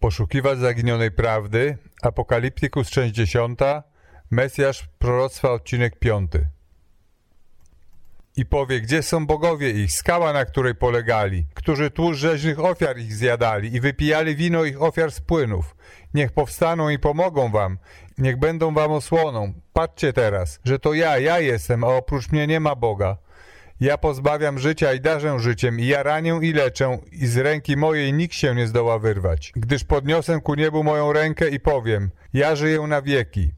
Poszukiwać zaginionej prawdy, Apokaliptykus część 10, Mesjasz proroctwa odcinek 5. I powie, gdzie są bogowie ich, skała na której polegali, którzy tłuszcz rzeźnych ofiar ich zjadali i wypijali wino ich ofiar z płynów. Niech powstaną i pomogą wam, niech będą wam osłoną. Patrzcie teraz, że to ja, ja jestem, a oprócz mnie nie ma Boga. Ja pozbawiam życia i darzę życiem, i ja ranię i leczę, i z ręki mojej nikt się nie zdoła wyrwać. Gdyż podniosę ku niebu moją rękę i powiem, ja żyję na wieki.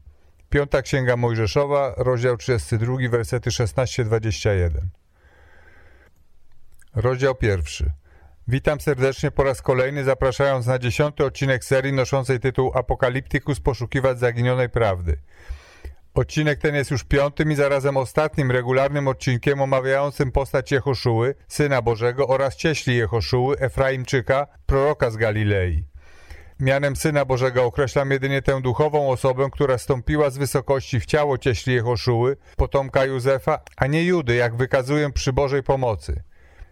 Piąta Księga Mojżeszowa, rozdział 32, wersety 16-21. Rozdział pierwszy. Witam serdecznie po raz kolejny, zapraszając na dziesiąty odcinek serii noszącej tytuł Apokaliptykus poszukiwać zaginionej prawdy. Odcinek ten jest już piątym i zarazem ostatnim regularnym odcinkiem omawiającym postać Jehoszuły, Syna Bożego oraz cieśli Jehoszuły, Efraimczyka, proroka z Galilei. Mianem Syna Bożego określam jedynie tę duchową osobę, która stąpiła z wysokości w ciało cieśli Jehoszuły, potomka Józefa, a nie Judy, jak wykazuję przy Bożej pomocy.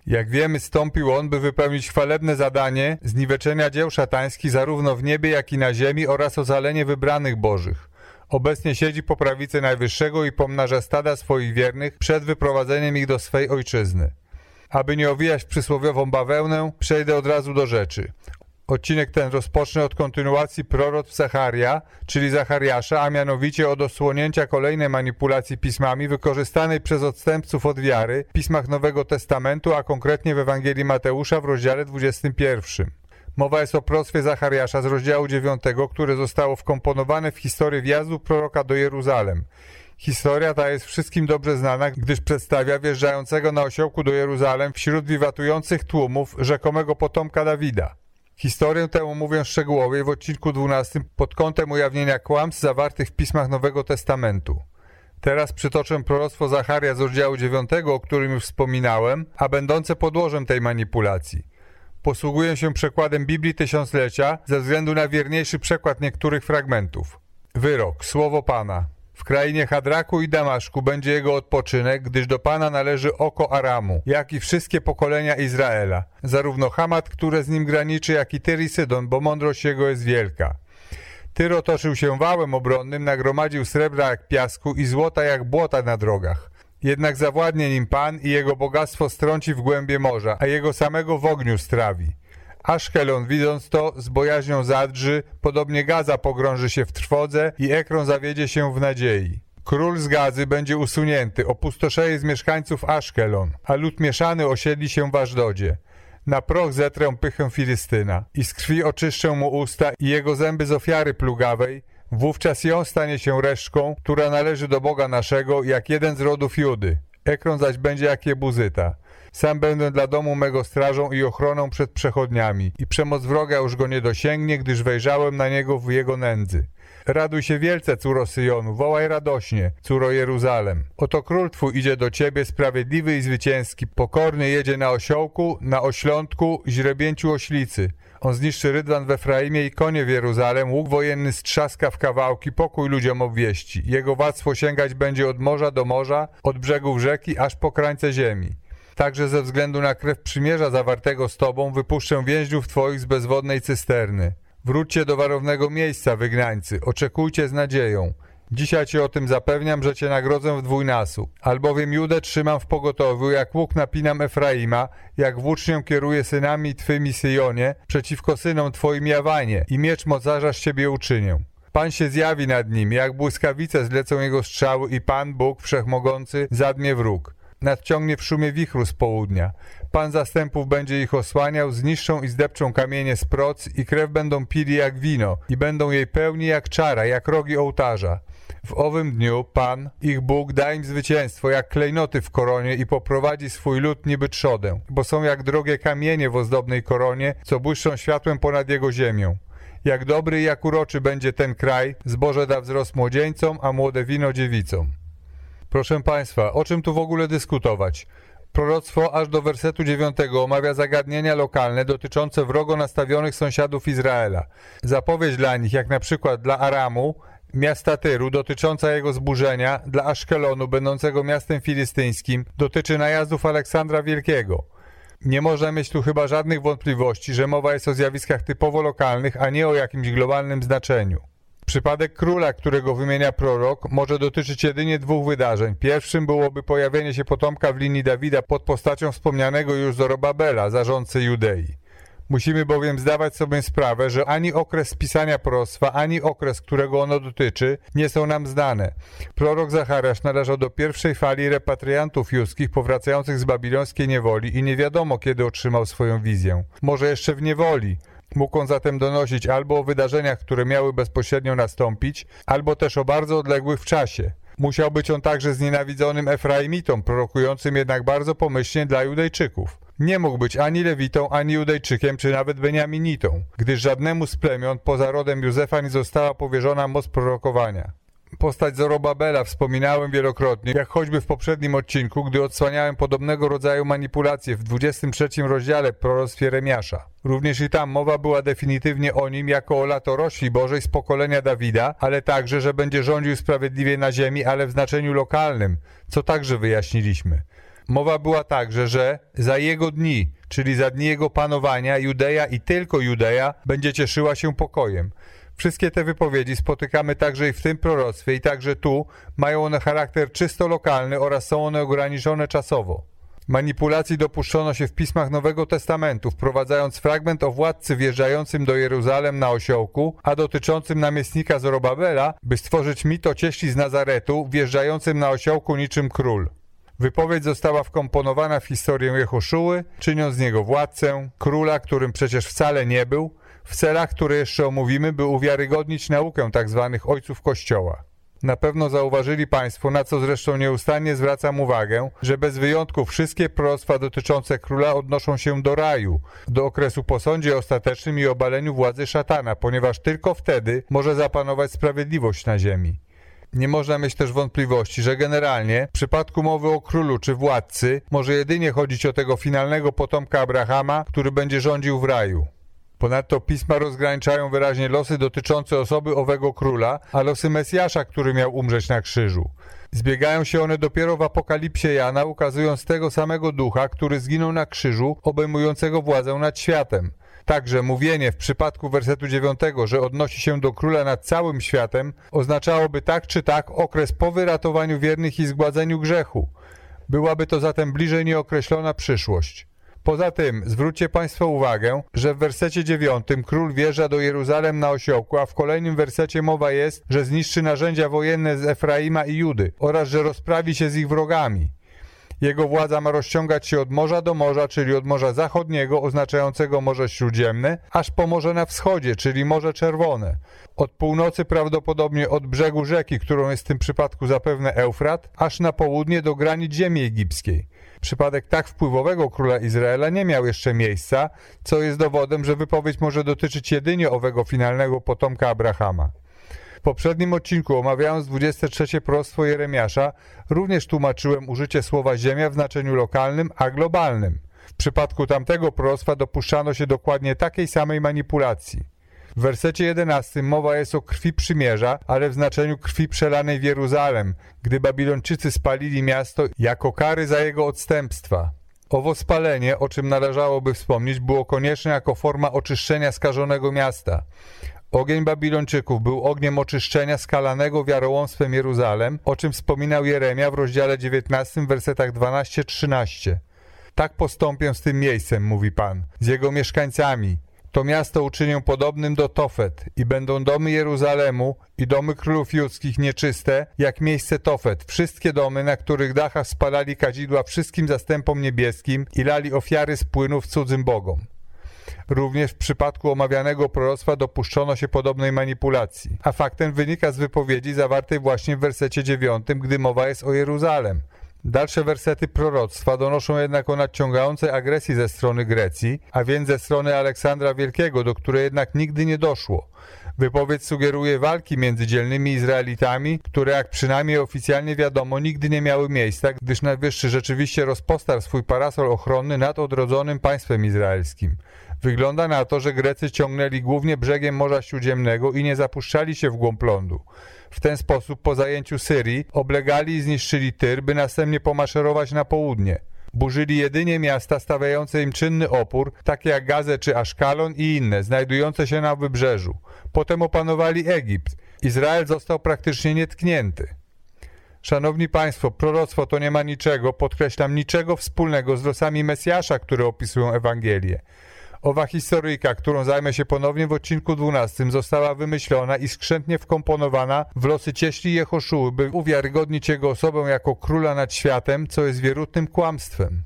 Jak wiemy, stąpił on, by wypełnić chwalebne zadanie zniweczenia dzieł szatańskich zarówno w niebie, jak i na ziemi oraz ocalenie wybranych Bożych. Obecnie siedzi po prawicy Najwyższego i pomnaża stada swoich wiernych przed wyprowadzeniem ich do swej ojczyzny. Aby nie owijać przysłowiową bawełnę, przejdę od razu do rzeczy. Odcinek ten rozpocznę od kontynuacji proroctw Zacharia, czyli Zachariasza, a mianowicie od osłonięcia kolejnej manipulacji pismami wykorzystanej przez odstępców od wiary w pismach Nowego Testamentu, a konkretnie w Ewangelii Mateusza w rozdziale 21. Mowa jest o proroctwie Zachariasza z rozdziału 9, które zostało wkomponowane w historię wjazdu proroka do Jeruzalem. Historia ta jest wszystkim dobrze znana, gdyż przedstawia wjeżdżającego na osiołku do Jeruzalem wśród wiwatujących tłumów rzekomego potomka Dawida. Historię tę omówię szczegółowo w odcinku 12 pod kątem ujawnienia kłamstw zawartych w pismach Nowego Testamentu. Teraz przytoczę proroctwo Zacharia z rozdziału 9, o którym już wspominałem, a będące podłożem tej manipulacji. Posługuję się przekładem Biblii Tysiąclecia ze względu na wierniejszy przekład niektórych fragmentów. Wyrok, słowo Pana. W krainie Hadraku i Damaszku będzie jego odpoczynek, gdyż do Pana należy oko Aramu, jak i wszystkie pokolenia Izraela, zarówno Hamat, które z nim graniczy, jak i Tyr i Sydon, bo mądrość jego jest wielka. Tyr otoczył się wałem obronnym, nagromadził srebra jak piasku i złota jak błota na drogach. Jednak zawładnie nim Pan i jego bogactwo strąci w głębie morza, a jego samego w ogniu strawi. Aszkelon widząc to z bojaźnią zadrży, podobnie Gaza pogrąży się w trwodze i Ekron zawiedzie się w nadziei. Król z Gazy będzie usunięty, opustoszeje z mieszkańców Aszkelon, a lud mieszany osiedli się w Ażdodzie. Na proch zetrę pychę Filistyna i z krwi oczyszczę mu usta i jego zęby z ofiary plugawej, Wówczas ją stanie się resztką, która należy do Boga naszego, jak jeden z rodów Judy. Ekron zaś będzie jak Jebuzyta. Sam będę dla domu mego strażą i ochroną przed przechodniami. I przemoc wroga już go nie dosięgnie, gdyż wejrzałem na niego w jego nędzy. Raduj się wielce, córo Syjonu, wołaj radośnie, córo Jeruzalem. Oto król twój idzie do ciebie, sprawiedliwy i zwycięski, pokorny jedzie na osiołku, na oślątku, źrebięciu oślicy. On zniszczy rydwan w Efraimie i konie w Jeruzalem, łuk wojenny strzaska w kawałki, pokój ludziom obwieści. Jego wadztwo sięgać będzie od morza do morza, od brzegów rzeki, aż po krańce ziemi. Także ze względu na krew przymierza zawartego z Tobą wypuszczę więźniów Twoich z bezwodnej cysterny. Wróćcie do warownego miejsca, wygnańcy, oczekujcie z nadzieją. Dzisiaj Cię o tym zapewniam, że Cię nagrodzę w dwójnasób. Albowiem Judę trzymam w pogotowiu, jak łuk napinam Efraima, jak włócznią kieruję synami Twymi Syjonie, przeciwko synom Twoim Jawanie i miecz mocarza z Ciebie uczynię. Pan się zjawi nad nim, jak błyskawice zlecą jego strzały i Pan, Bóg Wszechmogący, zadmie wróg. Nadciągnie w szumie wichru z południa. Pan zastępów będzie ich osłaniał, zniszczą i zdepczą kamienie z proc i krew będą pili jak wino i będą jej pełni jak czara, jak rogi ołtarza. W owym dniu Pan, ich Bóg, da im zwycięstwo jak klejnoty w koronie i poprowadzi swój lud niby trzodę, bo są jak drogie kamienie w ozdobnej koronie, co błyszczą światłem ponad jego ziemią. Jak dobry i jak uroczy będzie ten kraj, zboże da wzrost młodzieńcom, a młode wino dziewicom. Proszę Państwa, o czym tu w ogóle dyskutować? Proroctwo aż do wersetu 9 omawia zagadnienia lokalne dotyczące wrogo nastawionych sąsiadów Izraela. Zapowiedź dla nich, jak na przykład dla Aramu, miasta Tyru dotycząca jego zburzenia, dla Aszkelonu będącego miastem filistyńskim, dotyczy najazdów Aleksandra Wielkiego. Nie można mieć tu chyba żadnych wątpliwości, że mowa jest o zjawiskach typowo lokalnych, a nie o jakimś globalnym znaczeniu. Przypadek króla, którego wymienia prorok, może dotyczyć jedynie dwóch wydarzeń. Pierwszym byłoby pojawienie się potomka w linii Dawida pod postacią wspomnianego już Zorobabela, zarządcy Judei. Musimy bowiem zdawać sobie sprawę, że ani okres spisania proroctwa, ani okres, którego ono dotyczy, nie są nam znane. Prorok Zachariasz należał do pierwszej fali repatriantów judzkich powracających z babilońskiej niewoli i nie wiadomo, kiedy otrzymał swoją wizję. Może jeszcze w niewoli. Mógł on zatem donosić albo o wydarzeniach, które miały bezpośrednio nastąpić, albo też o bardzo odległych w czasie. Musiał być on także znienawidzonym Efraimitą, prorokującym jednak bardzo pomyślnie dla Judejczyków. Nie mógł być ani Lewitą, ani Judejczykiem, czy nawet Beniaminitą, gdyż żadnemu z plemion poza rodem Józefa nie została powierzona moc prorokowania. Postać Zorobabela wspominałem wielokrotnie, jak choćby w poprzednim odcinku, gdy odsłaniałem podobnego rodzaju manipulacje w 23 rozdziale proroctw Jeremiasza. Również i tam mowa była definitywnie o nim jako o latorośli Bożej z pokolenia Dawida, ale także, że będzie rządził sprawiedliwie na ziemi, ale w znaczeniu lokalnym, co także wyjaśniliśmy. Mowa była także, że za jego dni, czyli za dni jego panowania, Judeja i tylko Judeja będzie cieszyła się pokojem. Wszystkie te wypowiedzi spotykamy także i w tym proroctwie i także tu mają one charakter czysto lokalny oraz są one ograniczone czasowo. Manipulacji dopuszczono się w pismach Nowego Testamentu, wprowadzając fragment o władcy wjeżdżającym do Jeruzalem na osiołku, a dotyczącym namiestnika Zorobabela, by stworzyć mit o cieśli z Nazaretu wjeżdżającym na osiołku niczym król. Wypowiedź została wkomponowana w historię Jehoszuły, czyniąc z niego władcę, króla, którym przecież wcale nie był, w celach, które jeszcze omówimy, by uwiarygodnić naukę tzw. Tak ojców Kościoła. Na pewno zauważyli Państwo, na co zresztą nieustannie zwracam uwagę, że bez wyjątku wszystkie proroctwa dotyczące króla odnoszą się do raju, do okresu po sądzie ostatecznym i obaleniu władzy szatana, ponieważ tylko wtedy może zapanować sprawiedliwość na ziemi. Nie można mieć też wątpliwości, że generalnie w przypadku mowy o królu czy władcy może jedynie chodzić o tego finalnego potomka Abrahama, który będzie rządził w raju. Ponadto pisma rozgraniczają wyraźnie losy dotyczące osoby owego króla, a losy Mesjasza, który miał umrzeć na krzyżu. Zbiegają się one dopiero w Apokalipsie Jana, ukazując tego samego ducha, który zginął na krzyżu, obejmującego władzę nad światem. Także mówienie w przypadku wersetu 9, że odnosi się do króla nad całym światem, oznaczałoby tak czy tak okres po wyratowaniu wiernych i zgładzeniu grzechu. Byłaby to zatem bliżej nieokreślona przyszłość. Poza tym zwróćcie Państwo uwagę, że w wersecie 9 król wjeżdża do Jeruzalem na osiołku, a w kolejnym wersecie mowa jest, że zniszczy narzędzia wojenne z Efraima i Judy oraz że rozprawi się z ich wrogami. Jego władza ma rozciągać się od morza do morza, czyli od Morza Zachodniego, oznaczającego Morze Śródziemne, aż po Morze na wschodzie, czyli Morze Czerwone. Od północy prawdopodobnie od brzegu rzeki, którą jest w tym przypadku zapewne Eufrat, aż na południe do granic ziemi egipskiej. Przypadek tak wpływowego króla Izraela nie miał jeszcze miejsca, co jest dowodem, że wypowiedź może dotyczyć jedynie owego finalnego potomka Abrahama. Poprzednim odcinku, omawiając 23 prostwo Jeremiasza, również tłumaczyłem użycie słowa ziemia w znaczeniu lokalnym, a globalnym. W przypadku tamtego prostwa dopuszczano się dokładnie takiej samej manipulacji. W wersecie 11 mowa jest o krwi przymierza, ale w znaczeniu krwi przelanej w Jeruzalem, gdy Babilończycy spalili miasto jako kary za jego odstępstwa. Owo spalenie, o czym należałoby wspomnieć, było konieczne jako forma oczyszczenia skażonego miasta. Ogień Babilończyków był ogniem oczyszczenia skalanego wiarołomstwem Jeruzalem, o czym wspominał Jeremia w rozdziale 19, wersetach 12-13. Tak postąpię z tym miejscem, mówi Pan, z jego mieszkańcami. To miasto uczynię podobnym do Tofet i będą domy Jeruzalemu i domy królów judzkich nieczyste, jak miejsce Tofet. Wszystkie domy, na których dachach spalali kadzidła wszystkim zastępom niebieskim i lali ofiary z płynów cudzym bogom. Również w przypadku omawianego proroctwa dopuszczono się podobnej manipulacji, a faktem wynika z wypowiedzi zawartej właśnie w wersecie 9, gdy mowa jest o Jeruzalem. Dalsze wersety proroctwa donoszą jednak o nadciągającej agresji ze strony Grecji, a więc ze strony Aleksandra Wielkiego, do której jednak nigdy nie doszło. Wypowiedź sugeruje walki między dzielnymi Izraelitami, które jak przynajmniej oficjalnie wiadomo nigdy nie miały miejsca, gdyż Najwyższy rzeczywiście rozpostarł swój parasol ochronny nad odrodzonym państwem izraelskim. Wygląda na to, że Grecy ciągnęli głównie brzegiem Morza Śródziemnego i nie zapuszczali się w głąb lądu. W ten sposób po zajęciu Syrii oblegali i zniszczyli Tyr, by następnie pomaszerować na południe. Burzyli jedynie miasta stawiające im czynny opór, takie jak Gazę czy Aszkalon i inne, znajdujące się na wybrzeżu. Potem opanowali Egipt. Izrael został praktycznie nietknięty. Szanowni Państwo, proroctwo to nie ma niczego, podkreślam, niczego wspólnego z losami Mesjasza, które opisują Ewangelię. Owa historyjka, którą zajmę się ponownie w odcinku 12, została wymyślona i skrzętnie wkomponowana w losy cieśli Jehoszuły, by uwiarygodnić jego osobę jako króla nad światem, co jest wierutnym kłamstwem.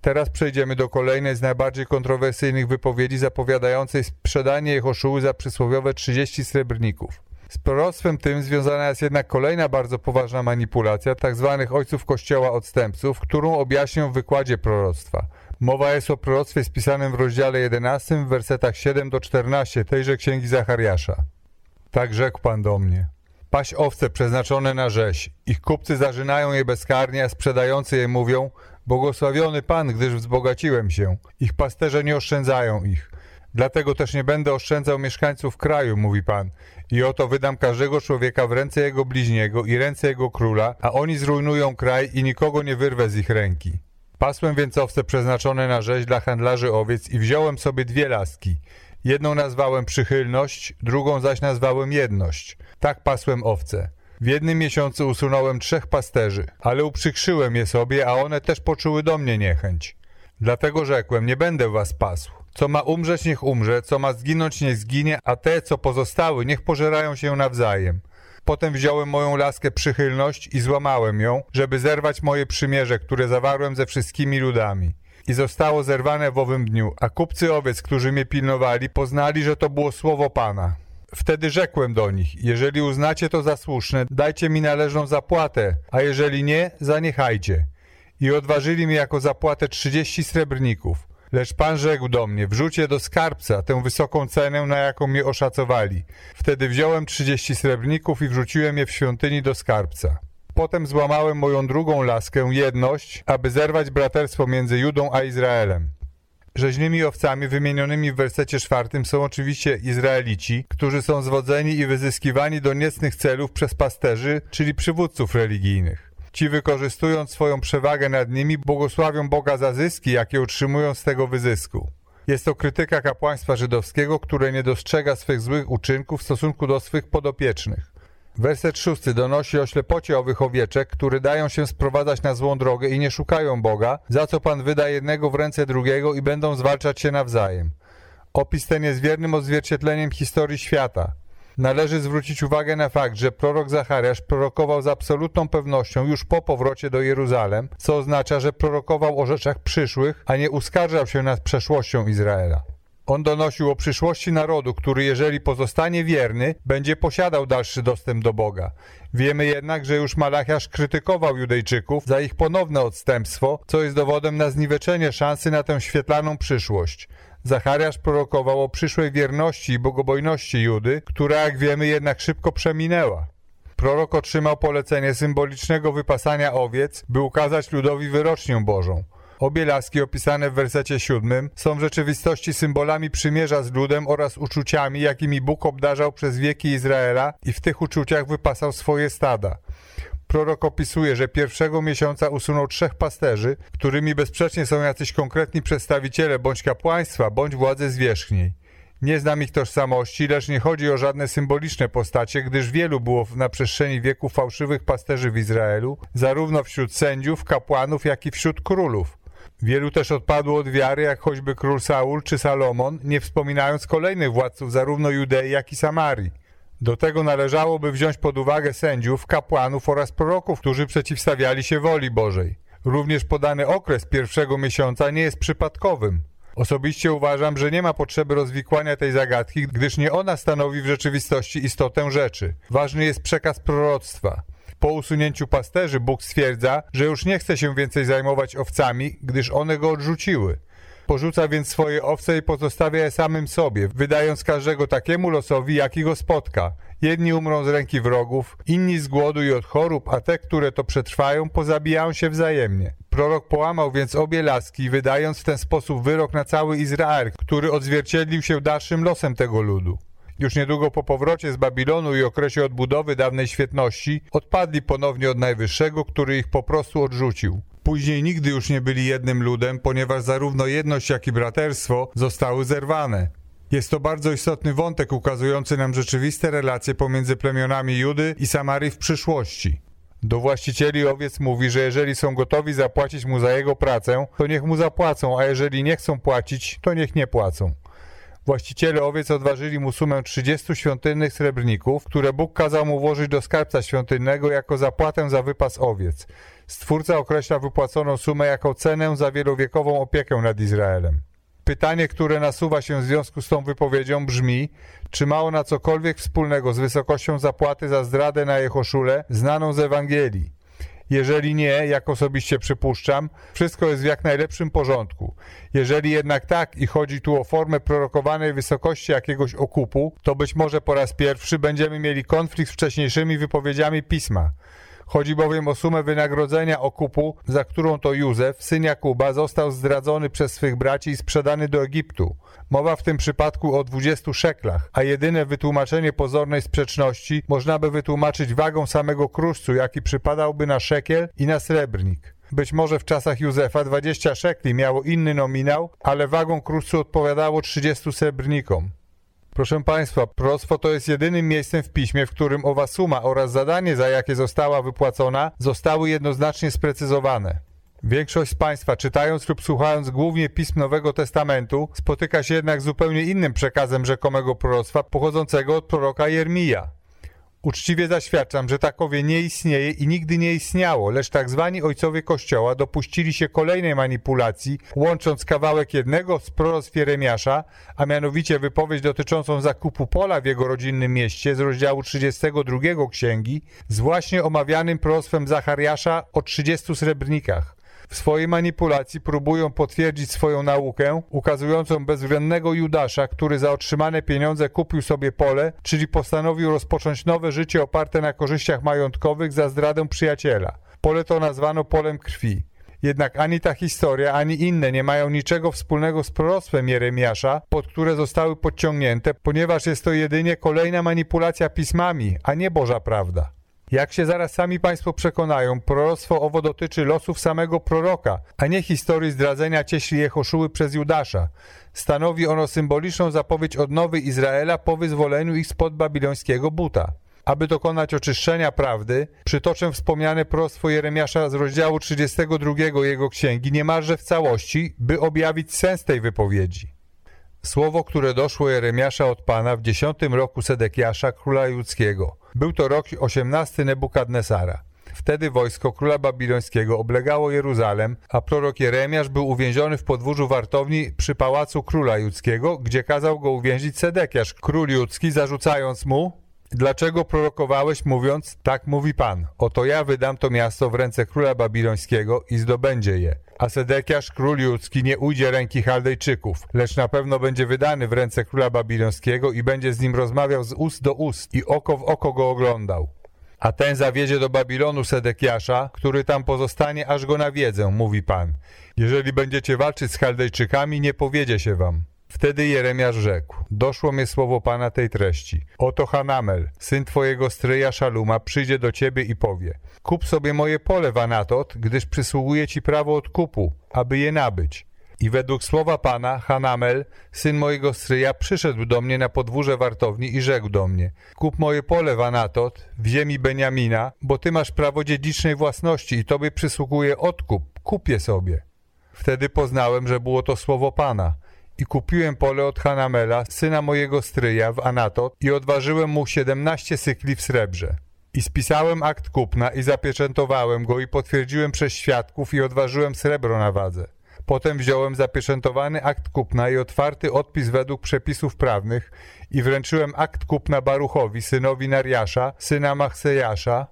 Teraz przejdziemy do kolejnej z najbardziej kontrowersyjnych wypowiedzi zapowiadającej sprzedanie Jehoszuły za przysłowiowe 30 srebrników. Z proroctwem tym związana jest jednak kolejna bardzo poważna manipulacja tzw. ojców kościoła odstępców, którą objaśnię w wykładzie proroctwa. Mowa jest o proroctwie spisanym w rozdziale 11 w wersetach 7 do 14 tejże księgi Zachariasza. Tak rzekł Pan do mnie. Paś owce przeznaczone na rzeź. Ich kupcy zażynają je bezkarnie, a sprzedający je mówią Błogosławiony Pan, gdyż wzbogaciłem się. Ich pasterze nie oszczędzają ich. Dlatego też nie będę oszczędzał mieszkańców kraju, mówi Pan. I oto wydam każdego człowieka w ręce jego bliźniego i ręce jego króla, a oni zrujnują kraj i nikogo nie wyrwę z ich ręki. Pasłem więc owce przeznaczone na rzeź dla handlarzy owiec i wziąłem sobie dwie laski. Jedną nazwałem przychylność, drugą zaś nazwałem jedność. Tak pasłem owce. W jednym miesiącu usunąłem trzech pasterzy, ale uprzykrzyłem je sobie, a one też poczuły do mnie niechęć. Dlatego rzekłem, nie będę was pasł. Co ma umrzeć, niech umrze, co ma zginąć, niech zginie, a te, co pozostały, niech pożerają się nawzajem. Potem wziąłem moją laskę przychylność i złamałem ją, żeby zerwać moje przymierze, które zawarłem ze wszystkimi ludami. I zostało zerwane w owym dniu, a kupcy owiec, którzy mnie pilnowali, poznali, że to było słowo Pana. Wtedy rzekłem do nich, jeżeli uznacie to za słuszne, dajcie mi należną zapłatę, a jeżeli nie, zaniechajcie. I odważyli mi jako zapłatę trzydzieści srebrników. Lecz Pan rzekł do mnie, wrzucie do skarbca tę wysoką cenę, na jaką mnie oszacowali. Wtedy wziąłem trzydzieści srebrników i wrzuciłem je w świątyni do skarbca. Potem złamałem moją drugą laskę, jedność, aby zerwać braterstwo między Judą a Izraelem. Rzeźnymi owcami wymienionymi w wersecie czwartym są oczywiście Izraelici, którzy są zwodzeni i wyzyskiwani do niecnych celów przez pasterzy, czyli przywódców religijnych. Ci wykorzystując swoją przewagę nad nimi błogosławią Boga za zyski, jakie otrzymują z tego wyzysku. Jest to krytyka kapłaństwa żydowskiego, które nie dostrzega swych złych uczynków w stosunku do swych podopiecznych. Werset szósty donosi o ślepocie owych owieczek, które dają się sprowadzać na złą drogę i nie szukają Boga, za co Pan wyda jednego w ręce drugiego i będą zwalczać się nawzajem. Opis ten jest wiernym odzwierciedleniem historii świata. Należy zwrócić uwagę na fakt, że prorok Zachariasz prorokował z absolutną pewnością już po powrocie do Jeruzalem, co oznacza, że prorokował o rzeczach przyszłych, a nie uskarżał się nad przeszłością Izraela. On donosił o przyszłości narodu, który jeżeli pozostanie wierny, będzie posiadał dalszy dostęp do Boga. Wiemy jednak, że już Malachiasz krytykował Judejczyków za ich ponowne odstępstwo, co jest dowodem na zniweczenie szansy na tę świetlaną przyszłość. Zachariasz prorokował o przyszłej wierności i bogobojności Judy, która jak wiemy jednak szybko przeminęła. Prorok otrzymał polecenie symbolicznego wypasania owiec, by ukazać ludowi wyrocznię Bożą. Obie laski opisane w wersecie siódmym są w rzeczywistości symbolami przymierza z ludem oraz uczuciami, jakimi Bóg obdarzał przez wieki Izraela i w tych uczuciach wypasał swoje stada. Prorok opisuje, że pierwszego miesiąca usunął trzech pasterzy, którymi bezsprzecznie są jacyś konkretni przedstawiciele bądź kapłaństwa, bądź władzy zwierzchniej. Nie znam ich tożsamości, lecz nie chodzi o żadne symboliczne postacie, gdyż wielu było na przestrzeni wieku fałszywych pasterzy w Izraelu, zarówno wśród sędziów, kapłanów, jak i wśród królów. Wielu też odpadło od wiary, jak choćby król Saul czy Salomon, nie wspominając kolejnych władców zarówno Judei, jak i Samarii. Do tego należałoby wziąć pod uwagę sędziów, kapłanów oraz proroków, którzy przeciwstawiali się woli Bożej. Również podany okres pierwszego miesiąca nie jest przypadkowym. Osobiście uważam, że nie ma potrzeby rozwikłania tej zagadki, gdyż nie ona stanowi w rzeczywistości istotę rzeczy. Ważny jest przekaz proroctwa. Po usunięciu pasterzy Bóg stwierdza, że już nie chce się więcej zajmować owcami, gdyż one go odrzuciły. Porzuca więc swoje owce i pozostawia je samym sobie, wydając każdego takiemu losowi, jaki go spotka. Jedni umrą z ręki wrogów, inni z głodu i od chorób, a te, które to przetrwają, pozabijają się wzajemnie. Prorok połamał więc obie laski, wydając w ten sposób wyrok na cały Izrael, który odzwierciedlił się dalszym losem tego ludu. Już niedługo po powrocie z Babilonu i okresie odbudowy dawnej świetności odpadli ponownie od Najwyższego, który ich po prostu odrzucił. Później nigdy już nie byli jednym ludem, ponieważ zarówno jedność, jak i braterstwo zostały zerwane. Jest to bardzo istotny wątek ukazujący nam rzeczywiste relacje pomiędzy plemionami Judy i Samarii w przyszłości. Do właścicieli owiec mówi, że jeżeli są gotowi zapłacić mu za jego pracę, to niech mu zapłacą, a jeżeli nie chcą płacić, to niech nie płacą. Właściciele owiec odważyli mu sumę 30 świątynnych srebrników, które Bóg kazał mu włożyć do skarbca świątynnego jako zapłatę za wypas owiec. Stwórca określa wypłaconą sumę jako cenę za wielowiekową opiekę nad Izraelem. Pytanie, które nasuwa się w związku z tą wypowiedzią brzmi, czy ma ona cokolwiek wspólnego z wysokością zapłaty za zdradę na Jehoszule znaną z Ewangelii? Jeżeli nie, jak osobiście przypuszczam, wszystko jest w jak najlepszym porządku. Jeżeli jednak tak i chodzi tu o formę prorokowanej wysokości jakiegoś okupu, to być może po raz pierwszy będziemy mieli konflikt z wcześniejszymi wypowiedziami pisma. Chodzi bowiem o sumę wynagrodzenia okupu, za którą to Józef, syn Jakuba, został zdradzony przez swych braci i sprzedany do Egiptu. Mowa w tym przypadku o 20 szeklach, a jedyne wytłumaczenie pozornej sprzeczności można by wytłumaczyć wagą samego kruszcu, jaki przypadałby na szekiel i na srebrnik. Być może w czasach Józefa 20 szekli miało inny nominał, ale wagą kruszcu odpowiadało 30 srebrnikom. Proszę Państwa, proroctwo to jest jedynym miejscem w piśmie, w którym owa suma oraz zadanie, za jakie została wypłacona, zostały jednoznacznie sprecyzowane. Większość z Państwa, czytając lub słuchając głównie pism Nowego Testamentu, spotyka się jednak z zupełnie innym przekazem rzekomego proroctwa pochodzącego od proroka Jermija. Uczciwie zaświadczam, że takowie nie istnieje i nigdy nie istniało, lecz tak zwani ojcowie Kościoła dopuścili się kolejnej manipulacji, łącząc kawałek jednego z proroctw Jeremiasza, a mianowicie wypowiedź dotyczącą zakupu pola w jego rodzinnym mieście z rozdziału 32 księgi, z właśnie omawianym proroctwem Zachariasza o 30 srebrnikach. W swojej manipulacji próbują potwierdzić swoją naukę, ukazującą bezwzględnego Judasza, który za otrzymane pieniądze kupił sobie pole, czyli postanowił rozpocząć nowe życie oparte na korzyściach majątkowych za zdradę przyjaciela. Pole to nazwano polem krwi. Jednak ani ta historia, ani inne nie mają niczego wspólnego z proroctwem Jeremiasza, pod które zostały podciągnięte, ponieważ jest to jedynie kolejna manipulacja pismami, a nie Boża prawda. Jak się zaraz sami Państwo przekonają, proroctwo owo dotyczy losów samego proroka, a nie historii zdradzenia cieśli Jehoszuły przez Judasza. Stanowi ono symboliczną zapowiedź odnowy Izraela po wyzwoleniu ich spod babilońskiego buta. Aby dokonać oczyszczenia prawdy, przytoczę wspomniane proroctwo Jeremiasza z rozdziału 32 jego księgi niemalże w całości, by objawić sens tej wypowiedzi. Słowo, które doszło Jeremiasza od Pana w dziesiątym roku Sedekiasza, króla judzkiego. Był to rok 18 Nebukadnesara. Wtedy wojsko króla babilońskiego oblegało Jeruzalem, a prorok Jeremiasz był uwięziony w podwórzu wartowni przy pałacu króla judzkiego, gdzie kazał go uwięzić Sedekiasz, król judzki, zarzucając mu, Dlaczego prorokowałeś, mówiąc, tak mówi Pan, oto ja wydam to miasto w ręce króla babilońskiego i zdobędzie je. A Sedekiasz, król judzki, nie ujdzie ręki Chaldejczyków, lecz na pewno będzie wydany w ręce króla babilońskiego i będzie z nim rozmawiał z ust do ust i oko w oko go oglądał. A ten zawiedzie do Babilonu Sedekiasza, który tam pozostanie, aż go nawiedzę, mówi Pan. Jeżeli będziecie walczyć z Chaldejczykami, nie powiedzie się wam. Wtedy Jeremiasz rzekł, doszło mnie słowo Pana tej treści. Oto Hanamel, syn twojego stryja Szaluma, przyjdzie do ciebie i powie, kup sobie moje pole w Anatot, gdyż przysługuje ci prawo odkupu, aby je nabyć. I według słowa Pana, Hanamel, syn mojego stryja, przyszedł do mnie na podwórze wartowni i rzekł do mnie, kup moje pole w Anatot, w ziemi Beniamina, bo ty masz prawo dziedzicznej własności i tobie przysługuje odkup, kupię sobie. Wtedy poznałem, że było to słowo Pana – i kupiłem pole od Hanamela, syna mojego stryja w Anatot i odważyłem mu siedemnaście sykli w srebrze. I spisałem akt kupna i zapieczętowałem go i potwierdziłem przez świadków i odważyłem srebro na wadze. Potem wziąłem zapieczętowany akt kupna i otwarty odpis według przepisów prawnych i wręczyłem akt kupna Baruchowi, synowi Nariasza, syna Machsejasza,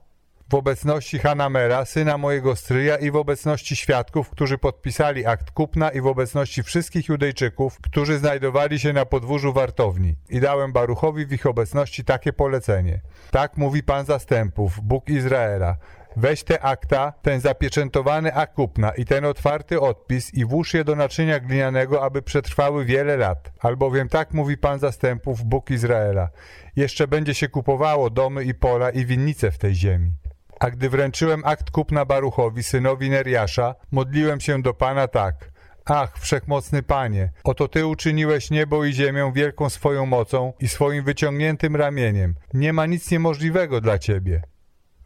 w obecności Hanamera, syna mojego stryja i w obecności świadków, którzy podpisali akt kupna i w obecności wszystkich Judejczyków, którzy znajdowali się na podwórzu wartowni. I dałem Baruchowi w ich obecności takie polecenie. Tak mówi Pan zastępów, Bóg Izraela. Weź te akta, ten zapieczętowany akt kupna i ten otwarty odpis i włóż je do naczynia glinianego, aby przetrwały wiele lat. Albowiem tak mówi Pan zastępów, Bóg Izraela. Jeszcze będzie się kupowało domy i pola i winnice w tej ziemi. A gdy wręczyłem akt kupna Baruchowi, synowi Neriasza, modliłem się do Pana tak. Ach, wszechmocny Panie, oto Ty uczyniłeś niebo i ziemię wielką swoją mocą i swoim wyciągniętym ramieniem. Nie ma nic niemożliwego dla Ciebie.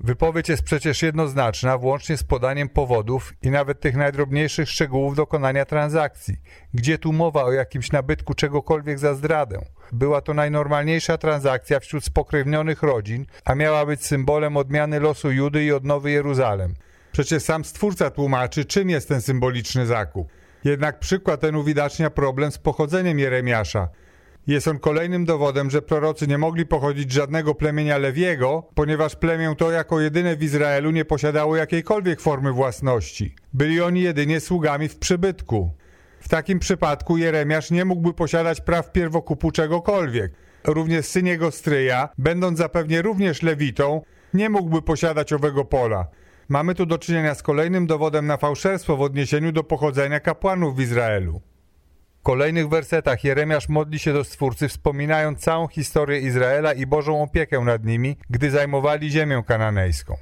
Wypowiedź jest przecież jednoznaczna, włącznie z podaniem powodów i nawet tych najdrobniejszych szczegółów dokonania transakcji. Gdzie tu mowa o jakimś nabytku czegokolwiek za zdradę? Była to najnormalniejsza transakcja wśród spokrewnionych rodzin, a miała być symbolem odmiany losu Judy i odnowy Jeruzalem. Przecież sam Stwórca tłumaczy, czym jest ten symboliczny zakup. Jednak przykład ten uwidacznia problem z pochodzeniem Jeremiasza. Jest on kolejnym dowodem, że prorocy nie mogli pochodzić z żadnego plemienia Lewiego, ponieważ plemię to jako jedyne w Izraelu nie posiadało jakiejkolwiek formy własności. Byli oni jedynie sługami w przybytku. W takim przypadku Jeremiasz nie mógłby posiadać praw pierwokupu czegokolwiek. Również syn jego stryja, będąc zapewnie również lewitą, nie mógłby posiadać owego pola. Mamy tu do czynienia z kolejnym dowodem na fałszerstwo w odniesieniu do pochodzenia kapłanów w Izraelu. Kolejnych wersetach Jeremiasz modli się do Stwórcy, wspominając całą historię Izraela i Bożą opiekę nad nimi, gdy zajmowali ziemię kananejską.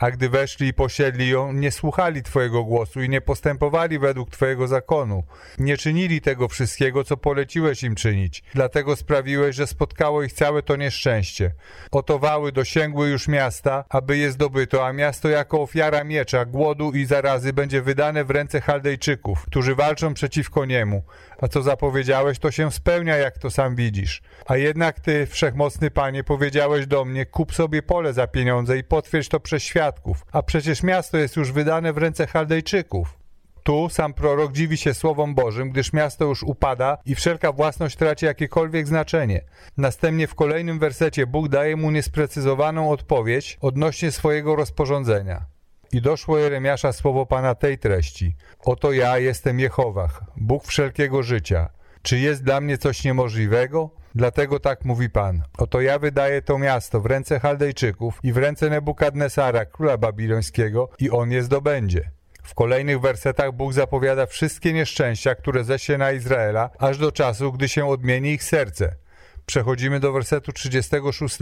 A gdy weszli i posiedli ją, nie słuchali Twojego głosu i nie postępowali według Twojego zakonu. Nie czynili tego wszystkiego, co poleciłeś im czynić. Dlatego sprawiłeś, że spotkało ich całe to nieszczęście. Oto wały dosięgły już miasta, aby je zdobyto, a miasto jako ofiara miecza, głodu i zarazy będzie wydane w ręce Chaldejczyków, którzy walczą przeciwko niemu. A co zapowiedziałeś, to się spełnia, jak to sam widzisz. A jednak Ty, Wszechmocny Panie, powiedziałeś do mnie, kup sobie pole za pieniądze i potwierdź to przez świadków. A przecież miasto jest już wydane w ręce Chaldejczyków. Tu sam prorok dziwi się słowom Bożym, gdyż miasto już upada i wszelka własność traci jakiekolwiek znaczenie. Następnie w kolejnym wersecie Bóg daje mu niesprecyzowaną odpowiedź odnośnie swojego rozporządzenia. I doszło Jeremiasza słowo Pana tej treści. Oto ja jestem Jehowach, Bóg wszelkiego życia. Czy jest dla mnie coś niemożliwego? Dlatego tak mówi Pan. Oto ja wydaję to miasto w ręce Chaldejczyków i w ręce Nebukadnesara, króla babilońskiego i on je zdobędzie. W kolejnych wersetach Bóg zapowiada wszystkie nieszczęścia, które zesie na Izraela, aż do czasu, gdy się odmieni ich serce. Przechodzimy do wersetu 36.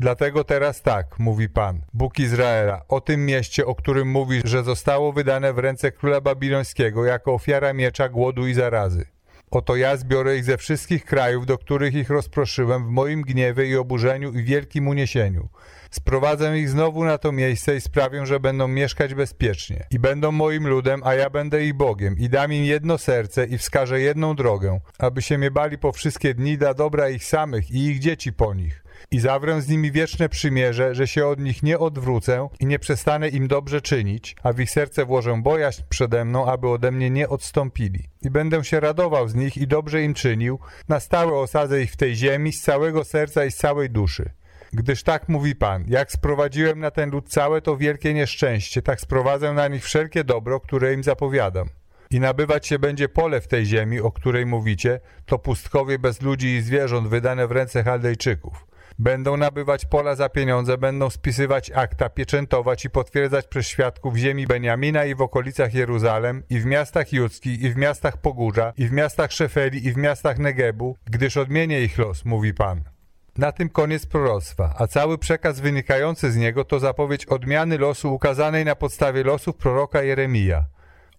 Dlatego teraz tak, mówi Pan, Bóg Izraela, o tym mieście, o którym mówi, że zostało wydane w ręce króla babilońskiego jako ofiara miecza, głodu i zarazy. Oto ja zbiorę ich ze wszystkich krajów, do których ich rozproszyłem w moim gniewie i oburzeniu i wielkim uniesieniu. Sprowadzę ich znowu na to miejsce i sprawię, że będą mieszkać bezpiecznie. I będą moim ludem, a ja będę ich Bogiem. I dam im jedno serce i wskażę jedną drogę, aby się mnie bali po wszystkie dni dla dobra ich samych i ich dzieci po nich. I zawrę z nimi wieczne przymierze, że się od nich nie odwrócę i nie przestanę im dobrze czynić, a w ich serce włożę bojaźń przede mną, aby ode mnie nie odstąpili. I będę się radował z nich i dobrze im czynił, na stałe osadzę ich w tej ziemi z całego serca i z całej duszy. Gdyż tak mówi Pan, jak sprowadziłem na ten lud całe to wielkie nieszczęście, tak sprowadzę na nich wszelkie dobro, które im zapowiadam. I nabywać się będzie pole w tej ziemi, o której mówicie, to pustkowie bez ludzi i zwierząt wydane w ręce Chaldejczyków. Będą nabywać pola za pieniądze, będą spisywać akta, pieczętować i potwierdzać przez świadków ziemi Beniamina i w okolicach Jeruzalem, i w miastach judzkich, i w miastach Pogórza, i w miastach Szefeli, i w miastach Negebu, gdyż odmienię ich los, mówi Pan. Na tym koniec proroctwa, a cały przekaz wynikający z niego to zapowiedź odmiany losu ukazanej na podstawie losów proroka Jeremija.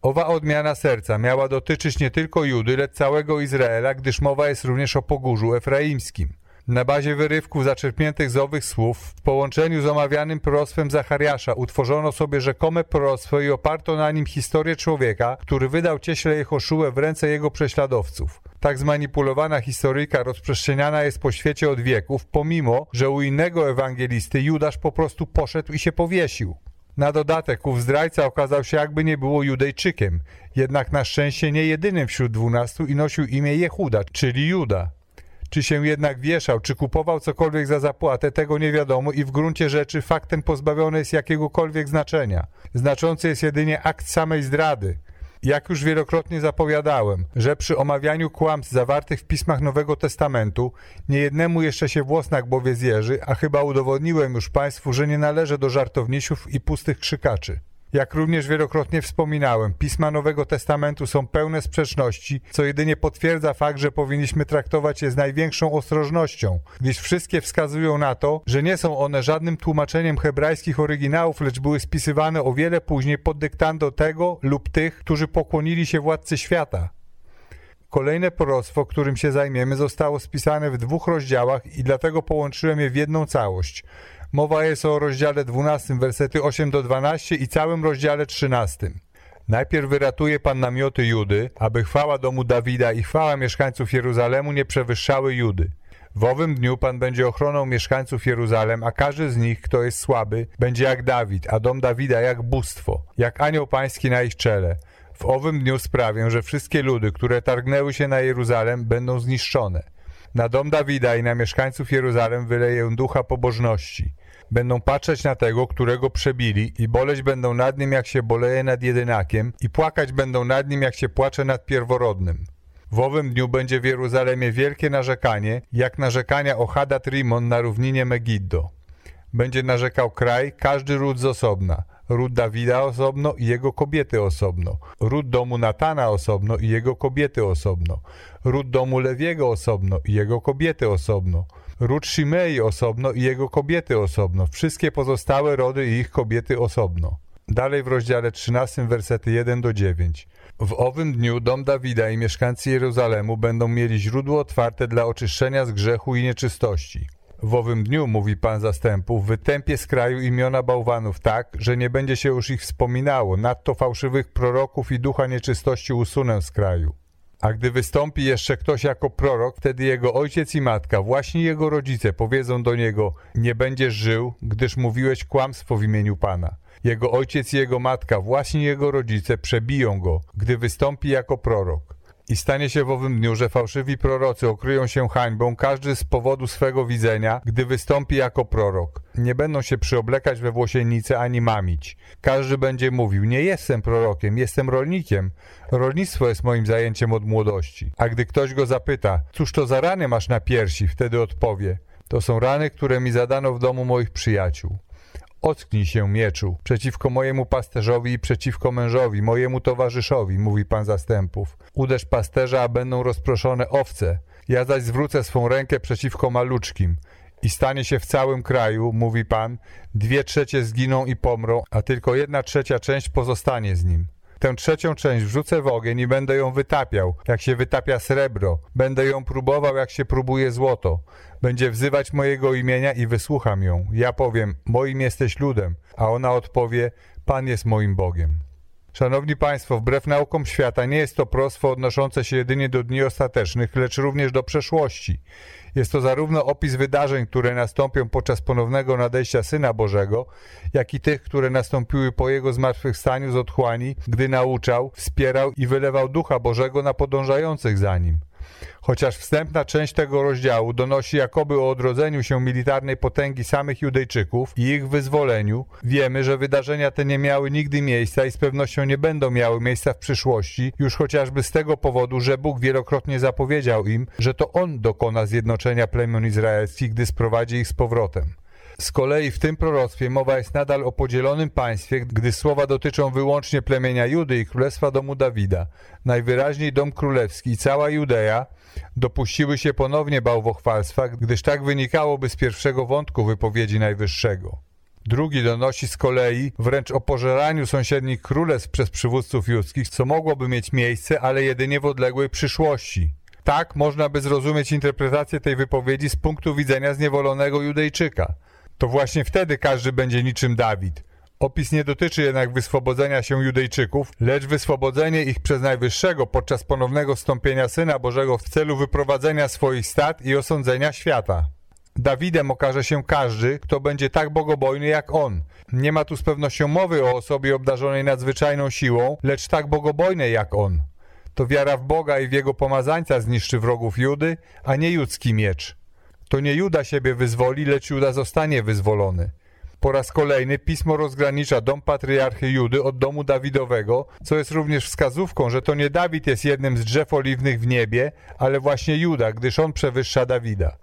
Owa odmiana serca miała dotyczyć nie tylko Judy, lecz całego Izraela, gdyż mowa jest również o pogórzu efraimskim. Na bazie wyrywków zaczerpniętych z owych słów, w połączeniu z omawianym proroctwem Zachariasza, utworzono sobie rzekome proroctwo i oparto na nim historię człowieka, który wydał cieśle Jehoszułę w ręce jego prześladowców. Tak zmanipulowana historyjka rozprzestrzeniana jest po świecie od wieków, pomimo, że u innego ewangelisty Judasz po prostu poszedł i się powiesił. Na dodatek ów zdrajca okazał się jakby nie było Judejczykiem, jednak na szczęście nie jedynym wśród dwunastu i nosił imię Jehuda, czyli Juda. Czy się jednak wieszał, czy kupował cokolwiek za zapłatę, tego nie wiadomo i w gruncie rzeczy fakt ten pozbawiony jest jakiegokolwiek znaczenia. Znaczący jest jedynie akt samej zdrady. Jak już wielokrotnie zapowiadałem, że przy omawianiu kłamstw zawartych w pismach Nowego Testamentu niejednemu jeszcze się włos na głowie zjeży, a chyba udowodniłem już Państwu, że nie należę do żartownisiów i pustych krzykaczy. Jak również wielokrotnie wspominałem, pisma Nowego Testamentu są pełne sprzeczności, co jedynie potwierdza fakt, że powinniśmy traktować je z największą ostrożnością, gdyż wszystkie wskazują na to, że nie są one żadnym tłumaczeniem hebrajskich oryginałów, lecz były spisywane o wiele później pod dyktando tego lub tych, którzy pokłonili się władcy świata. Kolejne proroctwo, którym się zajmiemy, zostało spisane w dwóch rozdziałach i dlatego połączyłem je w jedną całość. Mowa jest o rozdziale 12, wersety 8 do 12 i całym rozdziale 13. Najpierw wyratuje Pan namioty Judy, aby chwała domu Dawida i chwała mieszkańców Jeruzalemu nie przewyższały Judy. W owym dniu Pan będzie ochroną mieszkańców Jeruzalem, a każdy z nich, kto jest słaby, będzie jak Dawid, a dom Dawida jak bóstwo, jak anioł pański na ich czele. W owym dniu sprawię, że wszystkie ludy, które targnęły się na Jeruzalem, będą zniszczone. Na dom Dawida i na mieszkańców Jeruzalem wyleję ducha pobożności. Będą patrzeć na tego, którego przebili i boleć będą nad nim, jak się boleje nad jedynakiem i płakać będą nad nim, jak się płacze nad pierworodnym. W owym dniu będzie w Jeruzalemie wielkie narzekanie, jak narzekania o Hadat Rimon na równinie Megiddo. Będzie narzekał kraj, każdy ród z osobna – ród Dawida osobno i jego kobiety osobno, ród domu Natana osobno i jego kobiety osobno, ród domu Lewiego osobno i jego kobiety osobno, ród Shimei osobno i jego kobiety osobno, wszystkie pozostałe rody i ich kobiety osobno. Dalej w rozdziale 13, wersety 1 do 9. W owym dniu dom Dawida i mieszkańcy Jeruzalemu będą mieli źródło otwarte dla oczyszczenia z grzechu i nieczystości. W owym dniu, mówi Pan zastępów, wytępię z kraju imiona bałwanów tak, że nie będzie się już ich wspominało, nadto fałszywych proroków i ducha nieczystości usunę z kraju. A gdy wystąpi jeszcze ktoś jako prorok, wtedy jego ojciec i matka, właśnie jego rodzice, powiedzą do niego: Nie będziesz żył, gdyż mówiłeś kłamstwo w imieniu Pana. Jego ojciec i jego matka, właśnie jego rodzice, przebiją go, gdy wystąpi jako prorok. I stanie się w owym dniu, że fałszywi prorocy okryją się hańbą, każdy z powodu swego widzenia, gdy wystąpi jako prorok. Nie będą się przyoblekać we włosienice ani mamić. Każdy będzie mówił, nie jestem prorokiem, jestem rolnikiem. Rolnictwo jest moim zajęciem od młodości. A gdy ktoś go zapyta, cóż to za rany masz na piersi, wtedy odpowie, to są rany, które mi zadano w domu moich przyjaciół. Ocknij się, mieczu, przeciwko mojemu pasterzowi i przeciwko mężowi, mojemu towarzyszowi, mówi Pan zastępów. Uderz pasterza, a będą rozproszone owce. Ja zaś zwrócę swą rękę przeciwko maluczkim. I stanie się w całym kraju, mówi Pan, dwie trzecie zginą i pomrą, a tylko jedna trzecia część pozostanie z nim. Tę trzecią część wrzucę w ogień i będę ją wytapiał, jak się wytapia srebro. Będę ją próbował, jak się próbuje złoto. Będzie wzywać mojego imienia i wysłucham ją. Ja powiem, moim jesteś ludem, a ona odpowie, Pan jest moim Bogiem. Szanowni Państwo, wbrew naukom świata nie jest to prostwo odnoszące się jedynie do dni ostatecznych, lecz również do przeszłości. Jest to zarówno opis wydarzeń, które nastąpią podczas ponownego nadejścia Syna Bożego, jak i tych, które nastąpiły po Jego zmartwychwstaniu z otchłani, gdy nauczał, wspierał i wylewał Ducha Bożego na podążających za Nim. Chociaż wstępna część tego rozdziału donosi jakoby o odrodzeniu się militarnej potęgi samych Judejczyków i ich wyzwoleniu, wiemy, że wydarzenia te nie miały nigdy miejsca i z pewnością nie będą miały miejsca w przyszłości, już chociażby z tego powodu, że Bóg wielokrotnie zapowiedział im, że to On dokona zjednoczenia plemion izraelskich, gdy sprowadzi ich z powrotem. Z kolei w tym proroctwie mowa jest nadal o podzielonym państwie, gdy słowa dotyczą wyłącznie plemienia Judy i królestwa domu Dawida. Najwyraźniej dom królewski i cała Judea dopuściły się ponownie bałwochwalstwa, gdyż tak wynikałoby z pierwszego wątku wypowiedzi Najwyższego. Drugi donosi z kolei wręcz o pożeraniu sąsiednich królestw przez przywódców judzkich, co mogłoby mieć miejsce, ale jedynie w odległej przyszłości. Tak można by zrozumieć interpretację tej wypowiedzi z punktu widzenia zniewolonego Judejczyka. To właśnie wtedy każdy będzie niczym Dawid. Opis nie dotyczy jednak wyswobodzenia się Judejczyków, lecz wyswobodzenie ich przez Najwyższego podczas ponownego wstąpienia Syna Bożego w celu wyprowadzenia swoich stad i osądzenia świata. Dawidem okaże się każdy, kto będzie tak bogobojny jak on. Nie ma tu z pewnością mowy o osobie obdarzonej nadzwyczajną siłą, lecz tak bogobojnej jak on. To wiara w Boga i w Jego pomazańca zniszczy wrogów Judy, a nie judzki miecz. To nie Juda siebie wyzwoli, lecz Juda zostanie wyzwolony. Po raz kolejny pismo rozgranicza dom patriarchy Judy od domu Dawidowego, co jest również wskazówką, że to nie Dawid jest jednym z drzew oliwnych w niebie, ale właśnie Juda, gdyż on przewyższa Dawida.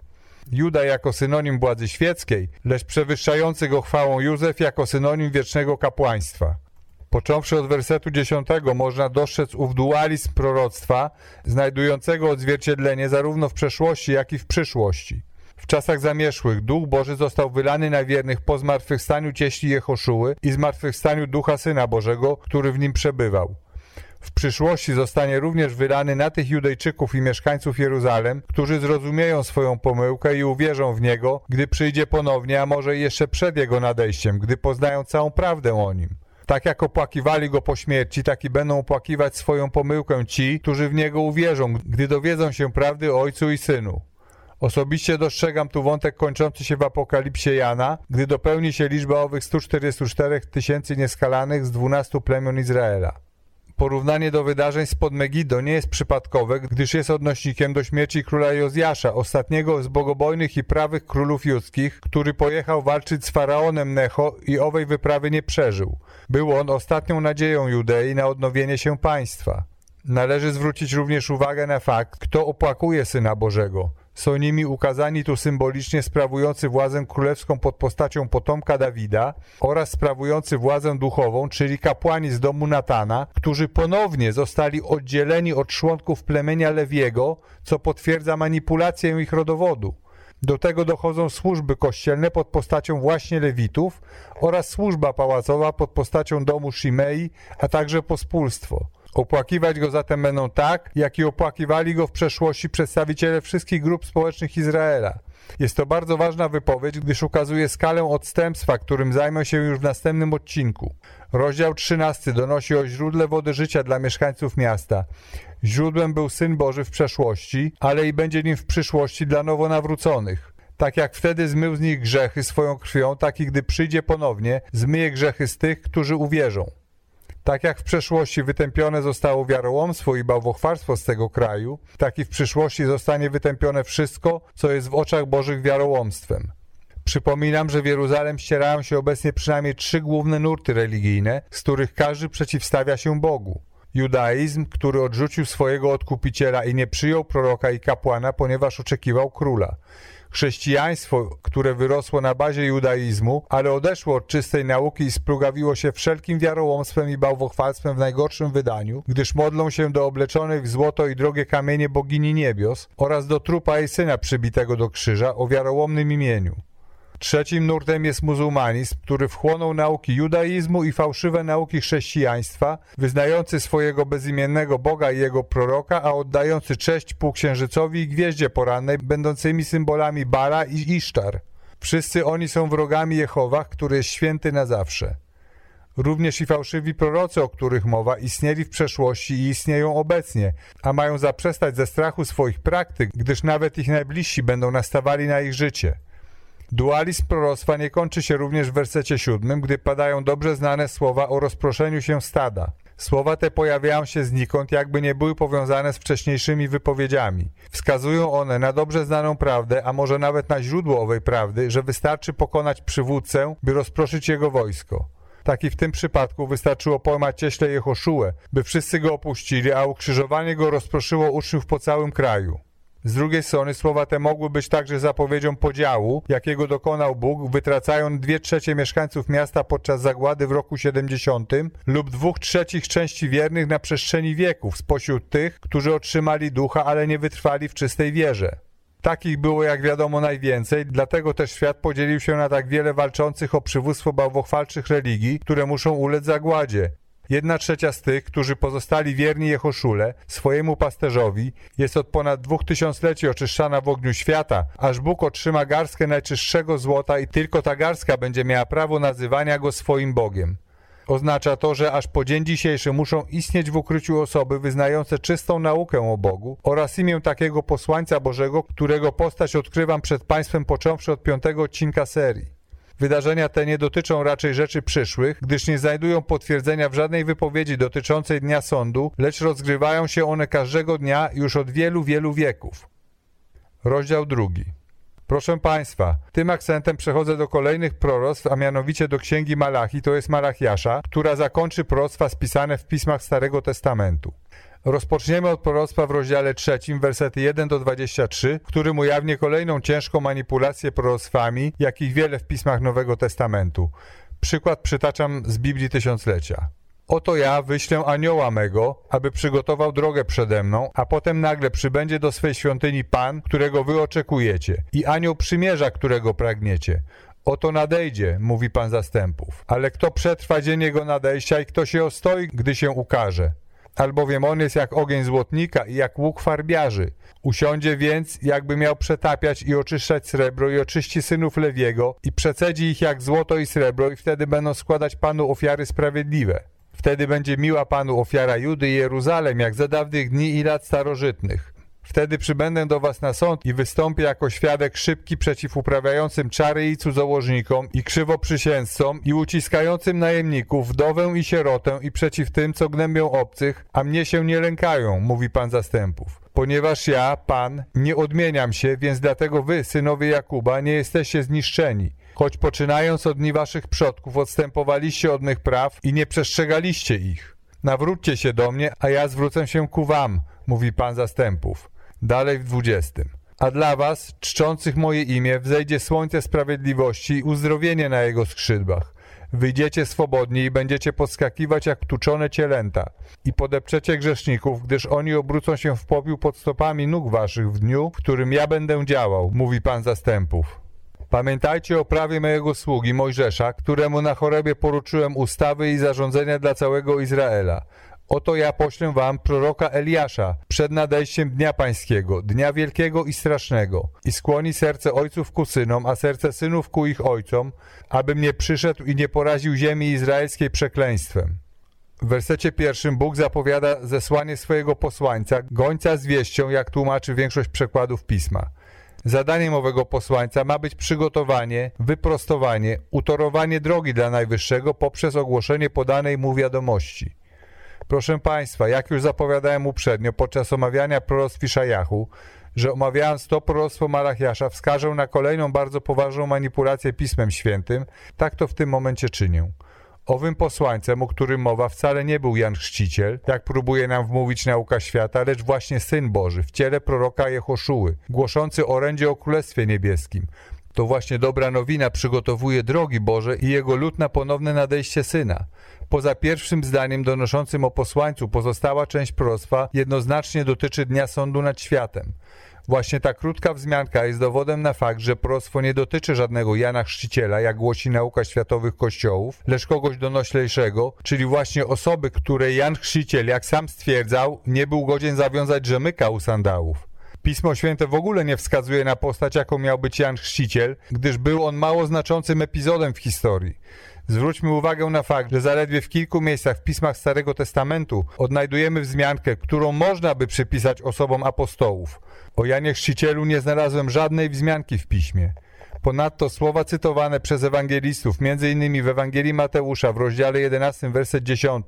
Juda jako synonim władzy świeckiej, lecz przewyższający go chwałą Józef jako synonim wiecznego kapłaństwa. Począwszy od wersetu 10 można dostrzec ów dualizm proroctwa, znajdującego odzwierciedlenie zarówno w przeszłości, jak i w przyszłości. W czasach zamieszłych Duch Boży został wylany na wiernych po zmartwychwstaniu cieśli Jehoszuły i zmartwychwstaniu Ducha Syna Bożego, który w nim przebywał. W przyszłości zostanie również wylany na tych Judejczyków i mieszkańców Jeruzalem, którzy zrozumieją swoją pomyłkę i uwierzą w Niego, gdy przyjdzie ponownie, a może jeszcze przed Jego nadejściem, gdy poznają całą prawdę o Nim. Tak jak opłakiwali Go po śmierci, tak i będą opłakiwać swoją pomyłkę ci, którzy w Niego uwierzą, gdy dowiedzą się prawdy o Ojcu i Synu. Osobiście dostrzegam tu wątek kończący się w Apokalipsie Jana, gdy dopełni się liczba owych 144 tysięcy nieskalanych z 12 plemion Izraela. Porównanie do wydarzeń spod Megido nie jest przypadkowe, gdyż jest odnośnikiem do śmierci króla Jozjasza, ostatniego z bogobojnych i prawych królów judzkich, który pojechał walczyć z faraonem Necho i owej wyprawy nie przeżył. Był on ostatnią nadzieją Judei na odnowienie się państwa. Należy zwrócić również uwagę na fakt, kto opłakuje Syna Bożego. Są nimi ukazani tu symbolicznie sprawujący władzę królewską pod postacią potomka Dawida oraz sprawujący władzę duchową, czyli kapłani z domu Natana, którzy ponownie zostali oddzieleni od członków plemienia Lewiego, co potwierdza manipulację ich rodowodu. Do tego dochodzą służby kościelne pod postacią właśnie Lewitów oraz służba pałacowa pod postacią domu Shimei, a także pospólstwo. Opłakiwać go zatem będą tak, jak i opłakiwali go w przeszłości przedstawiciele wszystkich grup społecznych Izraela. Jest to bardzo ważna wypowiedź, gdyż ukazuje skalę odstępstwa, którym zajmę się już w następnym odcinku. Rozdział 13 donosi o źródle wody życia dla mieszkańców miasta. Źródłem był Syn Boży w przeszłości, ale i będzie nim w przyszłości dla nowonawróconych. Tak jak wtedy zmył z nich grzechy swoją krwią, tak i gdy przyjdzie ponownie, zmyje grzechy z tych, którzy uwierzą. Tak jak w przeszłości wytępione zostało wiarołomstwo i bałwochwarstwo z tego kraju, tak i w przyszłości zostanie wytępione wszystko, co jest w oczach Bożych wiarołomstwem. Przypominam, że w Jeruzalem ścierają się obecnie przynajmniej trzy główne nurty religijne, z których każdy przeciwstawia się Bogu. Judaizm, który odrzucił swojego odkupiciela i nie przyjął proroka i kapłana, ponieważ oczekiwał króla. Chrześcijaństwo, które wyrosło na bazie judaizmu, ale odeszło od czystej nauki i splugawiło się wszelkim wiarołomstwem i bałwochwalstwem w najgorszym wydaniu, gdyż modlą się do obleczonej w złoto i drogie kamienie bogini niebios oraz do trupa jej syna przybitego do krzyża o wiarołomnym imieniu. Trzecim nurtem jest muzułmanizm, który wchłonął nauki judaizmu i fałszywe nauki chrześcijaństwa, wyznający swojego bezimiennego Boga i jego proroka, a oddający cześć półksiężycowi i gwieździe porannej, będącymi symbolami Bara i Isztar. Wszyscy oni są wrogami Jehowa, który jest święty na zawsze. Również i fałszywi prorocy, o których mowa, istnieli w przeszłości i istnieją obecnie, a mają zaprzestać ze strachu swoich praktyk, gdyż nawet ich najbliżsi będą nastawali na ich życie. Dualizm proroctwa nie kończy się również w wersecie siódmym, gdy padają dobrze znane słowa o rozproszeniu się stada. Słowa te pojawiają się znikąd, jakby nie były powiązane z wcześniejszymi wypowiedziami. Wskazują one na dobrze znaną prawdę, a może nawet na źródło owej prawdy, że wystarczy pokonać przywódcę, by rozproszyć jego wojsko. Tak i w tym przypadku wystarczyło pojmać cieśle Jehoszułę, by wszyscy go opuścili, a ukrzyżowanie go rozproszyło uczniów po całym kraju. Z drugiej strony słowa te mogły być także zapowiedzią podziału, jakiego dokonał Bóg, wytracając dwie trzecie mieszkańców miasta podczas zagłady w roku 70 lub dwóch trzecich części wiernych na przestrzeni wieków spośród tych, którzy otrzymali ducha, ale nie wytrwali w czystej wierze. Takich było jak wiadomo najwięcej, dlatego też świat podzielił się na tak wiele walczących o przywództwo bałwochwalczych religii, które muszą ulec zagładzie, Jedna trzecia z tych, którzy pozostali wierni Jehoszule, swojemu pasterzowi, jest od ponad dwóch tysiącleci oczyszczana w ogniu świata, aż Bóg otrzyma garstkę najczystszego złota i tylko ta garstka będzie miała prawo nazywania go swoim Bogiem. Oznacza to, że aż po dzień dzisiejszy muszą istnieć w ukryciu osoby wyznające czystą naukę o Bogu oraz imię takiego posłańca Bożego, którego postać odkrywam przed Państwem począwszy od piątego odcinka serii. Wydarzenia te nie dotyczą raczej rzeczy przyszłych, gdyż nie znajdują potwierdzenia w żadnej wypowiedzi dotyczącej dnia sądu, lecz rozgrywają się one każdego dnia już od wielu, wielu wieków. Rozdział drugi. Proszę Państwa, tym akcentem przechodzę do kolejnych proroctw, a mianowicie do księgi Malachi, to jest Malachiasza, która zakończy proroctwa spisane w pismach Starego Testamentu. Rozpoczniemy od proroctwa w rozdziale trzecim, wersety 1 do 23, którym ujawnię kolejną ciężką manipulację proroctwami, jakich wiele w pismach Nowego Testamentu. Przykład przytaczam z Biblii Tysiąclecia. Oto ja wyślę anioła mego, aby przygotował drogę przede mną, a potem nagle przybędzie do swej świątyni Pan, którego wy oczekujecie, i anioł przymierza, którego pragniecie. Oto nadejdzie, mówi Pan zastępów. Ale kto przetrwa dzień jego nadejścia i kto się ostoi, gdy się ukaże? Albowiem on jest jak ogień złotnika i jak łuk farbiarzy. Usiądzie więc, jakby miał przetapiać i oczyszczać srebro i oczyści synów Lewiego i przecedzi ich jak złoto i srebro i wtedy będą składać Panu ofiary sprawiedliwe. Wtedy będzie miła Panu ofiara Judy i Jeruzalem, jak za dawnych dni i lat starożytnych. Wtedy przybędę do was na sąd i wystąpię jako świadek szybki przeciw uprawiającym czary i cudzołożnikom i krzywoprzysięzcom i uciskającym najemników, wdowę i sierotę i przeciw tym, co gnębią obcych, a mnie się nie lękają, mówi Pan zastępów. Ponieważ ja, Pan, nie odmieniam się, więc dlatego wy, synowie Jakuba, nie jesteście zniszczeni. Choć poczynając od dni waszych przodków odstępowaliście od mych praw i nie przestrzegaliście ich. Nawróćcie się do mnie, a ja zwrócę się ku wam, mówi Pan zastępów. Dalej w dwudziestym. A dla was, czczących moje imię, wzejdzie słońce sprawiedliwości i uzdrowienie na jego skrzydłach. Wyjdziecie swobodni i będziecie podskakiwać jak tuczone cielęta i podeprzecie grzeszników, gdyż oni obrócą się w popiół pod stopami nóg waszych w dniu, w którym ja będę działał, mówi Pan zastępów. Pamiętajcie o prawie mojego sługi Mojżesza, któremu na chorobie poruczyłem ustawy i zarządzenia dla całego Izraela. Oto ja poślę wam proroka Eliasza przed nadejściem Dnia Pańskiego, Dnia Wielkiego i Strasznego i skłoni serce ojców ku synom, a serce synów ku ich ojcom, aby mnie przyszedł i nie poraził ziemi izraelskiej przekleństwem. W wersecie pierwszym Bóg zapowiada zesłanie swojego posłańca, gońca z wieścią, jak tłumaczy większość przekładów Pisma. Zadaniem owego posłańca ma być przygotowanie, wyprostowanie, utorowanie drogi dla Najwyższego poprzez ogłoszenie podanej mu wiadomości. Proszę Państwa, jak już zapowiadałem uprzednio podczas omawiania proroctw Iszajachu, że omawiając to proroctwo Malachiasza wskażę na kolejną bardzo poważną manipulację Pismem Świętym, tak to w tym momencie czynię. Owym posłańcem, o którym mowa, wcale nie był Jan Chrzciciel, jak próbuje nam wmówić nauka świata, lecz właśnie Syn Boży w ciele proroka Jehoszuły, głoszący orędzie o Królestwie Niebieskim. To właśnie dobra nowina przygotowuje drogi Boże i jego lud na ponowne nadejście Syna. Poza pierwszym zdaniem donoszącym o posłańcu pozostała część proroctwa jednoznacznie dotyczy dnia sądu nad światem. Właśnie ta krótka wzmianka jest dowodem na fakt, że proroctwo nie dotyczy żadnego Jana Chrzciciela, jak głosi nauka światowych kościołów, lecz kogoś donoślejszego, czyli właśnie osoby, której Jan Chrzciciel, jak sam stwierdzał, nie był godzien zawiązać rzemyka u sandałów. Pismo Święte w ogóle nie wskazuje na postać, jaką miał być Jan Chrzciciel, gdyż był on mało znaczącym epizodem w historii. Zwróćmy uwagę na fakt, że zaledwie w kilku miejscach w pismach Starego Testamentu odnajdujemy wzmiankę, którą można by przypisać osobom apostołów. O Janie Chrzcicielu nie znalazłem żadnej wzmianki w piśmie. Ponadto słowa cytowane przez ewangelistów, m.in. w Ewangelii Mateusza w rozdziale 11, werset 10.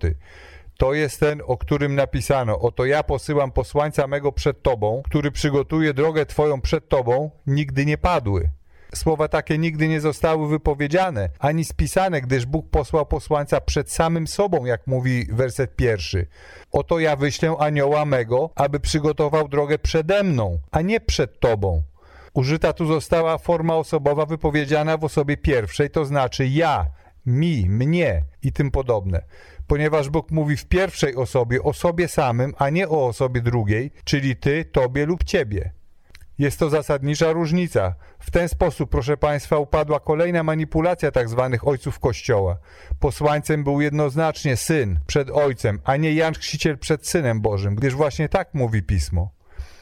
To jest ten, o którym napisano: Oto ja posyłam posłańca mego przed tobą, który przygotuje drogę twoją przed tobą, nigdy nie padły. Słowa takie nigdy nie zostały wypowiedziane, ani spisane, gdyż Bóg posłał posłańca przed samym sobą, jak mówi werset pierwszy. Oto ja wyślę anioła mego, aby przygotował drogę przede mną, a nie przed tobą. Użyta tu została forma osobowa wypowiedziana w osobie pierwszej, to znaczy ja, mi, mnie i tym podobne. Ponieważ Bóg mówi w pierwszej osobie o sobie samym, a nie o osobie drugiej, czyli ty, tobie lub ciebie. Jest to zasadnicza różnica. W ten sposób, proszę Państwa, upadła kolejna manipulacja tzw. Tak ojców Kościoła. Posłańcem był jednoznacznie syn przed ojcem, a nie Jan Chrzciciel przed synem Bożym, gdyż właśnie tak mówi Pismo.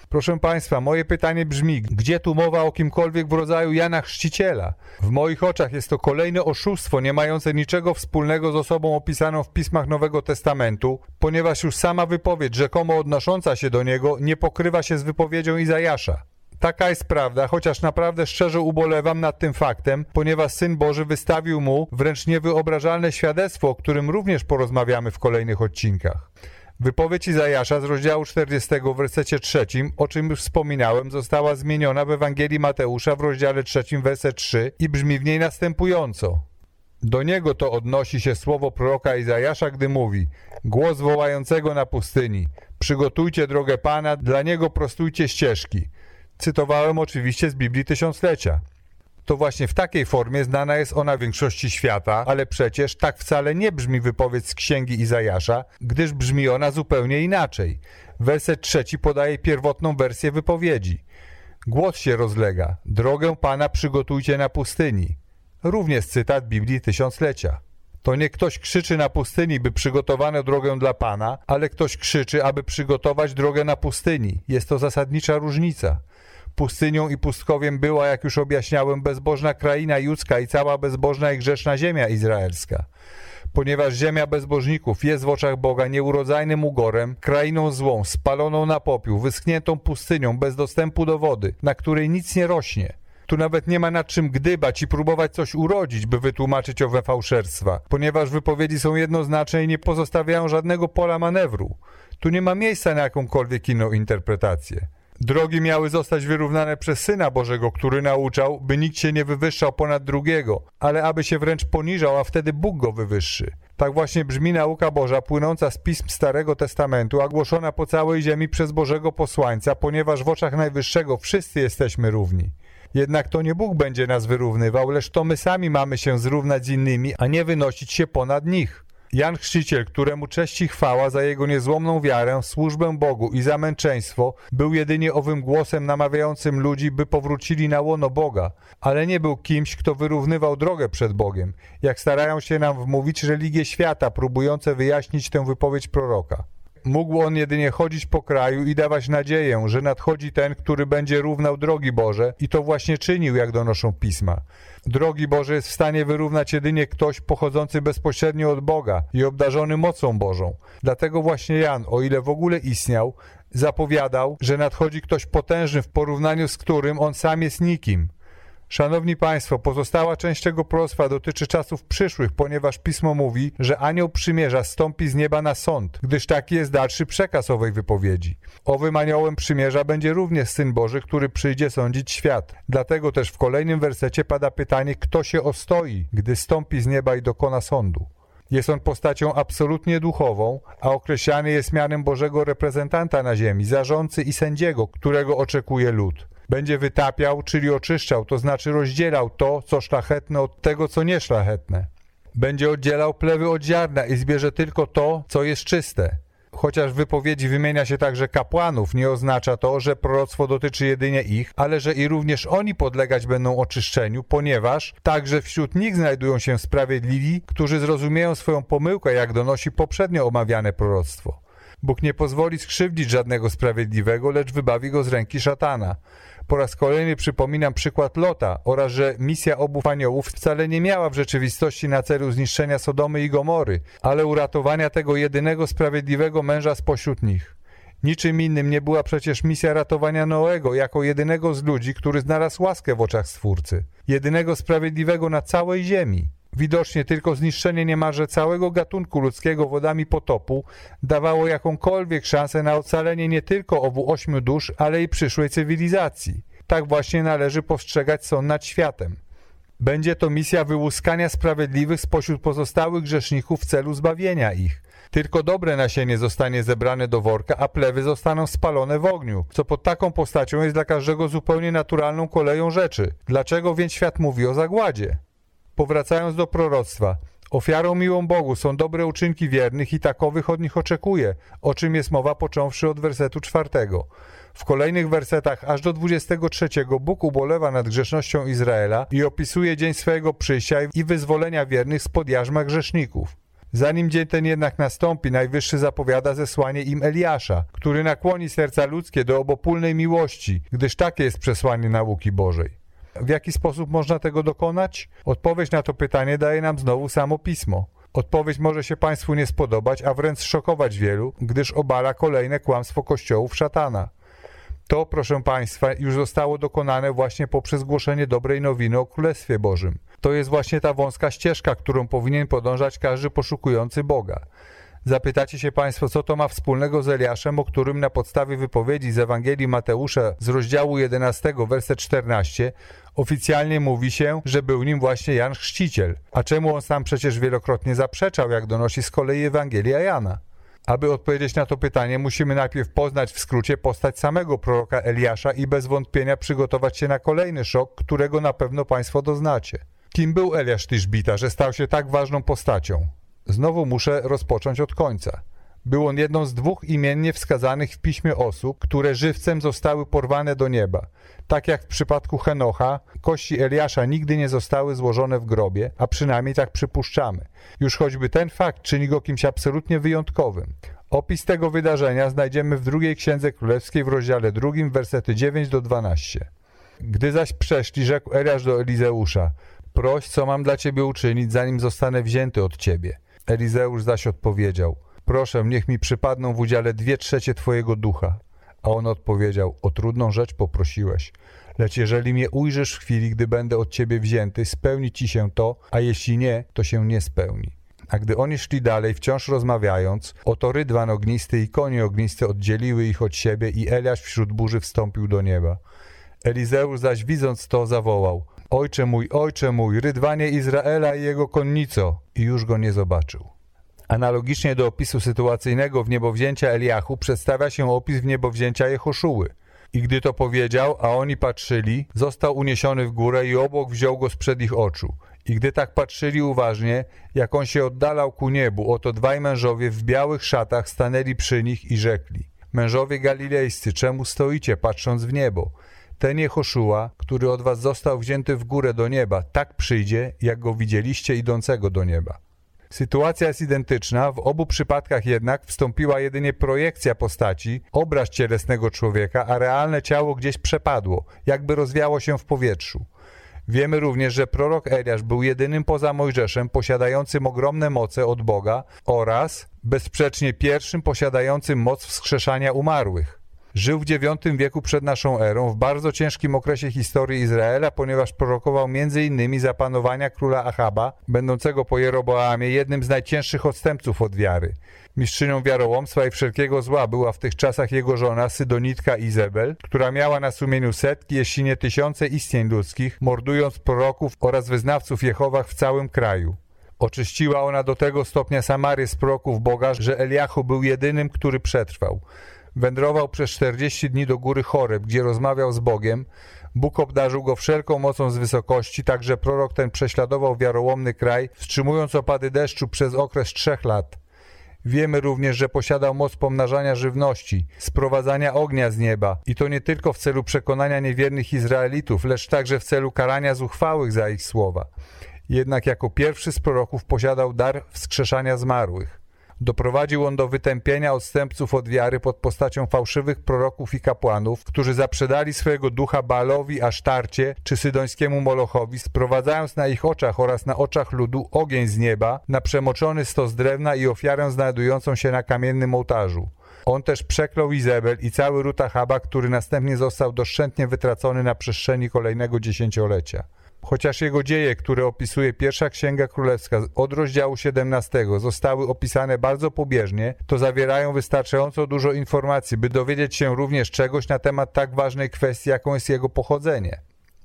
Proszę Państwa, moje pytanie brzmi, gdzie tu mowa o kimkolwiek w rodzaju Jana Chrzciciela? W moich oczach jest to kolejne oszustwo, nie mające niczego wspólnego z osobą opisaną w pismach Nowego Testamentu, ponieważ już sama wypowiedź rzekomo odnosząca się do niego nie pokrywa się z wypowiedzią Izajasza. Taka jest prawda, chociaż naprawdę szczerze ubolewam nad tym faktem, ponieważ Syn Boży wystawił mu wręcz niewyobrażalne świadectwo, o którym również porozmawiamy w kolejnych odcinkach. Wypowiedź Izajasza z rozdziału 40 w wersecie 3, o czym już wspominałem, została zmieniona w Ewangelii Mateusza w rozdziale 3, werset 3 i brzmi w niej następująco. Do niego to odnosi się słowo proroka Izajasza, gdy mówi Głos wołającego na pustyni Przygotujcie drogę Pana, dla niego prostujcie ścieżki. Cytowałem oczywiście z Biblii Tysiąclecia. to właśnie w takiej formie znana jest ona większości świata, ale przecież tak wcale nie brzmi wypowiedź z księgi Izajasza, gdyż brzmi ona zupełnie inaczej. Werset trzeci podaje pierwotną wersję wypowiedzi. Głos się rozlega. Drogę Pana przygotujcie na pustyni. Również cytat Biblii Tysiąclecia. To nie ktoś krzyczy na pustyni, by przygotowano drogę dla Pana, ale ktoś krzyczy, aby przygotować drogę na pustyni. Jest to zasadnicza różnica. Pustynią i pustkowiem była, jak już objaśniałem, bezbożna kraina judzka i cała bezbożna i grzeszna ziemia izraelska. Ponieważ ziemia bezbożników jest w oczach Boga nieurodzajnym ugorem, krainą złą, spaloną na popiół, wyschniętą pustynią, bez dostępu do wody, na której nic nie rośnie. Tu nawet nie ma nad czym gdybać i próbować coś urodzić, by wytłumaczyć owe fałszerstwa, ponieważ wypowiedzi są jednoznaczne i nie pozostawiają żadnego pola manewru. Tu nie ma miejsca na jakąkolwiek inną interpretację. Drogi miały zostać wyrównane przez Syna Bożego, który nauczał, by nikt się nie wywyższał ponad drugiego, ale aby się wręcz poniżał, a wtedy Bóg go wywyższy. Tak właśnie brzmi nauka Boża płynąca z pism Starego Testamentu, a głoszona po całej ziemi przez Bożego posłańca, ponieważ w oczach Najwyższego wszyscy jesteśmy równi. Jednak to nie Bóg będzie nas wyrównywał, lecz to my sami mamy się zrównać z innymi, a nie wynosić się ponad nich. Jan Chrzciciel, któremu cześć i chwała za jego niezłomną wiarę, służbę Bogu i za męczeństwo, był jedynie owym głosem namawiającym ludzi, by powrócili na łono Boga, ale nie był kimś, kto wyrównywał drogę przed Bogiem, jak starają się nam wmówić religie świata, próbujące wyjaśnić tę wypowiedź proroka. Mógł on jedynie chodzić po kraju i dawać nadzieję, że nadchodzi ten, który będzie równał drogi Boże i to właśnie czynił, jak donoszą pisma. Drogi Boże jest w stanie wyrównać jedynie ktoś pochodzący bezpośrednio od Boga i obdarzony mocą Bożą. Dlatego właśnie Jan, o ile w ogóle istniał, zapowiadał, że nadchodzi ktoś potężny w porównaniu z którym on sam jest nikim. Szanowni Państwo, pozostała część tego proroctwa dotyczy czasów przyszłych, ponieważ Pismo mówi, że anioł przymierza stąpi z nieba na sąd, gdyż taki jest dalszy przekaz owej wypowiedzi. Owym aniołem przymierza będzie również Syn Boży, który przyjdzie sądzić świat. Dlatego też w kolejnym wersecie pada pytanie, kto się ostoi, gdy stąpi z nieba i dokona sądu. Jest on postacią absolutnie duchową, a określany jest mianem Bożego reprezentanta na ziemi, zarządcy i sędziego, którego oczekuje lud. Będzie wytapiał, czyli oczyszczał, to znaczy rozdzielał to, co szlachetne od tego, co nieszlachetne. Będzie oddzielał plewy od ziarna i zbierze tylko to, co jest czyste. Chociaż w wypowiedzi wymienia się także kapłanów, nie oznacza to, że proroctwo dotyczy jedynie ich, ale że i również oni podlegać będą oczyszczeniu, ponieważ także wśród nich znajdują się sprawiedliwi, którzy zrozumieją swoją pomyłkę, jak donosi poprzednio omawiane proroctwo. Bóg nie pozwoli skrzywdzić żadnego sprawiedliwego, lecz wybawi go z ręki szatana. Po raz kolejny przypominam przykład Lota oraz, że misja obu aniołów wcale nie miała w rzeczywistości na celu zniszczenia Sodomy i Gomory, ale uratowania tego jedynego sprawiedliwego męża spośród nich. Niczym innym nie była przecież misja ratowania Noego jako jedynego z ludzi, który znalazł łaskę w oczach Stwórcy, jedynego sprawiedliwego na całej ziemi. Widocznie tylko zniszczenie niemalże całego gatunku ludzkiego wodami potopu dawało jakąkolwiek szansę na ocalenie nie tylko obu ośmiu dusz, ale i przyszłej cywilizacji. Tak właśnie należy postrzegać sąd nad światem. Będzie to misja wyłuskania sprawiedliwych spośród pozostałych grzeszników w celu zbawienia ich. Tylko dobre nasienie zostanie zebrane do worka, a plewy zostaną spalone w ogniu, co pod taką postacią jest dla każdego zupełnie naturalną koleją rzeczy. Dlaczego więc świat mówi o zagładzie? Powracając do proroctwa, ofiarą miłą Bogu są dobre uczynki wiernych i takowych od nich oczekuje, o czym jest mowa począwszy od wersetu czwartego. W kolejnych wersetach aż do 23 Bóg ubolewa nad grzesznością Izraela i opisuje dzień swojego przyjścia i wyzwolenia wiernych spod jarzma grzeszników. Zanim dzień ten jednak nastąpi, Najwyższy zapowiada zesłanie im Eliasza, który nakłoni serca ludzkie do obopólnej miłości, gdyż takie jest przesłanie nauki Bożej. W jaki sposób można tego dokonać? Odpowiedź na to pytanie daje nam znowu samo pismo. Odpowiedź może się Państwu nie spodobać, a wręcz szokować wielu, gdyż obala kolejne kłamstwo kościołów szatana. To, proszę Państwa, już zostało dokonane właśnie poprzez głoszenie dobrej nowiny o Królestwie Bożym. To jest właśnie ta wąska ścieżka, którą powinien podążać każdy poszukujący Boga. Zapytacie się Państwo, co to ma wspólnego z Eliaszem, o którym na podstawie wypowiedzi z Ewangelii Mateusza z rozdziału 11, werset 14 oficjalnie mówi się, że był nim właśnie Jan Chrzciciel. A czemu on sam przecież wielokrotnie zaprzeczał, jak donosi z kolei Ewangelia Jana? Aby odpowiedzieć na to pytanie, musimy najpierw poznać w skrócie postać samego proroka Eliasza i bez wątpienia przygotować się na kolejny szok, którego na pewno Państwo doznacie. Kim był Eliasz Tiszbita, że stał się tak ważną postacią? Znowu muszę rozpocząć od końca. Był on jedną z dwóch imiennie wskazanych w piśmie osób, które żywcem zostały porwane do nieba. Tak jak w przypadku Henocha, kości Eliasza nigdy nie zostały złożone w grobie, a przynajmniej tak przypuszczamy. Już choćby ten fakt czyni go kimś absolutnie wyjątkowym. Opis tego wydarzenia znajdziemy w drugiej Księdze Królewskiej w rozdziale drugim, wersety 9 do 12. Gdy zaś przeszli, rzekł Eliasz do Elizeusza, proś, co mam dla ciebie uczynić, zanim zostanę wzięty od ciebie. Elizeusz zaś odpowiedział, proszę, niech mi przypadną w udziale dwie trzecie twojego ducha. A on odpowiedział, o trudną rzecz poprosiłeś. Lecz jeżeli mnie ujrzysz w chwili, gdy będę od ciebie wzięty, spełni ci się to, a jeśli nie, to się nie spełni. A gdy oni szli dalej, wciąż rozmawiając, oto rydwan ognisty i konie ogniste oddzieliły ich od siebie i Eliasz wśród burzy wstąpił do nieba. Elizeusz zaś widząc to zawołał, Ojcze mój, ojcze mój, rydwanie Izraela i jego konnico! I już go nie zobaczył. Analogicznie do opisu sytuacyjnego w niebowzięcia Eliachu przedstawia się opis w niebowzięcia Jehoszuły. I gdy to powiedział, a oni patrzyli, został uniesiony w górę i obłok wziął go sprzed ich oczu. I gdy tak patrzyli uważnie, jak on się oddalał ku niebu, oto dwaj mężowie w białych szatach stanęli przy nich i rzekli Mężowie galilejscy, czemu stoicie, patrząc w niebo? Ten Jehoszua, który od was został wzięty w górę do nieba, tak przyjdzie, jak go widzieliście idącego do nieba. Sytuacja jest identyczna, w obu przypadkach jednak wstąpiła jedynie projekcja postaci, obraz cielesnego człowieka, a realne ciało gdzieś przepadło, jakby rozwiało się w powietrzu. Wiemy również, że prorok Eliasz był jedynym poza Mojżeszem posiadającym ogromne moce od Boga oraz bezsprzecznie pierwszym posiadającym moc wskrzeszania umarłych. Żył w IX wieku przed naszą erą, w bardzo ciężkim okresie historii Izraela, ponieważ prorokował m.in. za panowania króla Achaba, będącego po Jeroboamie jednym z najcięższych odstępców od wiary. Mistrzynią wiarołomstwa i wszelkiego zła była w tych czasach jego żona Sydonitka Izebel, która miała na sumieniu setki, jeśli nie tysiące istnień ludzkich, mordując proroków oraz wyznawców Jehowach w całym kraju. Oczyściła ona do tego stopnia Samarię z proroków Boga, że Eliachu był jedynym, który przetrwał. Wędrował przez 40 dni do góry Choreb, gdzie rozmawiał z Bogiem. Bóg obdarzył go wszelką mocą z wysokości, tak że prorok ten prześladował wiarołomny kraj, wstrzymując opady deszczu przez okres trzech lat. Wiemy również, że posiadał moc pomnażania żywności, sprowadzania ognia z nieba i to nie tylko w celu przekonania niewiernych Izraelitów, lecz także w celu karania zuchwałych za ich słowa. Jednak jako pierwszy z proroków posiadał dar wskrzeszania zmarłych. Doprowadził on do wytępienia odstępców od wiary pod postacią fałszywych proroków i kapłanów, którzy zaprzedali swojego ducha Baalowi, Asztarcie czy sydońskiemu Molochowi, sprowadzając na ich oczach oraz na oczach ludu ogień z nieba na przemoczony stos drewna i ofiarę znajdującą się na kamiennym ołtarzu. On też przeklął Izabel i cały ród Achaba, który następnie został doszczętnie wytracony na przestrzeni kolejnego dziesięciolecia. Chociaż jego dzieje, które opisuje pierwsza Księga Królewska od rozdziału 17 zostały opisane bardzo pobieżnie, to zawierają wystarczająco dużo informacji, by dowiedzieć się również czegoś na temat tak ważnej kwestii, jaką jest jego pochodzenie.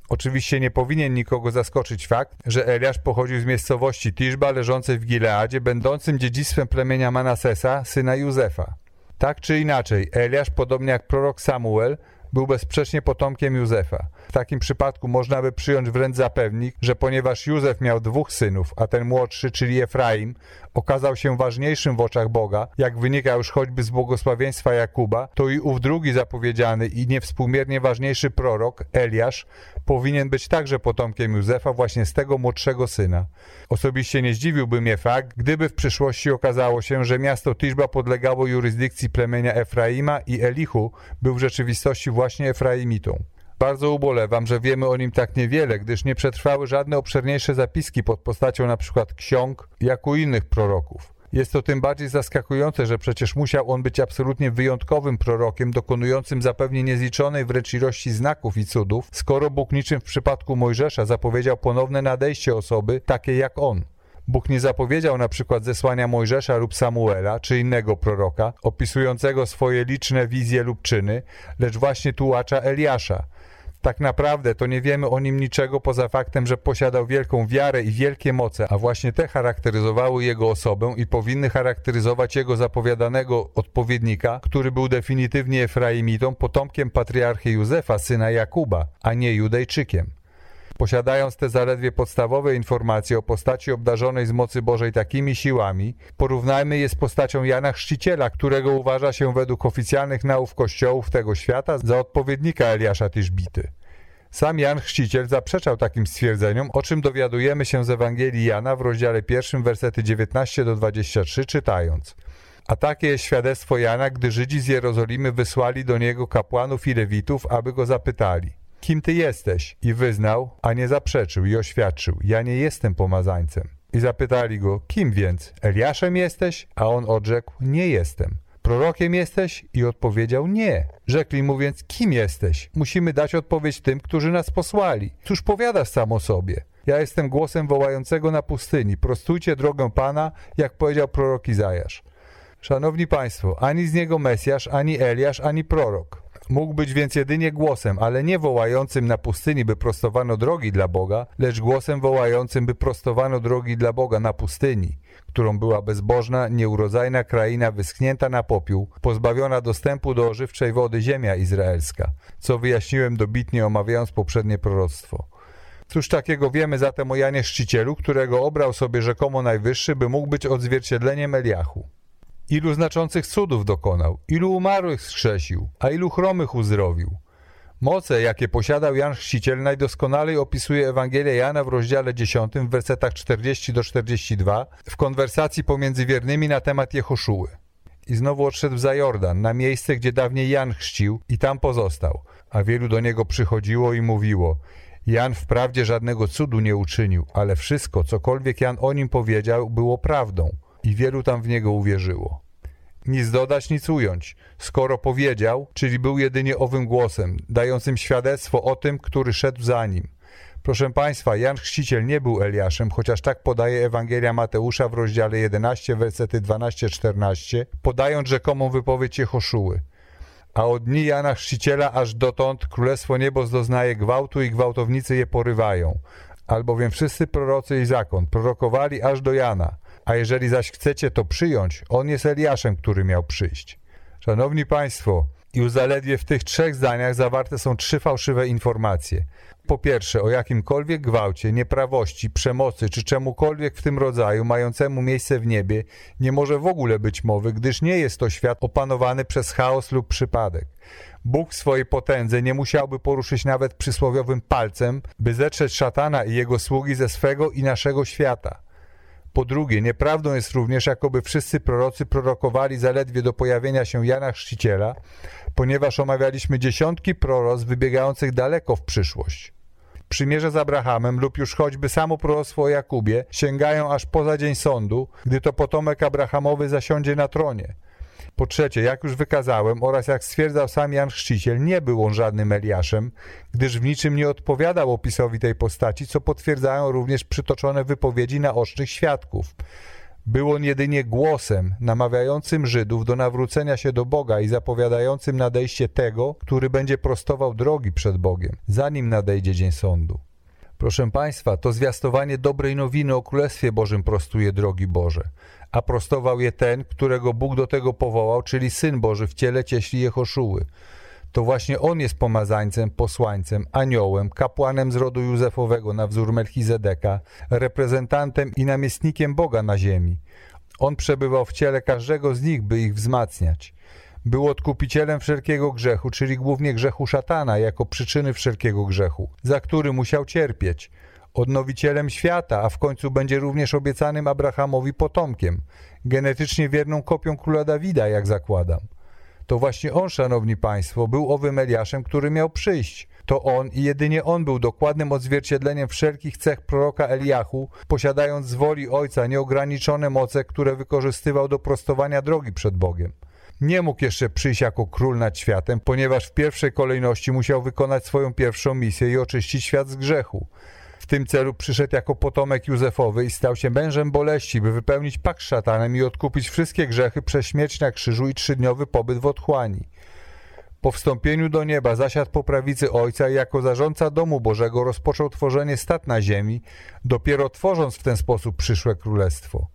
Oczywiście nie powinien nikogo zaskoczyć fakt, że Eliasz pochodził z miejscowości Tiszba leżącej w Gileadzie, będącym dziedzictwem plemienia Manasesa, syna Józefa. Tak czy inaczej, Eliasz, podobnie jak prorok Samuel, był bezsprzecznie potomkiem Józefa. W takim przypadku można by przyjąć wręcz zapewnik, że ponieważ Józef miał dwóch synów, a ten młodszy, czyli Efraim, okazał się ważniejszym w oczach Boga, jak wynika już choćby z błogosławieństwa Jakuba, to i ów drugi zapowiedziany i niewspółmiernie ważniejszy prorok, Eliasz, powinien być także potomkiem Józefa właśnie z tego młodszego syna. Osobiście nie zdziwiłby mnie fakt, gdyby w przyszłości okazało się, że miasto Tiszba podlegało jurysdykcji plemienia Efraima i Elichu był w rzeczywistości właśnie Efraimitą. Bardzo ubolewam, że wiemy o nim tak niewiele, gdyż nie przetrwały żadne obszerniejsze zapiski pod postacią np. ksiąg, jak u innych proroków. Jest to tym bardziej zaskakujące, że przecież musiał on być absolutnie wyjątkowym prorokiem, dokonującym zapewnie niezliczonej wręcz ilości znaków i cudów, skoro Bóg niczym w przypadku Mojżesza zapowiedział ponowne nadejście osoby takiej jak on. Bóg nie zapowiedział na przykład zesłania Mojżesza lub Samuela, czy innego proroka, opisującego swoje liczne wizje lub czyny, lecz właśnie tułacza Eliasza. Tak naprawdę to nie wiemy o nim niczego poza faktem, że posiadał wielką wiarę i wielkie moce, a właśnie te charakteryzowały jego osobę i powinny charakteryzować jego zapowiadanego odpowiednika, który był definitywnie Efraimitą, potomkiem patriarchy Józefa, syna Jakuba, a nie Judejczykiem. Posiadając te zaledwie podstawowe informacje o postaci obdarzonej z mocy Bożej takimi siłami, porównajmy je z postacią Jana Chrzciciela, którego uważa się według oficjalnych nauk kościołów tego świata za odpowiednika Eliasza Tiszbity. Sam Jan Chrzciciel zaprzeczał takim stwierdzeniom, o czym dowiadujemy się z Ewangelii Jana w rozdziale pierwszym, wersety 19 do 23, czytając. A takie jest świadectwo Jana, gdy Żydzi z Jerozolimy wysłali do niego kapłanów i lewitów, aby go zapytali – kim ty jesteś? I wyznał, a nie zaprzeczył i oświadczył, ja nie jestem pomazańcem. I zapytali go, kim więc? Eliaszem jesteś? A on odrzekł, nie jestem. Prorokiem jesteś? I odpowiedział, nie. Rzekli mu więc, kim jesteś? Musimy dać odpowiedź tym, którzy nas posłali. Cóż powiadasz sam o sobie? Ja jestem głosem wołającego na pustyni. Prostujcie drogę Pana, jak powiedział prorok Izajasz. Szanowni Państwo, ani z niego Mesjasz, ani Eliasz, ani prorok. Mógł być więc jedynie głosem, ale nie wołającym na pustyni, by prostowano drogi dla Boga, lecz głosem wołającym, by prostowano drogi dla Boga na pustyni, którą była bezbożna, nieurodzajna kraina wyschnięta na popiół, pozbawiona dostępu do ożywczej wody ziemia izraelska, co wyjaśniłem dobitnie omawiając poprzednie proroctwo. Cóż takiego wiemy zatem o Janie Szcicielu, którego obrał sobie rzekomo najwyższy, by mógł być odzwierciedleniem Eliachu. Ilu znaczących cudów dokonał, ilu umarłych skrzesił, a ilu chromych uzdrowił. Moce, jakie posiadał Jan Chrzciciel, najdoskonalej opisuje Ewangelia Jana w rozdziale 10, w wersetach 40 do 42, w konwersacji pomiędzy wiernymi na temat Jehoszuły. I znowu odszedł za Jordan, na miejsce, gdzie dawniej Jan chrzcił i tam pozostał. A wielu do niego przychodziło i mówiło, Jan wprawdzie żadnego cudu nie uczynił, ale wszystko, cokolwiek Jan o nim powiedział, było prawdą – i wielu tam w niego uwierzyło. Nic dodać, nic ująć. Skoro powiedział, czyli był jedynie owym głosem, dającym świadectwo o tym, który szedł za nim. Proszę Państwa, Jan Chrzciciel nie był Eliaszem, chociaż tak podaje Ewangelia Mateusza w rozdziale 11, wersety 12-14, podając rzekomą wypowiedź Jehoszuły. A od dni Jana Chrzciciela aż dotąd Królestwo Niebos doznaje gwałtu i gwałtownicy je porywają. Albowiem wszyscy prorocy i zakon prorokowali aż do Jana – a jeżeli zaś chcecie to przyjąć, on jest Eliaszem, który miał przyjść. Szanowni Państwo, już zaledwie w tych trzech zdaniach zawarte są trzy fałszywe informacje. Po pierwsze, o jakimkolwiek gwałcie, nieprawości, przemocy czy czemukolwiek w tym rodzaju mającemu miejsce w niebie nie może w ogóle być mowy, gdyż nie jest to świat opanowany przez chaos lub przypadek. Bóg w swojej potędze nie musiałby poruszyć nawet przysłowiowym palcem, by zetrzeć szatana i jego sługi ze swego i naszego świata. Po drugie, nieprawdą jest również, jakoby wszyscy prorocy prorokowali zaledwie do pojawienia się Jana Chrzciciela, ponieważ omawialiśmy dziesiątki proroc wybiegających daleko w przyszłość. Przymierze z Abrahamem lub już choćby samo proroctwo o Jakubie sięgają aż poza dzień sądu, gdy to potomek Abrahamowy zasiądzie na tronie – po trzecie, jak już wykazałem oraz jak stwierdzał sam Jan Chrzciciel, nie był on żadnym Eliaszem, gdyż w niczym nie odpowiadał opisowi tej postaci, co potwierdzają również przytoczone wypowiedzi naocznych świadków. Był on jedynie głosem namawiającym Żydów do nawrócenia się do Boga i zapowiadającym nadejście tego, który będzie prostował drogi przed Bogiem, zanim nadejdzie dzień sądu. Proszę Państwa, to zwiastowanie dobrej nowiny o Królestwie Bożym prostuje drogi Boże a prostował je ten, którego Bóg do tego powołał, czyli Syn Boży w ciele cieśli Jehoszuły. To właśnie On jest pomazańcem, posłańcem, aniołem, kapłanem z rodu Józefowego na wzór Melchizedeka, reprezentantem i namiestnikiem Boga na ziemi. On przebywał w ciele każdego z nich, by ich wzmacniać. Był odkupicielem wszelkiego grzechu, czyli głównie grzechu szatana, jako przyczyny wszelkiego grzechu, za który musiał cierpieć – odnowicielem świata, a w końcu będzie również obiecanym Abrahamowi potomkiem, genetycznie wierną kopią króla Dawida, jak zakładam. To właśnie on, szanowni państwo, był owym Eliaszem, który miał przyjść. To on i jedynie on był dokładnym odzwierciedleniem wszelkich cech proroka Eliachu, posiadając z woli Ojca nieograniczone moce, które wykorzystywał do prostowania drogi przed Bogiem. Nie mógł jeszcze przyjść jako król nad światem, ponieważ w pierwszej kolejności musiał wykonać swoją pierwszą misję i oczyścić świat z grzechu tym celu przyszedł jako potomek Józefowy i stał się mężem boleści, by wypełnić pakt z szatanem i odkupić wszystkie grzechy przez śmierć na krzyżu i trzydniowy pobyt w otchłani. Po wstąpieniu do nieba zasiadł po prawicy Ojca i jako zarządca domu Bożego rozpoczął tworzenie stat na ziemi, dopiero tworząc w ten sposób przyszłe królestwo.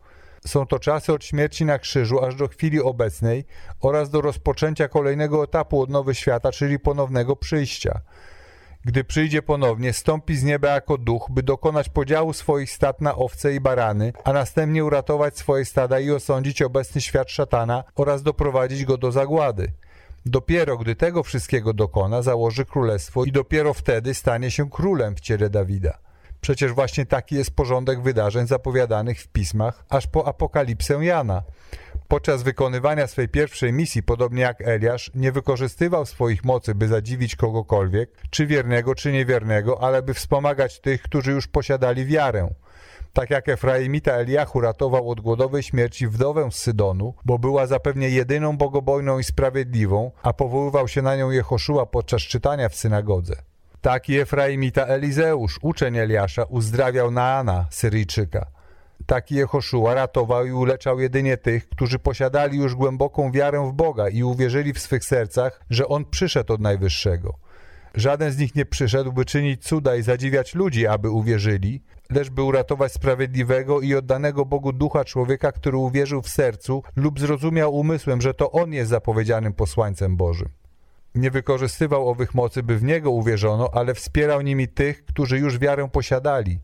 Są to czasy od śmierci na krzyżu aż do chwili obecnej oraz do rozpoczęcia kolejnego etapu odnowy świata, czyli ponownego przyjścia. Gdy przyjdzie ponownie, stąpi z nieba jako duch, by dokonać podziału swoich stad na owce i barany, a następnie uratować swoje stada i osądzić obecny świat szatana oraz doprowadzić go do zagłady. Dopiero gdy tego wszystkiego dokona, założy królestwo i dopiero wtedy stanie się królem w ciele Dawida. Przecież właśnie taki jest porządek wydarzeń zapowiadanych w pismach, aż po apokalipsę Jana. Podczas wykonywania swej pierwszej misji, podobnie jak Eliasz, nie wykorzystywał swoich mocy, by zadziwić kogokolwiek, czy wiernego, czy niewiernego, ale by wspomagać tych, którzy już posiadali wiarę. Tak jak Efraimita Eliachu ratował od głodowej śmierci wdowę z Sydonu, bo była zapewne jedyną bogobojną i sprawiedliwą, a powoływał się na nią Jehoszua podczas czytania w synagodze. Taki Efraimita Elizeusz, uczeń Eliasza, uzdrawiał Naana, Syryjczyka. Taki Jehoszua ratował i uleczał jedynie tych, którzy posiadali już głęboką wiarę w Boga i uwierzyli w swych sercach, że On przyszedł od Najwyższego. Żaden z nich nie przyszedł, by czynić cuda i zadziwiać ludzi, aby uwierzyli, lecz by uratować sprawiedliwego i oddanego Bogu ducha człowieka, który uwierzył w sercu lub zrozumiał umysłem, że to On jest zapowiedzianym posłańcem Bożym. Nie wykorzystywał owych mocy, by w Niego uwierzono, ale wspierał nimi tych, którzy już wiarę posiadali.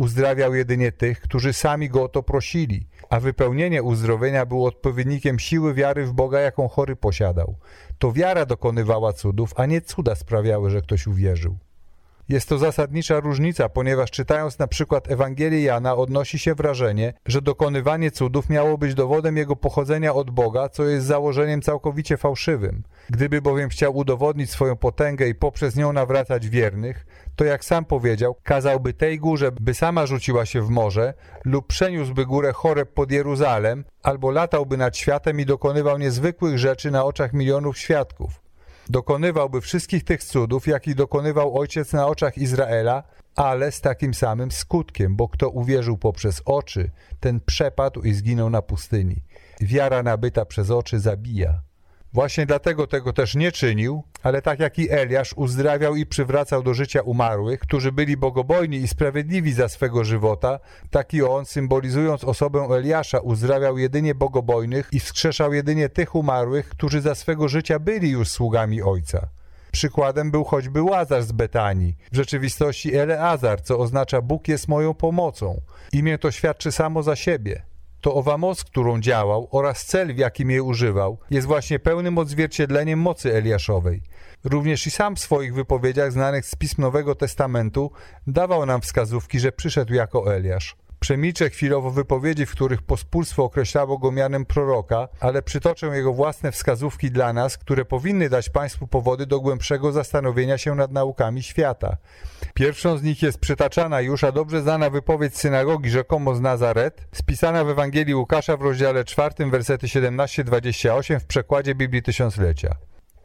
Uzdrawiał jedynie tych, którzy sami Go o to prosili, a wypełnienie uzdrowienia było odpowiednikiem siły wiary w Boga, jaką chory posiadał. To wiara dokonywała cudów, a nie cuda sprawiały, że ktoś uwierzył. Jest to zasadnicza różnica, ponieważ czytając na przykład Ewangelię Jana odnosi się wrażenie, że dokonywanie cudów miało być dowodem jego pochodzenia od Boga, co jest założeniem całkowicie fałszywym. Gdyby bowiem chciał udowodnić swoją potęgę i poprzez nią nawracać wiernych, to jak sam powiedział, kazałby tej górze, by sama rzuciła się w morze, lub przeniósłby górę Choreb pod Jeruzalem, albo latałby nad światem i dokonywał niezwykłych rzeczy na oczach milionów świadków. Dokonywałby wszystkich tych cudów, jakich dokonywał ojciec na oczach Izraela, ale z takim samym skutkiem, bo kto uwierzył poprzez oczy, ten przepadł i zginął na pustyni. Wiara nabyta przez oczy zabija. Właśnie dlatego tego też nie czynił, ale tak jak i Eliasz uzdrawiał i przywracał do życia umarłych, którzy byli bogobojni i sprawiedliwi za swego żywota, tak i on, symbolizując osobę Eliasza, uzdrawiał jedynie bogobojnych i wskrzeszał jedynie tych umarłych, którzy za swego życia byli już sługami Ojca. Przykładem był choćby Łazarz z Betanii, w rzeczywistości Eleazar, co oznacza Bóg jest moją pomocą. Imię to świadczy samo za siebie to owa moc, którą działał oraz cel, w jakim jej używał, jest właśnie pełnym odzwierciedleniem mocy Eliaszowej. Również i sam w swoich wypowiedziach znanych z pism Nowego Testamentu dawał nam wskazówki, że przyszedł jako Eliasz. Przemilczę chwilowo wypowiedzi, w których pospólstwo określało go mianem proroka, ale przytoczę jego własne wskazówki dla nas, które powinny dać Państwu powody do głębszego zastanowienia się nad naukami świata. Pierwszą z nich jest przytaczana już, a dobrze znana wypowiedź synagogi rzekomo z Nazaret, spisana w Ewangelii Łukasza w rozdziale 4, wersety 17-28 w przekładzie Biblii Tysiąclecia.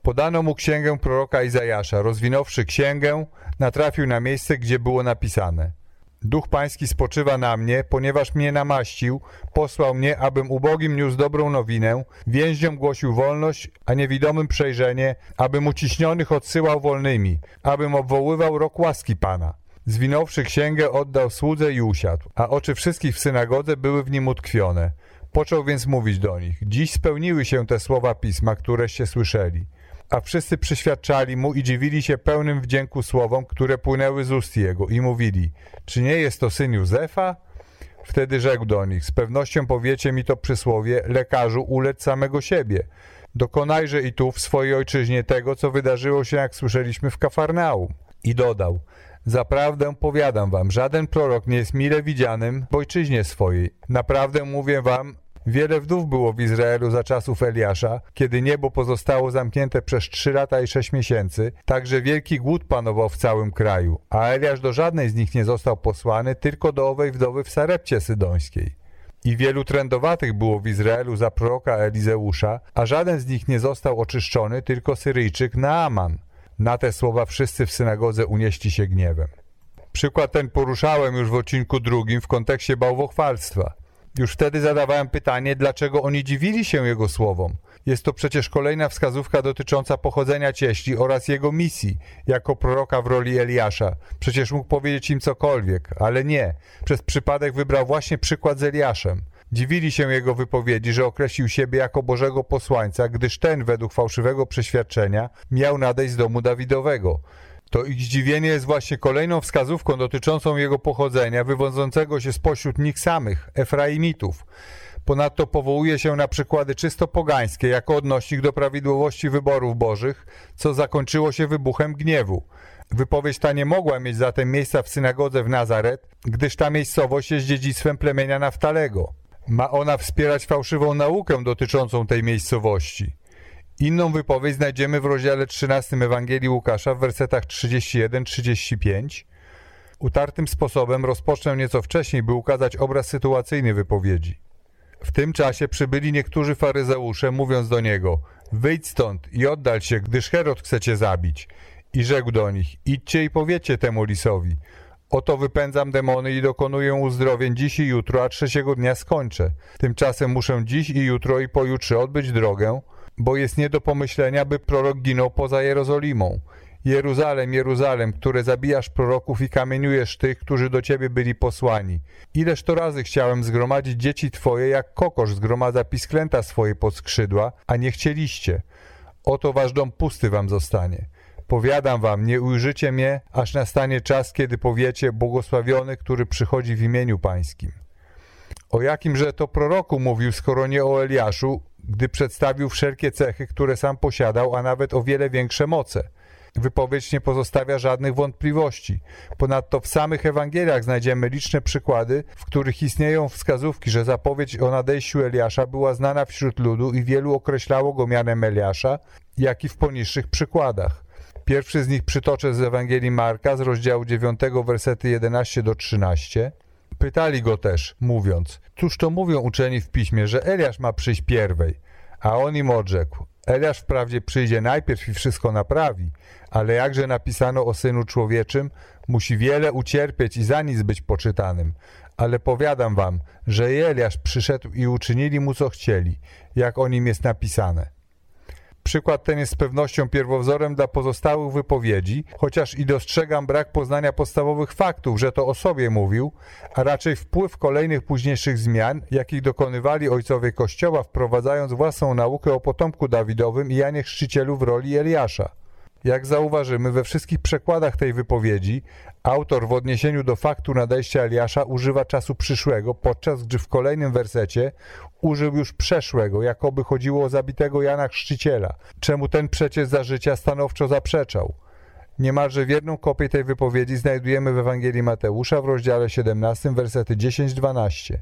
Podano mu księgę proroka Izajasza. Rozwinąwszy księgę, natrafił na miejsce, gdzie było napisane – Duch Pański spoczywa na mnie, ponieważ mnie namaścił, posłał mnie, abym ubogim niósł dobrą nowinę, więźniom głosił wolność, a niewidomym przejrzenie, abym uciśnionych odsyłał wolnymi, abym obwoływał rok łaski Pana. Zwinąwszy księgę, oddał słudze i usiadł, a oczy wszystkich w synagodze były w nim utkwione. Począł więc mówić do nich: Dziś spełniły się te słowa pisma, któreście słyszeli. A wszyscy przyświadczali mu i dziwili się pełnym wdzięku słowom, które płynęły z ust jego i mówili, czy nie jest to syn Józefa? Wtedy rzekł do nich, z pewnością powiecie mi to przysłowie, lekarzu, ulec samego siebie. Dokonajże i tu w swojej ojczyźnie tego, co wydarzyło się, jak słyszeliśmy w Kafarnaum. I dodał, Zaprawdę powiadam wam, żaden prorok nie jest mile widzianym w ojczyźnie swojej. Naprawdę mówię wam, Wiele wdów było w Izraelu za czasów Eliasza, kiedy niebo pozostało zamknięte przez trzy lata i sześć miesięcy, także wielki głód panował w całym kraju, a Eliasz do żadnej z nich nie został posłany, tylko do owej wdowy w Sarepcie Sydońskiej. I wielu trędowatych było w Izraelu za proroka Elizeusza, a żaden z nich nie został oczyszczony, tylko Syryjczyk Naaman. Na te słowa wszyscy w synagodze unieśli się gniewem. Przykład ten poruszałem już w odcinku drugim w kontekście bałwochwalstwa. Już wtedy zadawałem pytanie, dlaczego oni dziwili się jego słowom. Jest to przecież kolejna wskazówka dotycząca pochodzenia cieśli oraz jego misji jako proroka w roli Eliasza. Przecież mógł powiedzieć im cokolwiek, ale nie. Przez przypadek wybrał właśnie przykład z Eliaszem. Dziwili się jego wypowiedzi, że określił siebie jako Bożego posłańca, gdyż ten, według fałszywego przeświadczenia, miał nadejść z domu Dawidowego. To ich zdziwienie jest właśnie kolejną wskazówką dotyczącą jego pochodzenia, wywodzącego się spośród nich samych, Efraimitów. Ponadto powołuje się na przykłady czysto pogańskie jako odnośnik do prawidłowości wyborów bożych, co zakończyło się wybuchem gniewu. Wypowiedź ta nie mogła mieć zatem miejsca w synagodze w Nazaret, gdyż ta miejscowość jest dziedzictwem plemienia Naftalego. Ma ona wspierać fałszywą naukę dotyczącą tej miejscowości. Inną wypowiedź znajdziemy w rozdziale 13 Ewangelii Łukasza w wersetach 31-35. Utartym sposobem rozpocznę nieco wcześniej, by ukazać obraz sytuacyjny wypowiedzi. W tym czasie przybyli niektórzy faryzeusze, mówiąc do niego: Wyjdź stąd i oddal się, gdyż Herod chce cię zabić. I rzekł do nich: Idźcie i powiedzcie temu lisowi. Oto wypędzam demony i dokonuję uzdrowień dziś i jutro, a trzeciego dnia skończę. Tymczasem muszę dziś i jutro i pojutrze odbyć drogę, bo jest nie do pomyślenia, by prorok ginął poza Jerozolimą. Jeruzalem, Jeruzalem, które zabijasz proroków i kamieniujesz tych, którzy do ciebie byli posłani. Ileż to razy chciałem zgromadzić dzieci twoje, jak kokosz zgromadza pisklęta swoje pod skrzydła, a nie chcieliście. Oto wasz dom pusty wam zostanie. Powiadam wam, nie ujrzycie mnie, aż nastanie czas, kiedy powiecie, błogosławiony, który przychodzi w imieniu pańskim. O jakimże to proroku mówił, skoro nie o Eliaszu, gdy przedstawił wszelkie cechy, które sam posiadał, a nawet o wiele większe moce. Wypowiedź nie pozostawia żadnych wątpliwości. Ponadto w samych Ewangeliach znajdziemy liczne przykłady, w których istnieją wskazówki, że zapowiedź o nadejściu Eliasza była znana wśród ludu i wielu określało go mianem Eliasza, jak i w poniższych przykładach. Pierwszy z nich przytoczę z Ewangelii Marka z rozdziału 9, wersety 11 do 13. Pytali go też, mówiąc, cóż to mówią uczeni w piśmie, że Eliasz ma przyjść pierwej? A on im odrzekł, Eliasz wprawdzie przyjdzie najpierw i wszystko naprawi, ale jakże napisano o Synu Człowieczym, musi wiele ucierpieć i za nic być poczytanym. Ale powiadam wam, że Eliasz przyszedł i uczynili mu co chcieli, jak o nim jest napisane. Przykład ten jest z pewnością pierwowzorem dla pozostałych wypowiedzi, chociaż i dostrzegam brak poznania podstawowych faktów, że to o sobie mówił, a raczej wpływ kolejnych późniejszych zmian, jakich dokonywali ojcowie Kościoła, wprowadzając własną naukę o potomku Dawidowym i Janie Chrzcicielu w roli Eliasza. Jak zauważymy, we wszystkich przekładach tej wypowiedzi autor w odniesieniu do faktu nadejścia Eliasza używa czasu przyszłego, podczas gdy w kolejnym wersecie użył już przeszłego, jakoby chodziło o zabitego Jana Chrzciciela, czemu ten przecież za życia stanowczo zaprzeczał. Niemalże wierną kopię tej wypowiedzi znajdujemy w Ewangelii Mateusza w rozdziale 17, wersety 10-12.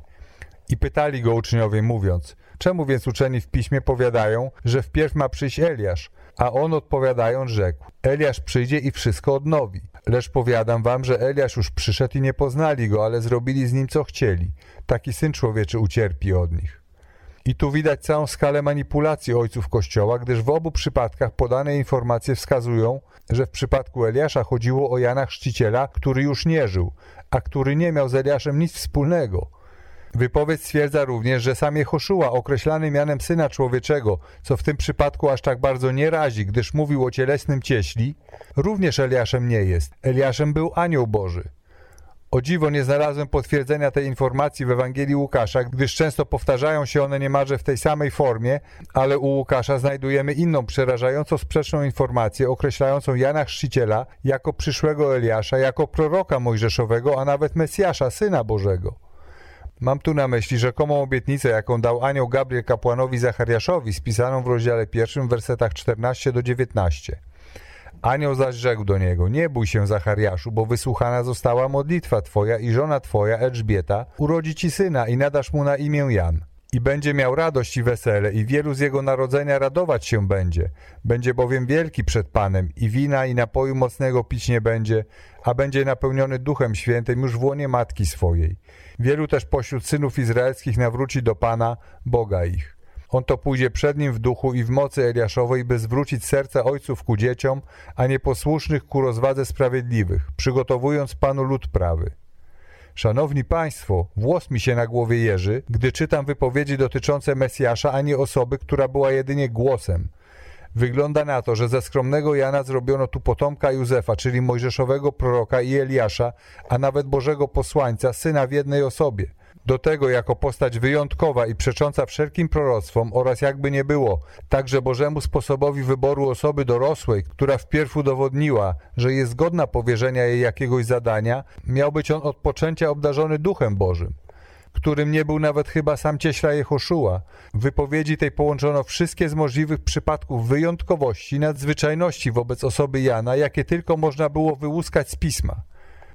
I pytali go uczniowie, mówiąc, czemu więc uczeni w piśmie powiadają, że wpierw ma przyjść Eliasz? A on odpowiadając rzekł, Eliasz przyjdzie i wszystko odnowi. Lecz powiadam wam, że Eliasz już przyszedł i nie poznali go, ale zrobili z nim co chcieli. Taki Syn Człowieczy ucierpi od nich. I tu widać całą skalę manipulacji ojców Kościoła, gdyż w obu przypadkach podane informacje wskazują, że w przypadku Eliasza chodziło o Jana Chrzciciela, który już nie żył, a który nie miał z Eliaszem nic wspólnego. Wypowiedź stwierdza również, że sam Jehoszua, określany mianem Syna Człowieczego, co w tym przypadku aż tak bardzo nie razi, gdyż mówił o cielesnym cieśli, również Eliaszem nie jest. Eliaszem był anioł Boży. O dziwo nie znalazłem potwierdzenia tej informacji w Ewangelii Łukasza, gdyż często powtarzają się one niemalże w tej samej formie, ale u Łukasza znajdujemy inną przerażająco sprzeczną informację określającą Jana Chrzciciela jako przyszłego Eliasza, jako proroka mojżeszowego, a nawet Mesjasza, Syna Bożego. Mam tu na myśli rzekomą obietnicę, jaką dał anioł Gabriel kapłanowi Zachariaszowi, spisaną w rozdziale pierwszym, wersetach 14 do 19. Anioł zaś rzekł do niego, nie bój się Zachariaszu, bo wysłuchana została modlitwa twoja i żona twoja, Elżbieta, urodzi ci syna i nadasz mu na imię Jan. I będzie miał radość i wesele i wielu z jego narodzenia radować się będzie. Będzie bowiem wielki przed Panem i wina i napoju mocnego pić nie będzie, a będzie napełniony Duchem Świętym już w łonie matki swojej. Wielu też pośród synów izraelskich nawróci do Pana, Boga ich. On to pójdzie przed nim w duchu i w mocy Eliaszowej, by zwrócić serca ojców ku dzieciom, a nieposłusznych ku rozwadze sprawiedliwych, przygotowując Panu lud prawy. Szanowni Państwo, włos mi się na głowie jeży, gdy czytam wypowiedzi dotyczące Mesjasza, a nie osoby, która była jedynie głosem. Wygląda na to, że ze skromnego Jana zrobiono tu potomka Józefa, czyli mojżeszowego proroka i Eliasza, a nawet Bożego posłańca, syna w jednej osobie. Do tego jako postać wyjątkowa i przecząca wszelkim proroctwom oraz jakby nie było, także Bożemu sposobowi wyboru osoby dorosłej, która wpierw udowodniła, że jest godna powierzenia jej jakiegoś zadania, miał być on od poczęcia obdarzony Duchem Bożym którym nie był nawet chyba sam cieśla Jehoszua. W wypowiedzi tej połączono wszystkie z możliwych przypadków wyjątkowości, nadzwyczajności wobec osoby Jana, jakie tylko można było wyłuskać z pisma.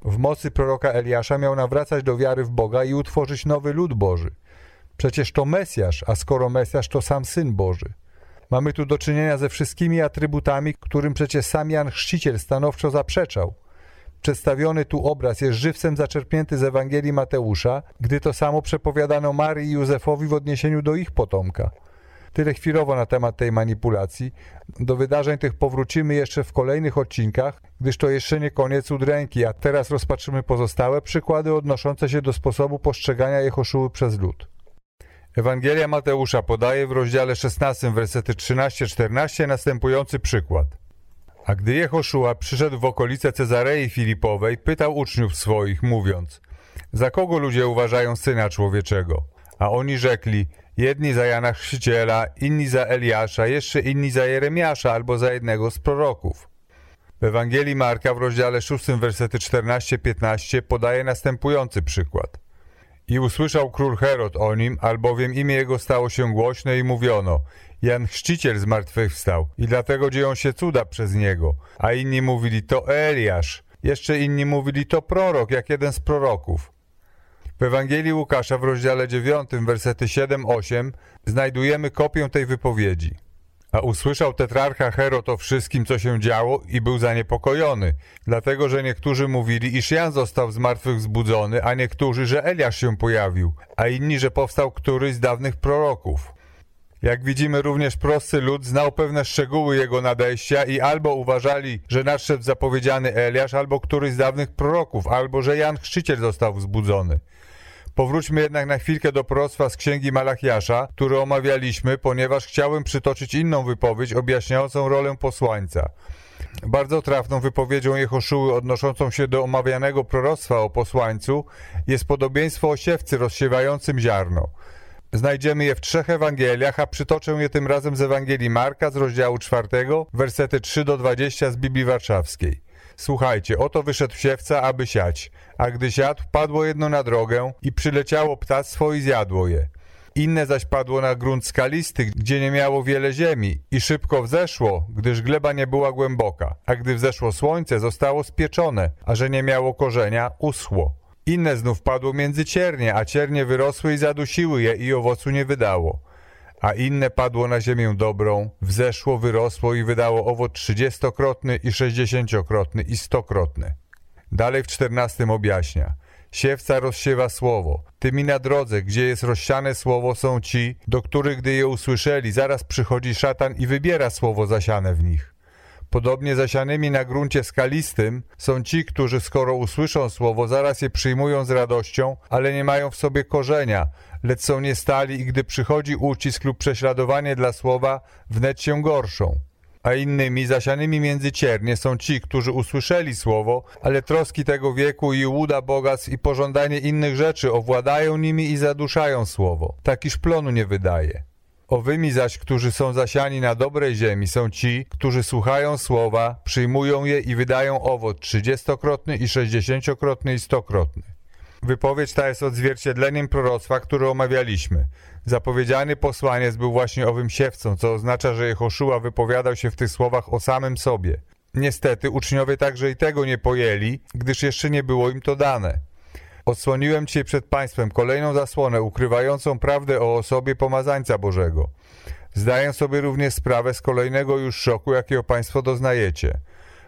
W mocy proroka Eliasza miał nawracać do wiary w Boga i utworzyć nowy lud Boży. Przecież to Mesjasz, a skoro Mesjasz, to sam Syn Boży. Mamy tu do czynienia ze wszystkimi atrybutami, którym przecież sam Jan Chrzciciel stanowczo zaprzeczał. Przedstawiony tu obraz jest żywcem zaczerpnięty z Ewangelii Mateusza, gdy to samo przepowiadano Marii i Józefowi w odniesieniu do ich potomka. Tyle chwilowo na temat tej manipulacji. Do wydarzeń tych powrócimy jeszcze w kolejnych odcinkach, gdyż to jeszcze nie koniec udręki, a teraz rozpatrzymy pozostałe przykłady odnoszące się do sposobu postrzegania Jehoszuły przez lud. Ewangelia Mateusza podaje w rozdziale 16, wersety 13-14 następujący przykład. A gdy Jehoszua przyszedł w okolice Cezarei Filipowej, pytał uczniów swoich, mówiąc Za kogo ludzie uważają Syna Człowieczego? A oni rzekli, jedni za Jana Chrzciciela, inni za Eliasza, jeszcze inni za Jeremiasza albo za jednego z proroków. W Ewangelii Marka w rozdziale 6, wersety 14-15 podaje następujący przykład. I usłyszał król Herod o nim, albowiem imię jego stało się głośne i mówiono Jan Chrzciciel zmartwychwstał i dlatego dzieją się cuda przez niego. A inni mówili to Eliasz, jeszcze inni mówili to prorok, jak jeden z proroków. W Ewangelii Łukasza w rozdziale 9, wersety 7-8 znajdujemy kopię tej wypowiedzi. A usłyszał tetrarcha Herod o wszystkim, co się działo i był zaniepokojony, dlatego że niektórzy mówili, iż Jan został z martwych wzbudzony, a niektórzy, że Eliasz się pojawił, a inni, że powstał któryś z dawnych proroków. Jak widzimy, również prosty lud znał pewne szczegóły jego nadejścia i albo uważali, że nadszedł zapowiedziany Eliasz, albo któryś z dawnych proroków, albo że Jan Chrzciciel został wzbudzony. Powróćmy jednak na chwilkę do proroctwa z księgi Malachiasza, które omawialiśmy, ponieważ chciałem przytoczyć inną wypowiedź objaśniającą rolę posłańca. Bardzo trafną wypowiedzią Jehoszuły odnoszącą się do omawianego proroctwa o posłańcu jest podobieństwo o siewcy rozsiewającym ziarno. Znajdziemy je w trzech Ewangeliach, a przytoczę je tym razem z Ewangelii Marka z rozdziału czwartego, wersety 3 do 20 z Biblii Warszawskiej. Słuchajcie, oto wyszedł siewca, aby siać, a gdy siadł, padło jedno na drogę i przyleciało ptactwo i zjadło je. Inne zaś padło na grunt skalisty, gdzie nie miało wiele ziemi i szybko wzeszło, gdyż gleba nie była głęboka, a gdy wzeszło słońce, zostało spieczone, a że nie miało korzenia, uschło. Inne znów padło między ciernie, a ciernie wyrosły i zadusiły je i owocu nie wydało. A inne padło na ziemię dobrą, wzeszło, wyrosło i wydało owoc trzydziestokrotny i sześćdziesięciokrotny i stokrotny. Dalej w czternastym objaśnia. Siewca rozsiewa słowo. Tymi na drodze, gdzie jest rozsiane słowo, są ci, do których gdy je usłyszeli, zaraz przychodzi szatan i wybiera słowo zasiane w nich. Podobnie zasianymi na gruncie skalistym są ci, którzy skoro usłyszą słowo, zaraz je przyjmują z radością, ale nie mają w sobie korzenia, lecz są niestali i gdy przychodzi ucisk lub prześladowanie dla słowa, wnet się gorszą. A innymi, zasianymi między ciernie, są ci, którzy usłyszeli słowo, ale troski tego wieku i łuda bogactw i pożądanie innych rzeczy owładają nimi i zaduszają słowo. Takiż plonu nie wydaje. Owymi zaś, którzy są zasiani na dobrej ziemi, są ci, którzy słuchają słowa, przyjmują je i wydają owoc trzydziestokrotny i sześćdziesięciokrotny i stokrotny. Wypowiedź ta jest odzwierciedleniem proroctwa, które omawialiśmy. Zapowiedziany posłaniec był właśnie owym siewcą, co oznacza, że Jehoszua wypowiadał się w tych słowach o samym sobie. Niestety uczniowie także i tego nie pojęli, gdyż jeszcze nie było im to dane. Odsłoniłem Cię przed Państwem kolejną zasłonę ukrywającą prawdę o osobie pomazańca Bożego. Zdaję sobie również sprawę z kolejnego już szoku, jakiego Państwo doznajecie.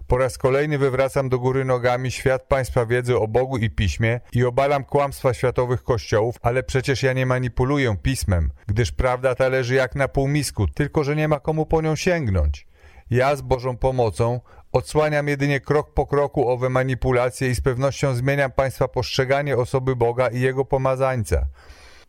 Po raz kolejny wywracam do góry nogami świat Państwa wiedzy o Bogu i Piśmie i obalam kłamstwa światowych kościołów, ale przecież ja nie manipuluję Pismem, gdyż prawda ta leży jak na półmisku, tylko że nie ma komu po nią sięgnąć. Ja z Bożą pomocą Odsłaniam jedynie krok po kroku owe manipulacje i z pewnością zmieniam Państwa postrzeganie osoby Boga i Jego pomazańca.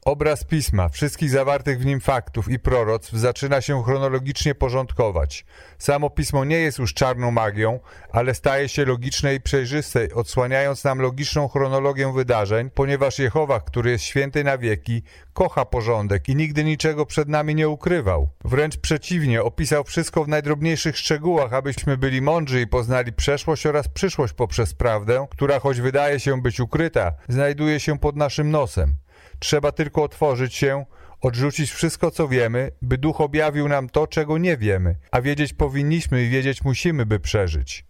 Obraz pisma, wszystkich zawartych w nim faktów i proroctw zaczyna się chronologicznie porządkować. Samo pismo nie jest już czarną magią, ale staje się logiczne i przejrzyste, odsłaniając nam logiczną chronologię wydarzeń, ponieważ Jehowa, który jest święty na wieki, kocha porządek i nigdy niczego przed nami nie ukrywał. Wręcz przeciwnie, opisał wszystko w najdrobniejszych szczegółach, abyśmy byli mądrzy i poznali przeszłość oraz przyszłość poprzez prawdę, która choć wydaje się być ukryta, znajduje się pod naszym nosem. Trzeba tylko otworzyć się, odrzucić wszystko, co wiemy, by duch objawił nam to, czego nie wiemy, a wiedzieć powinniśmy i wiedzieć musimy, by przeżyć.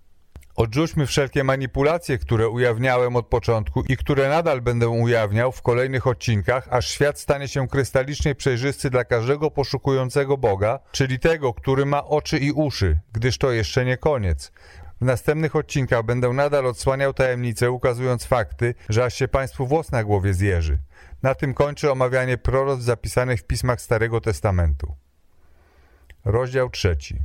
Odrzućmy wszelkie manipulacje, które ujawniałem od początku i które nadal będę ujawniał w kolejnych odcinkach, aż świat stanie się krystalicznie przejrzysty dla każdego poszukującego Boga, czyli tego, który ma oczy i uszy, gdyż to jeszcze nie koniec. W następnych odcinkach będę nadal odsłaniał tajemnice, ukazując fakty, że aż się Państwu włos na głowie zjeży. Na tym kończy omawianie proroc zapisanych w pismach Starego Testamentu. Rozdział trzeci.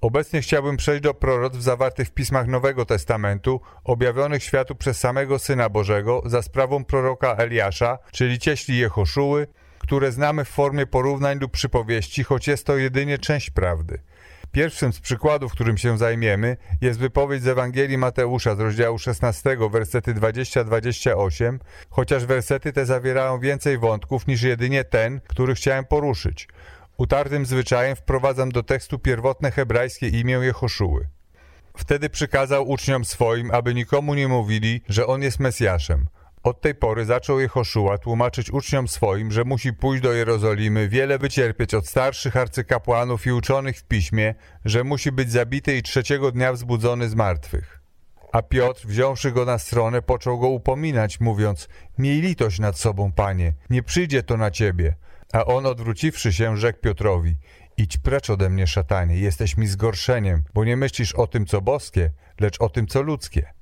Obecnie chciałbym przejść do proroctw zawartych w pismach Nowego Testamentu, objawionych światu przez samego Syna Bożego za sprawą proroka Eliasza, czyli cieśli Jehoszuły, które znamy w formie porównań lub przypowieści, choć jest to jedynie część prawdy. Pierwszym z przykładów, którym się zajmiemy, jest wypowiedź z Ewangelii Mateusza z rozdziału 16, wersety 20-28, chociaż wersety te zawierają więcej wątków niż jedynie ten, który chciałem poruszyć. Utartym zwyczajem wprowadzam do tekstu pierwotne hebrajskie imię Jehoszuły. Wtedy przykazał uczniom swoim, aby nikomu nie mówili, że on jest Mesjaszem. Od tej pory zaczął Jehoszua tłumaczyć uczniom swoim, że musi pójść do Jerozolimy, wiele wycierpieć od starszych arcykapłanów i uczonych w piśmie, że musi być zabity i trzeciego dnia wzbudzony z martwych. A Piotr, wziąwszy go na stronę, począł go upominać, mówiąc, miej litość nad sobą, panie, nie przyjdzie to na ciebie. A on, odwróciwszy się, rzekł Piotrowi, idź precz ode mnie, szatanie, jesteś mi zgorszeniem, bo nie myślisz o tym, co boskie, lecz o tym, co ludzkie.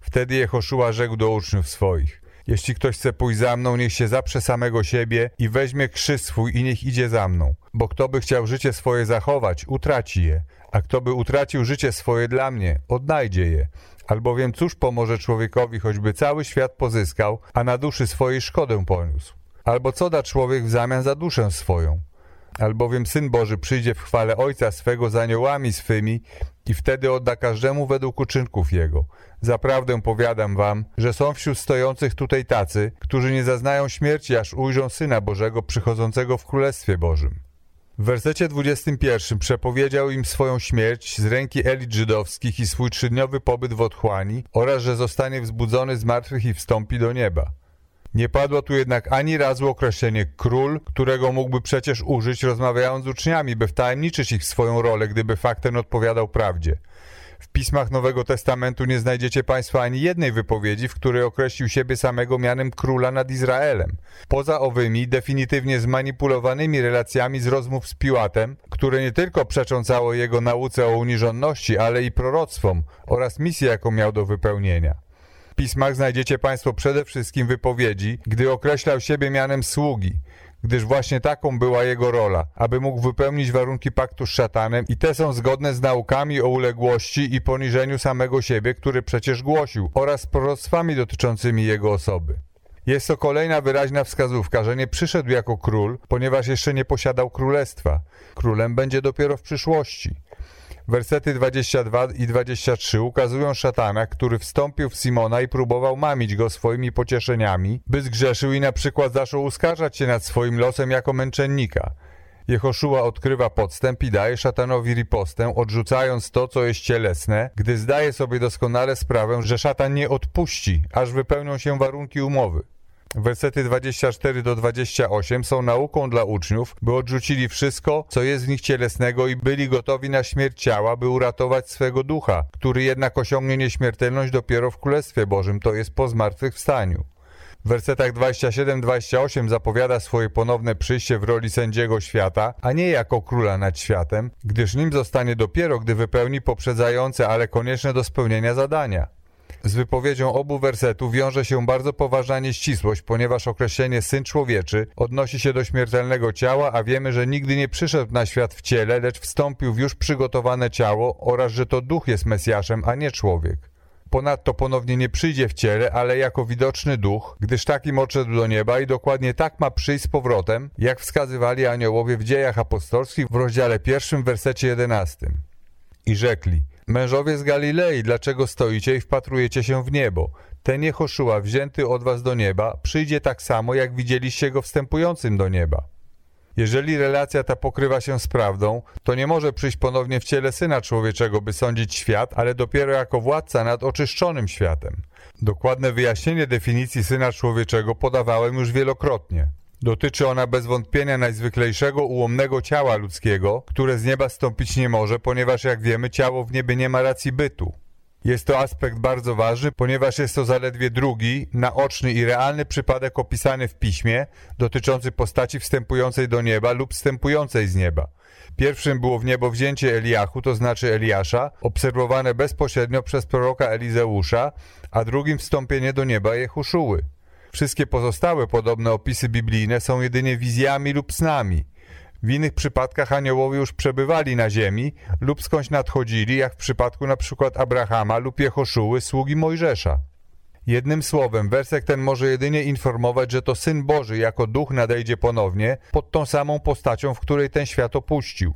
Wtedy Jehoszua rzekł do uczniów swoich, jeśli ktoś chce pójść za mną, niech się zaprze samego siebie i weźmie krzyż swój i niech idzie za mną. Bo kto by chciał życie swoje zachować, utraci je, a kto by utracił życie swoje dla mnie, odnajdzie je. Albowiem cóż pomoże człowiekowi, choćby cały świat pozyskał, a na duszy swojej szkodę poniósł? Albo co da człowiek w zamian za duszę swoją? Albowiem Syn Boży przyjdzie w chwale Ojca swego z aniołami swymi i wtedy odda każdemu według uczynków Jego. Zaprawdę powiadam wam, że są wśród stojących tutaj tacy, którzy nie zaznają śmierci, aż ujrzą Syna Bożego przychodzącego w Królestwie Bożym. W wersecie 21 przepowiedział im swoją śmierć z ręki elit żydowskich i swój trzydniowy pobyt w otchłani oraz, że zostanie wzbudzony z martwych i wstąpi do nieba. Nie padło tu jednak ani razu określenie król, którego mógłby przecież użyć rozmawiając z uczniami, by wtajemniczyć ich w swoją rolę, gdyby fakt ten odpowiadał prawdzie. W pismach Nowego Testamentu nie znajdziecie Państwo ani jednej wypowiedzi, w której określił siebie samego mianem króla nad Izraelem. Poza owymi definitywnie zmanipulowanymi relacjami z rozmów z Piłatem, które nie tylko przeczą jego nauce o uniżonności, ale i proroctwom oraz misję, jaką miał do wypełnienia pismach znajdziecie Państwo przede wszystkim wypowiedzi, gdy określał siebie mianem sługi, gdyż właśnie taką była jego rola, aby mógł wypełnić warunki paktu z szatanem i te są zgodne z naukami o uległości i poniżeniu samego siebie, który przecież głosił, oraz proroctwami dotyczącymi jego osoby. Jest to kolejna wyraźna wskazówka, że nie przyszedł jako król, ponieważ jeszcze nie posiadał królestwa. Królem będzie dopiero w przyszłości. Wersety 22 i 23 ukazują szatana, który wstąpił w Simona i próbował mamić go swoimi pocieszeniami, by zgrzeszył i na przykład zaczął uskarżać się nad swoim losem jako męczennika. Jehoszua odkrywa podstęp i daje szatanowi ripostę, odrzucając to, co jest cielesne, gdy zdaje sobie doskonale sprawę, że szatan nie odpuści, aż wypełnią się warunki umowy. Wersety 24 do 28 są nauką dla uczniów, by odrzucili wszystko, co jest w nich cielesnego i byli gotowi na śmierć ciała, by uratować swego ducha, który jednak osiągnie nieśmiertelność dopiero w Królestwie Bożym, to jest po zmartwychwstaniu. W wersetach 27-28 zapowiada swoje ponowne przyjście w roli sędziego świata, a nie jako króla nad światem, gdyż nim zostanie dopiero, gdy wypełni poprzedzające, ale konieczne do spełnienia zadania. Z wypowiedzią obu wersetów wiąże się bardzo poważna nieścisłość, ponieważ określenie Syn Człowieczy odnosi się do śmiertelnego ciała, a wiemy, że nigdy nie przyszedł na świat w ciele, lecz wstąpił w już przygotowane ciało oraz, że to duch jest Mesjaszem, a nie człowiek. Ponadto ponownie nie przyjdzie w ciele, ale jako widoczny duch, gdyż takim odszedł do nieba i dokładnie tak ma przyjść z powrotem, jak wskazywali aniołowie w dziejach apostolskich w rozdziale pierwszym, wersecie 11. I rzekli, mężowie z Galilei, dlaczego stoicie i wpatrujecie się w niebo? Ten Jehoszua, wzięty od was do nieba, przyjdzie tak samo, jak widzieliście go wstępującym do nieba. Jeżeli relacja ta pokrywa się z prawdą, to nie może przyjść ponownie w ciele Syna Człowieczego, by sądzić świat, ale dopiero jako władca nad oczyszczonym światem. Dokładne wyjaśnienie definicji Syna Człowieczego podawałem już wielokrotnie. Dotyczy ona bez wątpienia najzwyklejszego ułomnego ciała ludzkiego, które z nieba stąpić nie może, ponieważ jak wiemy ciało w niebie nie ma racji bytu. Jest to aspekt bardzo ważny, ponieważ jest to zaledwie drugi, naoczny i realny przypadek opisany w piśmie dotyczący postaci wstępującej do nieba lub wstępującej z nieba. Pierwszym było w niebo wzięcie Eliachu, to znaczy Eliasza, obserwowane bezpośrednio przez proroka Elizeusza, a drugim wstąpienie do nieba Jehuszuły. Wszystkie pozostałe podobne opisy biblijne są jedynie wizjami lub snami. W innych przypadkach aniołowie już przebywali na ziemi lub skądś nadchodzili, jak w przypadku przykład Abrahama lub Jehoszuły, sługi Mojżesza. Jednym słowem, wersek ten może jedynie informować, że to Syn Boży jako duch nadejdzie ponownie pod tą samą postacią, w której ten świat opuścił.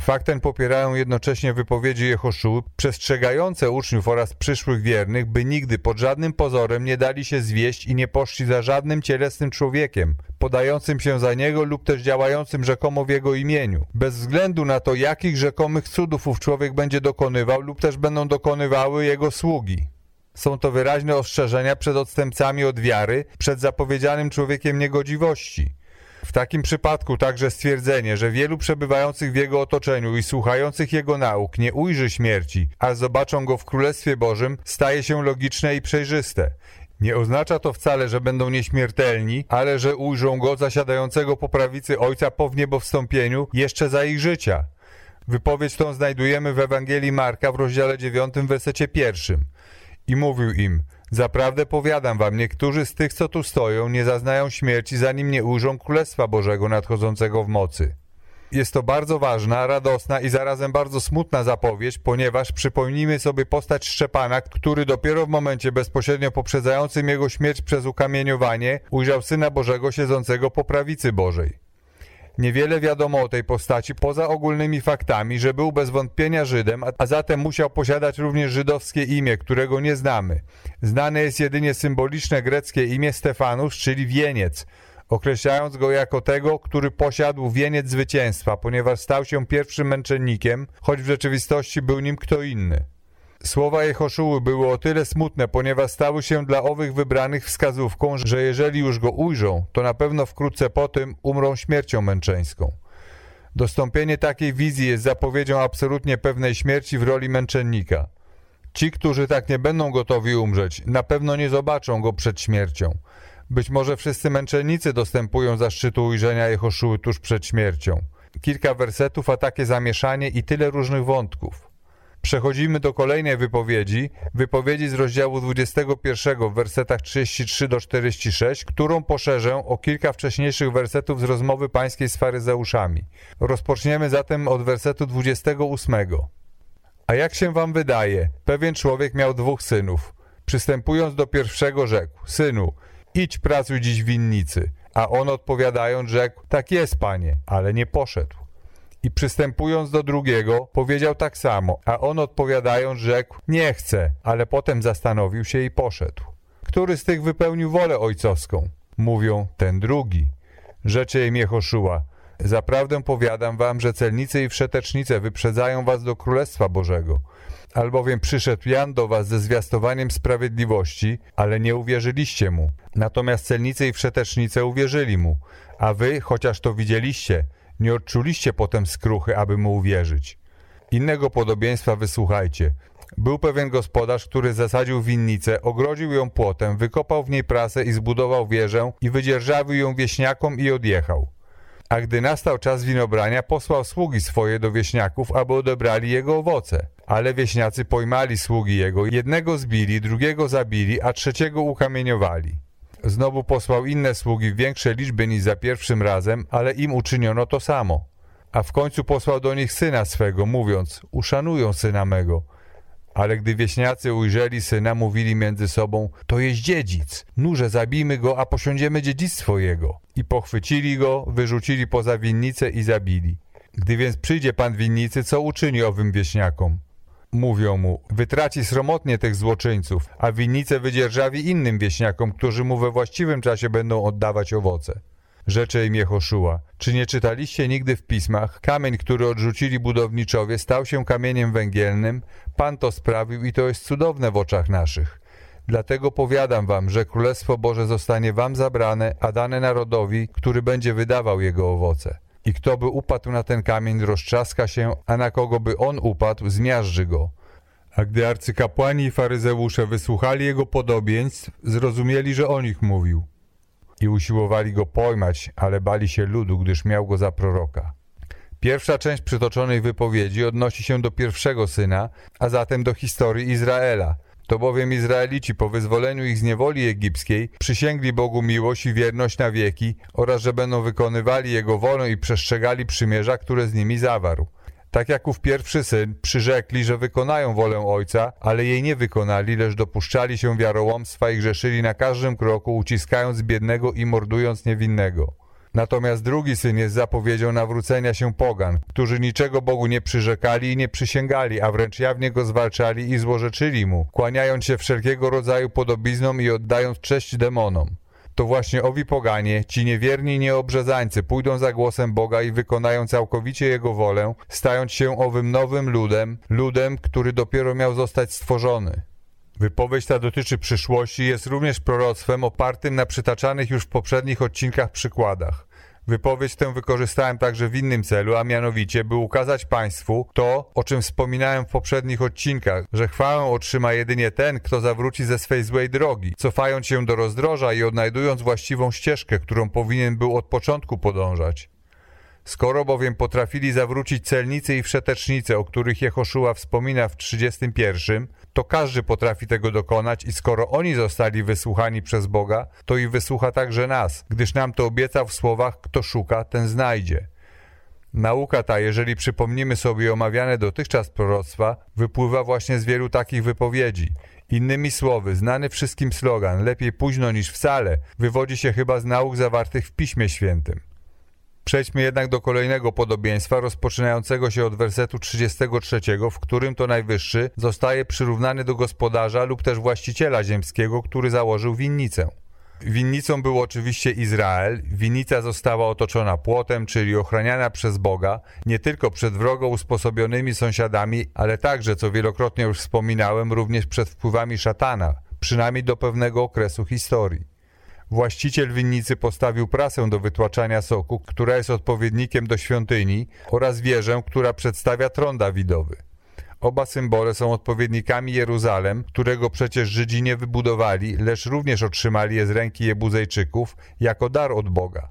Fakt ten popierają jednocześnie wypowiedzi Jehoszuły przestrzegające uczniów oraz przyszłych wiernych, by nigdy pod żadnym pozorem nie dali się zwieść i nie poszli za żadnym cielesnym człowiekiem, podającym się za niego lub też działającym rzekomo w jego imieniu. Bez względu na to, jakich rzekomych cudów ów człowiek będzie dokonywał lub też będą dokonywały jego sługi. Są to wyraźne ostrzeżenia przed odstępcami od wiary, przed zapowiedzianym człowiekiem niegodziwości. W takim przypadku także stwierdzenie, że wielu przebywających w jego otoczeniu i słuchających jego nauk nie ujrzy śmierci, a zobaczą go w Królestwie Bożym, staje się logiczne i przejrzyste. Nie oznacza to wcale, że będą nieśmiertelni, ale że ujrzą go zasiadającego po prawicy Ojca po wniebowstąpieniu jeszcze za ich życia. Wypowiedź tą znajdujemy w Ewangelii Marka w rozdziale 9, wersecie pierwszym. I mówił im, zaprawdę powiadam wam, niektórzy z tych, co tu stoją, nie zaznają śmierci, zanim nie ujrzą Królestwa Bożego nadchodzącego w mocy. Jest to bardzo ważna, radosna i zarazem bardzo smutna zapowiedź, ponieważ przypomnijmy sobie postać Szczepana, który dopiero w momencie bezpośrednio poprzedzającym jego śmierć przez ukamieniowanie ujrzał Syna Bożego siedzącego po prawicy Bożej. Niewiele wiadomo o tej postaci poza ogólnymi faktami, że był bez wątpienia Żydem, a zatem musiał posiadać również żydowskie imię, którego nie znamy. Znane jest jedynie symboliczne greckie imię Stefanus, czyli wieniec, określając go jako tego, który posiadł wieniec zwycięstwa, ponieważ stał się pierwszym męczennikiem, choć w rzeczywistości był nim kto inny. Słowa Jehoszuły były o tyle smutne, ponieważ stały się dla owych wybranych wskazówką, że jeżeli już go ujrzą, to na pewno wkrótce po tym umrą śmiercią męczeńską. Dostąpienie takiej wizji jest zapowiedzią absolutnie pewnej śmierci w roli męczennika. Ci, którzy tak nie będą gotowi umrzeć, na pewno nie zobaczą go przed śmiercią. Być może wszyscy męczennicy dostępują zaszczytu ujrzenia Jehoszuły tuż przed śmiercią. Kilka wersetów, a takie zamieszanie i tyle różnych wątków. Przechodzimy do kolejnej wypowiedzi, wypowiedzi z rozdziału 21 w wersetach 33 do 46, którą poszerzę o kilka wcześniejszych wersetów z rozmowy pańskiej z faryzeuszami. Rozpoczniemy zatem od wersetu 28. A jak się wam wydaje, pewien człowiek miał dwóch synów. Przystępując do pierwszego rzekł, synu, idź pracuj dziś w winnicy. A on odpowiadając rzekł, tak jest panie, ale nie poszedł. I przystępując do drugiego, powiedział tak samo, a on odpowiadając rzekł, nie chcę, ale potem zastanowił się i poszedł. Który z tych wypełnił wolę ojcowską? Mówią, ten drugi. Rzeczy im Jehoszuła, zaprawdę powiadam wam, że celnicy i wszetecznice wyprzedzają was do Królestwa Bożego. Albowiem przyszedł Jan do was ze zwiastowaniem sprawiedliwości, ale nie uwierzyliście mu. Natomiast celnicy i wszetecznice uwierzyli mu, a wy, chociaż to widzieliście, nie odczuliście potem skruchy, aby mu uwierzyć. Innego podobieństwa wysłuchajcie. Był pewien gospodarz, który zasadził winnicę, ogrodził ją płotem, wykopał w niej prasę i zbudował wieżę i wydzierżawił ją wieśniakom i odjechał. A gdy nastał czas winobrania, posłał sługi swoje do wieśniaków, aby odebrali jego owoce. Ale wieśniacy pojmali sługi jego, jednego zbili, drugiego zabili, a trzeciego ukamieniowali. Znowu posłał inne sługi w większej liczbie niż za pierwszym razem, ale im uczyniono to samo. A w końcu posłał do nich syna swego, mówiąc, uszanują syna mego. Ale gdy wieśniacy ujrzeli syna, mówili między sobą, to jest dziedzic, nurze zabijmy go, a posiądziemy dziedzictwo jego. I pochwycili go, wyrzucili poza winnicę i zabili. Gdy więc przyjdzie pan winnicy, co uczyni owym wieśniakom? Mówią mu, wytraci sromotnie tych złoczyńców, a winnicę wydzierżawi innym wieśniakom, którzy mu we właściwym czasie będą oddawać owoce. Rzecze im Jehoszua, czy nie czytaliście nigdy w pismach, kamień, który odrzucili budowniczowie, stał się kamieniem węgielnym, Pan to sprawił i to jest cudowne w oczach naszych. Dlatego powiadam wam, że Królestwo Boże zostanie wam zabrane, a dane narodowi, który będzie wydawał jego owoce. I kto by upadł na ten kamień, roztrzaska się, a na kogo by on upadł, zmiażdży go. A gdy arcykapłani i faryzeusze wysłuchali jego podobieństw, zrozumieli, że o nich mówił. I usiłowali go pojmać, ale bali się ludu, gdyż miał go za proroka. Pierwsza część przytoczonej wypowiedzi odnosi się do pierwszego syna, a zatem do historii Izraela – to bowiem Izraelici po wyzwoleniu ich z niewoli egipskiej przysięgli Bogu miłość i wierność na wieki oraz że będą wykonywali Jego wolę i przestrzegali przymierza, które z nimi zawarł. Tak jak ów pierwszy syn, przyrzekli, że wykonają wolę ojca, ale jej nie wykonali, lecz dopuszczali się wiarołomstwa i grzeszyli na każdym kroku, uciskając biednego i mordując niewinnego. Natomiast drugi syn jest zapowiedzią nawrócenia się pogan, którzy niczego Bogu nie przyrzekali i nie przysięgali, a wręcz jawnie go zwalczali i złorzeczyli mu, kłaniając się wszelkiego rodzaju podobiznom i oddając cześć demonom. To właśnie owi poganie, ci niewierni nieobrzezańcy pójdą za głosem Boga i wykonają całkowicie Jego wolę, stając się owym nowym ludem, ludem, który dopiero miał zostać stworzony. Wypowiedź ta dotyczy przyszłości i jest również proroctwem opartym na przytaczanych już w poprzednich odcinkach przykładach. Wypowiedź tę wykorzystałem także w innym celu, a mianowicie, by ukazać Państwu to, o czym wspominałem w poprzednich odcinkach, że chwałę otrzyma jedynie ten, kto zawróci ze swej złej drogi, cofając się do rozdroża i odnajdując właściwą ścieżkę, którą powinien był od początku podążać. Skoro bowiem potrafili zawrócić celnicy i wszetecznice, o których Jehoszua wspomina w 31, to każdy potrafi tego dokonać i skoro oni zostali wysłuchani przez Boga, to i wysłucha także nas, gdyż nam to obiecał w słowach, kto szuka, ten znajdzie. Nauka ta, jeżeli przypomnimy sobie omawiane dotychczas proroctwa, wypływa właśnie z wielu takich wypowiedzi. Innymi słowy, znany wszystkim slogan lepiej późno niż wcale wywodzi się chyba z nauk zawartych w Piśmie Świętym. Przejdźmy jednak do kolejnego podobieństwa, rozpoczynającego się od wersetu 33, w którym to najwyższy zostaje przyrównany do gospodarza lub też właściciela ziemskiego, który założył winnicę. Winnicą był oczywiście Izrael. Winnica została otoczona płotem, czyli ochraniana przez Boga, nie tylko przed wrogo usposobionymi sąsiadami, ale także, co wielokrotnie już wspominałem, również przed wpływami szatana, przynajmniej do pewnego okresu historii. Właściciel winnicy postawił prasę do wytłaczania soku, która jest odpowiednikiem do świątyni, oraz wieżę, która przedstawia tron Dawidowy. Oba symbole są odpowiednikami Jeruzalem, którego przecież Żydzi nie wybudowali, lecz również otrzymali je z ręki Jebuzejczyków jako dar od Boga.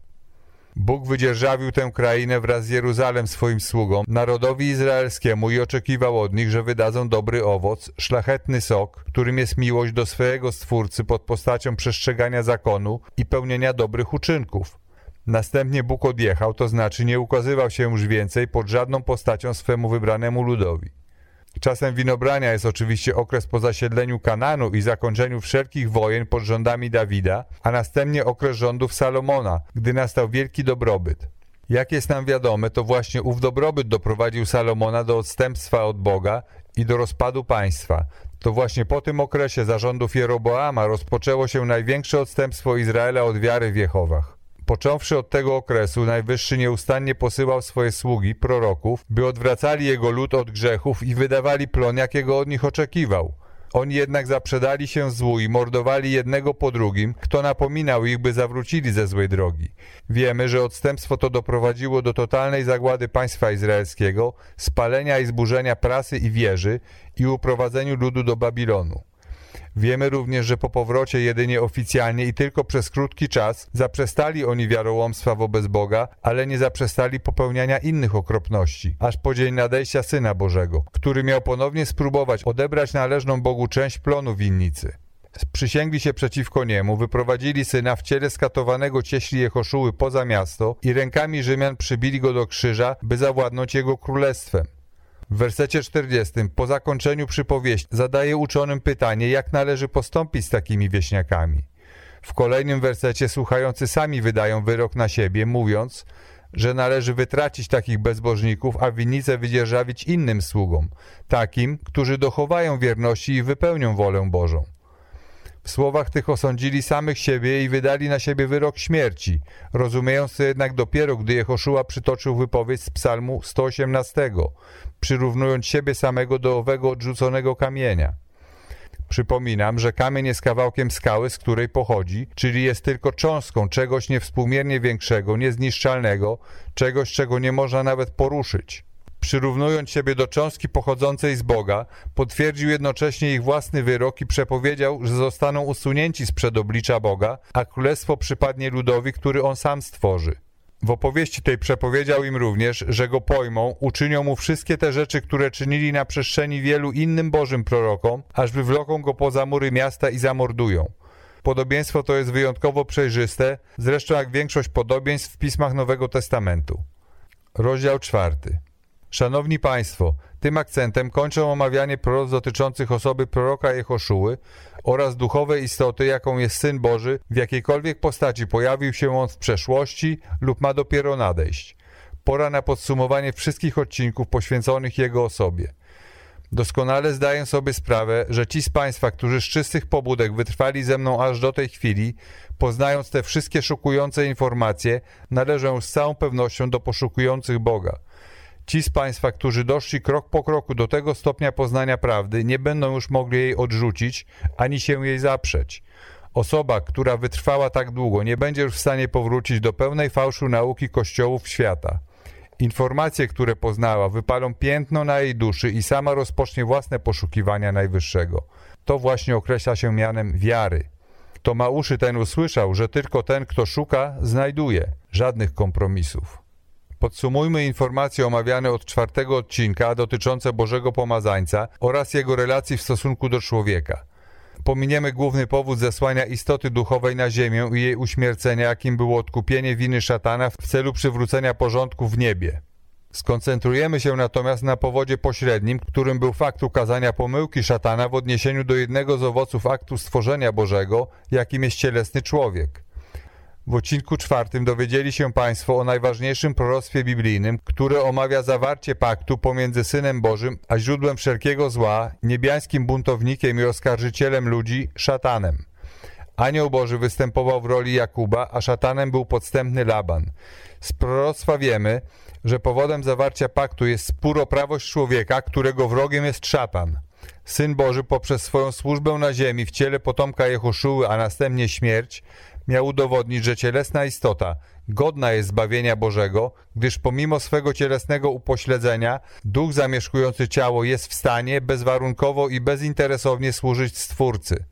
Bóg wydzierżawił tę krainę wraz z Jeruzalem swoim sługom, narodowi izraelskiemu i oczekiwał od nich, że wydadzą dobry owoc, szlachetny sok, którym jest miłość do swojego Stwórcy pod postacią przestrzegania zakonu i pełnienia dobrych uczynków. Następnie Bóg odjechał, to znaczy nie ukazywał się już więcej pod żadną postacią swemu wybranemu ludowi. Czasem winobrania jest oczywiście okres po zasiedleniu Kananu i zakończeniu wszelkich wojen pod rządami Dawida, a następnie okres rządów Salomona, gdy nastał wielki dobrobyt. Jak jest nam wiadome, to właśnie ów dobrobyt doprowadził Salomona do odstępstwa od Boga i do rozpadu państwa. To właśnie po tym okresie zarządów Jeroboama rozpoczęło się największe odstępstwo Izraela od wiary w Jehowach. Począwszy od tego okresu, Najwyższy nieustannie posyłał swoje sługi, proroków, by odwracali jego lud od grzechów i wydawali plon, jakiego od nich oczekiwał. Oni jednak zaprzedali się złu i mordowali jednego po drugim, kto napominał ich, by zawrócili ze złej drogi. Wiemy, że odstępstwo to doprowadziło do totalnej zagłady państwa izraelskiego, spalenia i zburzenia prasy i wieży i uprowadzeniu ludu do Babilonu. Wiemy również, że po powrocie jedynie oficjalnie i tylko przez krótki czas zaprzestali oni wiarołomstwa wobec Boga, ale nie zaprzestali popełniania innych okropności, aż po dzień nadejścia Syna Bożego, który miał ponownie spróbować odebrać należną Bogu część plonu winnicy. Przysięgli się przeciwko niemu, wyprowadzili syna w ciele skatowanego cieśli Jehoszuły poza miasto i rękami Rzymian przybili go do krzyża, by zawładnąć jego królestwem. W wersecie 40 po zakończeniu przypowieści zadaje uczonym pytanie, jak należy postąpić z takimi wieśniakami. W kolejnym wersecie słuchający sami wydają wyrok na siebie, mówiąc, że należy wytracić takich bezbożników, a winnicę wydzierżawić innym sługom, takim, którzy dochowają wierności i wypełnią wolę Bożą. W słowach tych osądzili samych siebie i wydali na siebie wyrok śmierci, rozumiejąc to jednak dopiero, gdy Jehoszua przytoczył wypowiedź z psalmu 118, przyrównując siebie samego do owego odrzuconego kamienia. Przypominam, że kamień jest kawałkiem skały, z której pochodzi, czyli jest tylko cząstką czegoś niewspółmiernie większego, niezniszczalnego, czegoś, czego nie można nawet poruszyć przyrównując siebie do cząstki pochodzącej z Boga, potwierdził jednocześnie ich własny wyrok i przepowiedział, że zostaną usunięci z przedoblicza Boga, a królestwo przypadnie ludowi, który on sam stworzy. W opowieści tej przepowiedział im również, że go pojmą, uczynią mu wszystkie te rzeczy, które czynili na przestrzeni wielu innym Bożym prorokom, aż wywloką go poza mury miasta i zamordują. Podobieństwo to jest wyjątkowo przejrzyste, zresztą jak większość podobieństw w pismach Nowego Testamentu. Rozdział czwarty. Szanowni Państwo, tym akcentem kończę omawianie proroc dotyczących osoby proroka Jehoszuły oraz duchowej istoty, jaką jest Syn Boży, w jakiejkolwiek postaci pojawił się on w przeszłości lub ma dopiero nadejść. Pora na podsumowanie wszystkich odcinków poświęconych jego osobie. Doskonale zdaję sobie sprawę, że ci z Państwa, którzy z czystych pobudek wytrwali ze mną aż do tej chwili, poznając te wszystkie szokujące informacje, należą z całą pewnością do poszukujących Boga – Ci z Państwa, którzy doszli krok po kroku do tego stopnia poznania prawdy, nie będą już mogli jej odrzucić, ani się jej zaprzeć. Osoba, która wytrwała tak długo, nie będzie już w stanie powrócić do pełnej fałszu nauki kościołów świata. Informacje, które poznała, wypalą piętno na jej duszy i sama rozpocznie własne poszukiwania Najwyższego. To właśnie określa się mianem wiary. Kto ma uszy, ten usłyszał, że tylko ten, kto szuka, znajduje. Żadnych kompromisów. Podsumujmy informacje omawiane od czwartego odcinka dotyczące Bożego Pomazańca oraz jego relacji w stosunku do człowieka. Pominiemy główny powód zesłania istoty duchowej na ziemię i jej uśmiercenia, jakim było odkupienie winy szatana w celu przywrócenia porządku w niebie. Skoncentrujemy się natomiast na powodzie pośrednim, którym był fakt ukazania pomyłki szatana w odniesieniu do jednego z owoców aktu stworzenia Bożego, jakim jest cielesny człowiek. W odcinku czwartym dowiedzieli się Państwo o najważniejszym proroctwie biblijnym, które omawia zawarcie paktu pomiędzy Synem Bożym a źródłem wszelkiego zła, niebiańskim buntownikiem i oskarżycielem ludzi, szatanem. Anioł Boży występował w roli Jakuba, a szatanem był podstępny Laban. Z proroctwa wiemy, że powodem zawarcia paktu jest spór o prawość człowieka, którego wrogiem jest szatan. Syn Boży poprzez swoją służbę na ziemi w ciele potomka Jehoszuły, a następnie śmierć, miał udowodnić, że cielesna istota godna jest zbawienia Bożego, gdyż pomimo swego cielesnego upośledzenia, duch zamieszkujący ciało jest w stanie bezwarunkowo i bezinteresownie służyć Stwórcy.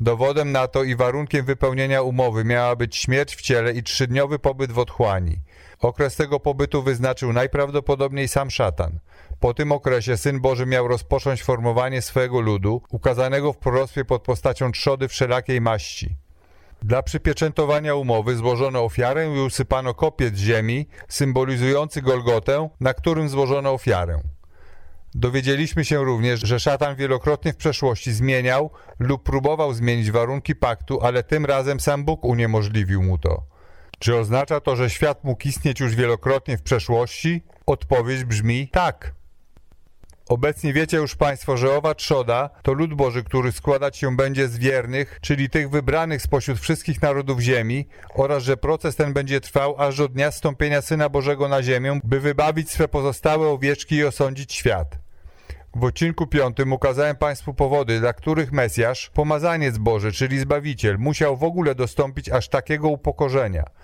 Dowodem na to i warunkiem wypełnienia umowy miała być śmierć w ciele i trzydniowy pobyt w otchłani. Okres tego pobytu wyznaczył najprawdopodobniej sam szatan. Po tym okresie Syn Boży miał rozpocząć formowanie swojego ludu, ukazanego w proroctwie pod postacią trzody wszelakiej maści. Dla przypieczętowania umowy złożono ofiarę i usypano kopiec ziemi symbolizujący Golgotę, na którym złożono ofiarę. Dowiedzieliśmy się również, że szatan wielokrotnie w przeszłości zmieniał lub próbował zmienić warunki paktu, ale tym razem sam Bóg uniemożliwił mu to. Czy oznacza to, że świat mógł istnieć już wielokrotnie w przeszłości? Odpowiedź brzmi tak. Obecnie wiecie już Państwo, że owa trzoda to lud Boży, który składać się będzie z wiernych, czyli tych wybranych spośród wszystkich narodów ziemi oraz, że proces ten będzie trwał aż do dnia stąpienia Syna Bożego na ziemię, by wybawić swe pozostałe owieczki i osądzić świat. W odcinku piątym ukazałem Państwu powody, dla których Mesjasz, pomazaniec Boży, czyli Zbawiciel, musiał w ogóle dostąpić aż takiego upokorzenia –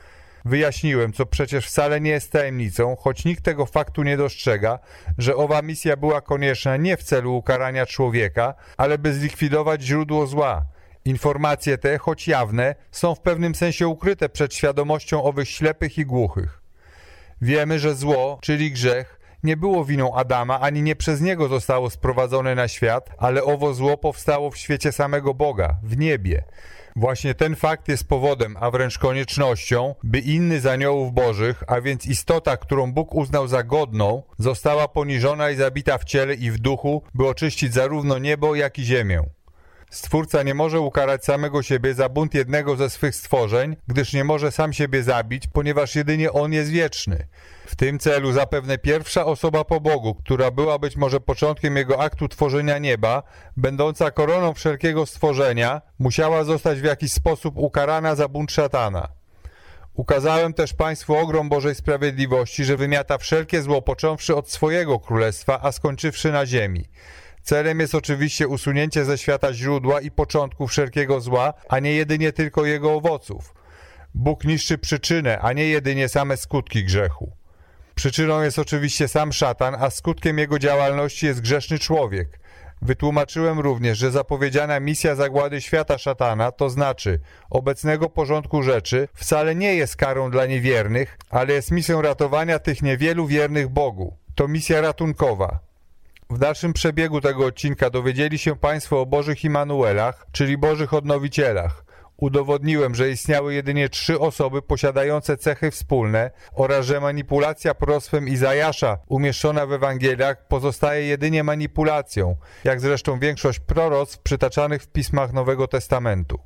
wyjaśniłem, co przecież wcale nie jest tajemnicą, choć nikt tego faktu nie dostrzega, że owa misja była konieczna nie w celu ukarania człowieka, ale by zlikwidować źródło zła. Informacje te, choć jawne, są w pewnym sensie ukryte przed świadomością owych ślepych i głuchych. Wiemy, że zło, czyli grzech, nie było winą Adama, ani nie przez niego zostało sprowadzone na świat, ale owo zło powstało w świecie samego Boga, w niebie. Właśnie ten fakt jest powodem, a wręcz koniecznością, by inny z aniołów bożych, a więc istota, którą Bóg uznał za godną, została poniżona i zabita w ciele i w duchu, by oczyścić zarówno niebo, jak i ziemię. Stwórca nie może ukarać samego siebie za bunt jednego ze swych stworzeń, gdyż nie może sam siebie zabić, ponieważ jedynie On jest wieczny. W tym celu zapewne pierwsza osoba po Bogu, która była być może początkiem Jego aktu tworzenia nieba, będąca koroną wszelkiego stworzenia, musiała zostać w jakiś sposób ukarana za bunt szatana. Ukazałem też Państwu ogrom Bożej Sprawiedliwości, że wymiata wszelkie zło, począwszy od swojego królestwa, a skończywszy na ziemi. Celem jest oczywiście usunięcie ze świata źródła i początku wszelkiego zła, a nie jedynie tylko jego owoców. Bóg niszczy przyczynę, a nie jedynie same skutki grzechu. Przyczyną jest oczywiście sam szatan, a skutkiem jego działalności jest grzeszny człowiek. Wytłumaczyłem również, że zapowiedziana misja zagłady świata szatana, to znaczy obecnego porządku rzeczy, wcale nie jest karą dla niewiernych, ale jest misją ratowania tych niewielu wiernych Bogu. To misja ratunkowa. W dalszym przebiegu tego odcinka dowiedzieli się Państwo o Bożych Immanuelach, czyli Bożych Odnowicielach. Udowodniłem, że istniały jedynie trzy osoby posiadające cechy wspólne oraz że manipulacja proroctwem Izajasza umieszczona w Ewangeliach pozostaje jedynie manipulacją, jak zresztą większość proroctw przytaczanych w pismach Nowego Testamentu.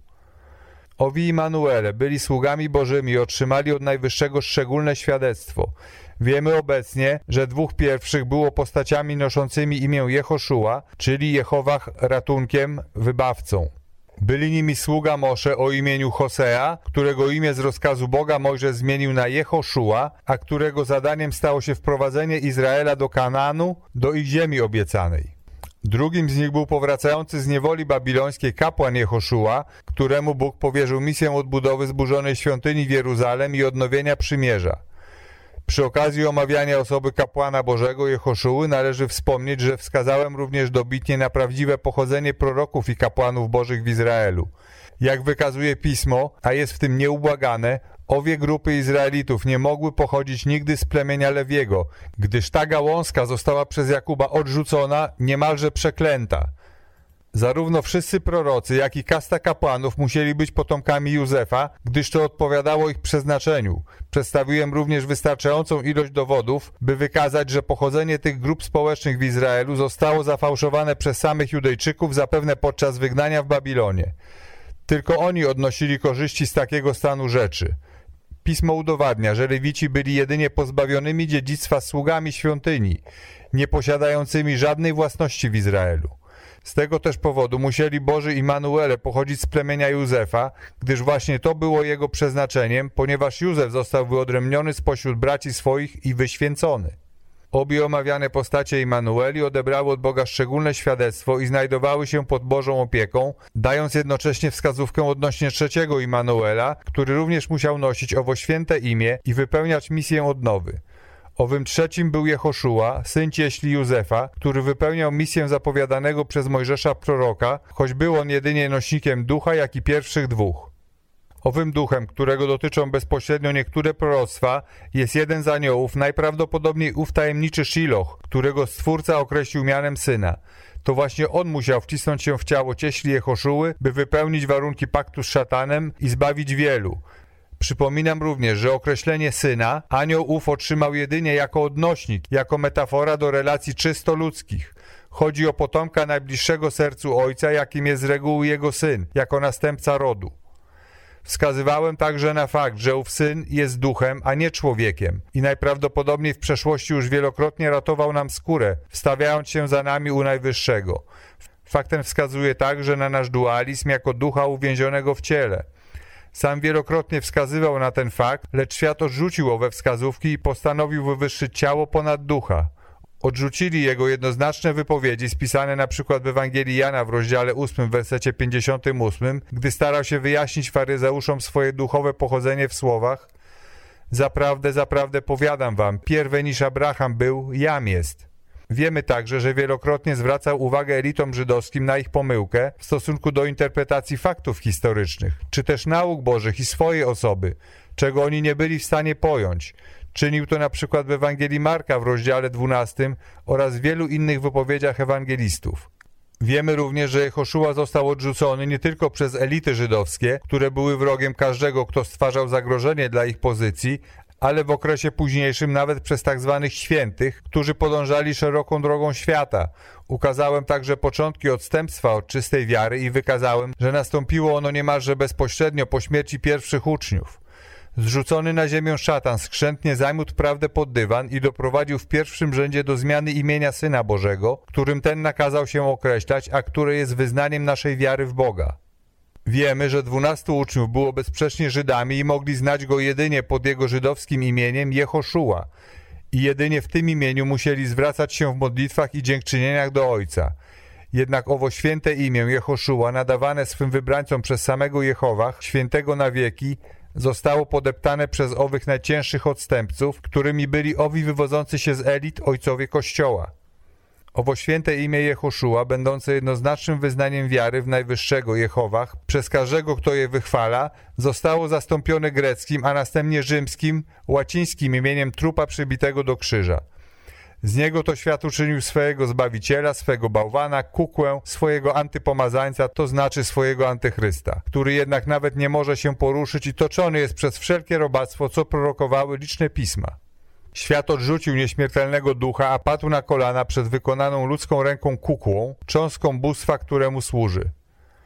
Owi Immanuele byli sługami Bożymi i otrzymali od Najwyższego szczególne świadectwo. Wiemy obecnie, że dwóch pierwszych było postaciami noszącymi imię Jehoszua, czyli Jehowach ratunkiem, wybawcą. Byli nimi sługa Mosze o imieniu Hosea, którego imię z rozkazu Boga Mojżesz zmienił na Jehoszua, a którego zadaniem stało się wprowadzenie Izraela do Kanaanu, do ich ziemi obiecanej. Drugim z nich był powracający z niewoli babilońskiej kapłan Jehoszua, któremu Bóg powierzył misję odbudowy zburzonej świątyni w Jeruzalem i odnowienia przymierza. Przy okazji omawiania osoby kapłana Bożego Jehoszuły należy wspomnieć, że wskazałem również dobitnie na prawdziwe pochodzenie proroków i kapłanów bożych w Izraelu. Jak wykazuje pismo, a jest w tym nieubłagane, owie grupy Izraelitów nie mogły pochodzić nigdy z plemienia Lewiego, gdyż ta gałązka została przez Jakuba odrzucona, niemalże przeklęta. Zarówno wszyscy prorocy, jak i kasta kapłanów musieli być potomkami Józefa, gdyż to odpowiadało ich przeznaczeniu. Przedstawiłem również wystarczającą ilość dowodów, by wykazać, że pochodzenie tych grup społecznych w Izraelu zostało zafałszowane przez samych Judejczyków zapewne podczas wygnania w Babilonie. Tylko oni odnosili korzyści z takiego stanu rzeczy. Pismo udowadnia, że Lewici byli jedynie pozbawionymi dziedzictwa sługami świątyni, nie posiadającymi żadnej własności w Izraelu. Z tego też powodu musieli Boży Immanuele pochodzić z plemienia Józefa, gdyż właśnie to było jego przeznaczeniem, ponieważ Józef został wyodrębniony spośród braci swoich i wyświęcony. Obie omawiane postacie Immanueli odebrały od Boga szczególne świadectwo i znajdowały się pod Bożą opieką, dając jednocześnie wskazówkę odnośnie trzeciego Immanuela, który również musiał nosić owo święte imię i wypełniać misję odnowy. Owym trzecim był Jehoszua, syn cieśli Józefa, który wypełniał misję zapowiadanego przez Mojżesza proroka, choć był on jedynie nośnikiem ducha, jak i pierwszych dwóch. Owym duchem, którego dotyczą bezpośrednio niektóre proroctwa, jest jeden z aniołów, najprawdopodobniej ów tajemniczy Shiloh, którego Stwórca określił mianem syna. To właśnie on musiał wcisnąć się w ciało cieśli Jehoszuły, by wypełnić warunki paktu z szatanem i zbawić wielu. Przypominam również, że określenie syna anioł ów otrzymał jedynie jako odnośnik, jako metafora do relacji czysto ludzkich. Chodzi o potomka najbliższego sercu ojca, jakim jest z reguły jego syn, jako następca rodu. Wskazywałem także na fakt, że ów syn jest duchem, a nie człowiekiem i najprawdopodobniej w przeszłości już wielokrotnie ratował nam skórę, wstawiając się za nami u Najwyższego. Faktem wskazuje także na nasz dualizm jako ducha uwięzionego w ciele – sam wielokrotnie wskazywał na ten fakt, lecz świat odrzucił owe wskazówki i postanowił wywyższyć ciało ponad ducha. Odrzucili jego jednoznaczne wypowiedzi spisane na przykład w Ewangelii Jana w rozdziale 8, w wersecie 58, gdy starał się wyjaśnić faryzeuszom swoje duchowe pochodzenie w słowach Zaprawdę, zaprawdę powiadam wam, pierwej niż Abraham był, jam jest. Wiemy także, że wielokrotnie zwracał uwagę elitom żydowskim na ich pomyłkę w stosunku do interpretacji faktów historycznych, czy też nauk bożych i swojej osoby, czego oni nie byli w stanie pojąć. Czynił to na przykład w Ewangelii Marka w rozdziale 12 oraz w wielu innych wypowiedziach ewangelistów. Wiemy również, że Jehoszua został odrzucony nie tylko przez elity żydowskie, które były wrogiem każdego, kto stwarzał zagrożenie dla ich pozycji, ale w okresie późniejszym nawet przez tak zwanych świętych, którzy podążali szeroką drogą świata. Ukazałem także początki odstępstwa od czystej wiary i wykazałem, że nastąpiło ono niemalże bezpośrednio po śmierci pierwszych uczniów. Zrzucony na ziemię szatan skrzętnie zajmódł prawdę pod dywan i doprowadził w pierwszym rzędzie do zmiany imienia Syna Bożego, którym ten nakazał się określać, a które jest wyznaniem naszej wiary w Boga. Wiemy, że dwunastu uczniów było bezsprzecznie Żydami i mogli znać go jedynie pod jego żydowskim imieniem Jehoszua i jedynie w tym imieniu musieli zwracać się w modlitwach i dziękczynieniach do Ojca. Jednak owo święte imię Jehoszua, nadawane swym wybrańcom przez samego Jehowach, świętego na wieki, zostało podeptane przez owych najcięższych odstępców, którymi byli owi wywodzący się z elit ojcowie Kościoła. Owo święte imię Jehoszua, będące jednoznacznym wyznaniem wiary w Najwyższego Jehowach, przez każdego, kto je wychwala, zostało zastąpione greckim, a następnie rzymskim, łacińskim imieniem trupa przybitego do krzyża. Z niego to świat uczynił swojego Zbawiciela, swego bałwana, kukłę, swojego antypomazańca, to znaczy swojego antychrysta, który jednak nawet nie może się poruszyć i toczony jest przez wszelkie robactwo, co prorokowały liczne pisma. Świat odrzucił nieśmiertelnego ducha, a padł na kolana przed wykonaną ludzką ręką kukłą, cząstką bóstwa, któremu służy.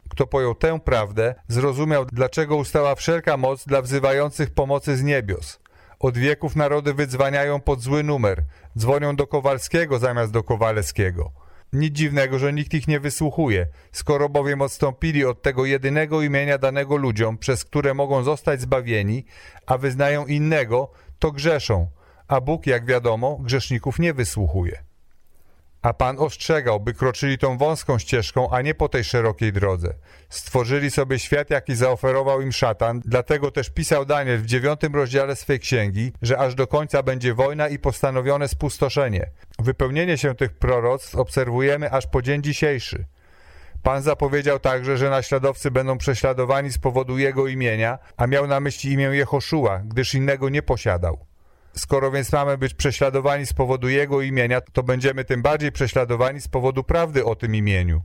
Kto pojął tę prawdę, zrozumiał, dlaczego ustała wszelka moc dla wzywających pomocy z niebios. Od wieków narody wydzwaniają pod zły numer, dzwonią do Kowalskiego zamiast do Kowalskiego. Nic dziwnego, że nikt ich nie wysłuchuje, skoro bowiem odstąpili od tego jedynego imienia danego ludziom, przez które mogą zostać zbawieni, a wyznają innego, to grzeszą, a Bóg, jak wiadomo, grzeszników nie wysłuchuje. A Pan ostrzegał, by kroczyli tą wąską ścieżką, a nie po tej szerokiej drodze. Stworzyli sobie świat, jaki zaoferował im szatan, dlatego też pisał Daniel w dziewiątym rozdziale swej księgi, że aż do końca będzie wojna i postanowione spustoszenie. Wypełnienie się tych proroctw obserwujemy aż po dzień dzisiejszy. Pan zapowiedział także, że naśladowcy będą prześladowani z powodu jego imienia, a miał na myśli imię Jehoszua, gdyż innego nie posiadał. Skoro więc mamy być prześladowani z powodu Jego imienia, to będziemy tym bardziej prześladowani z powodu prawdy o tym imieniu.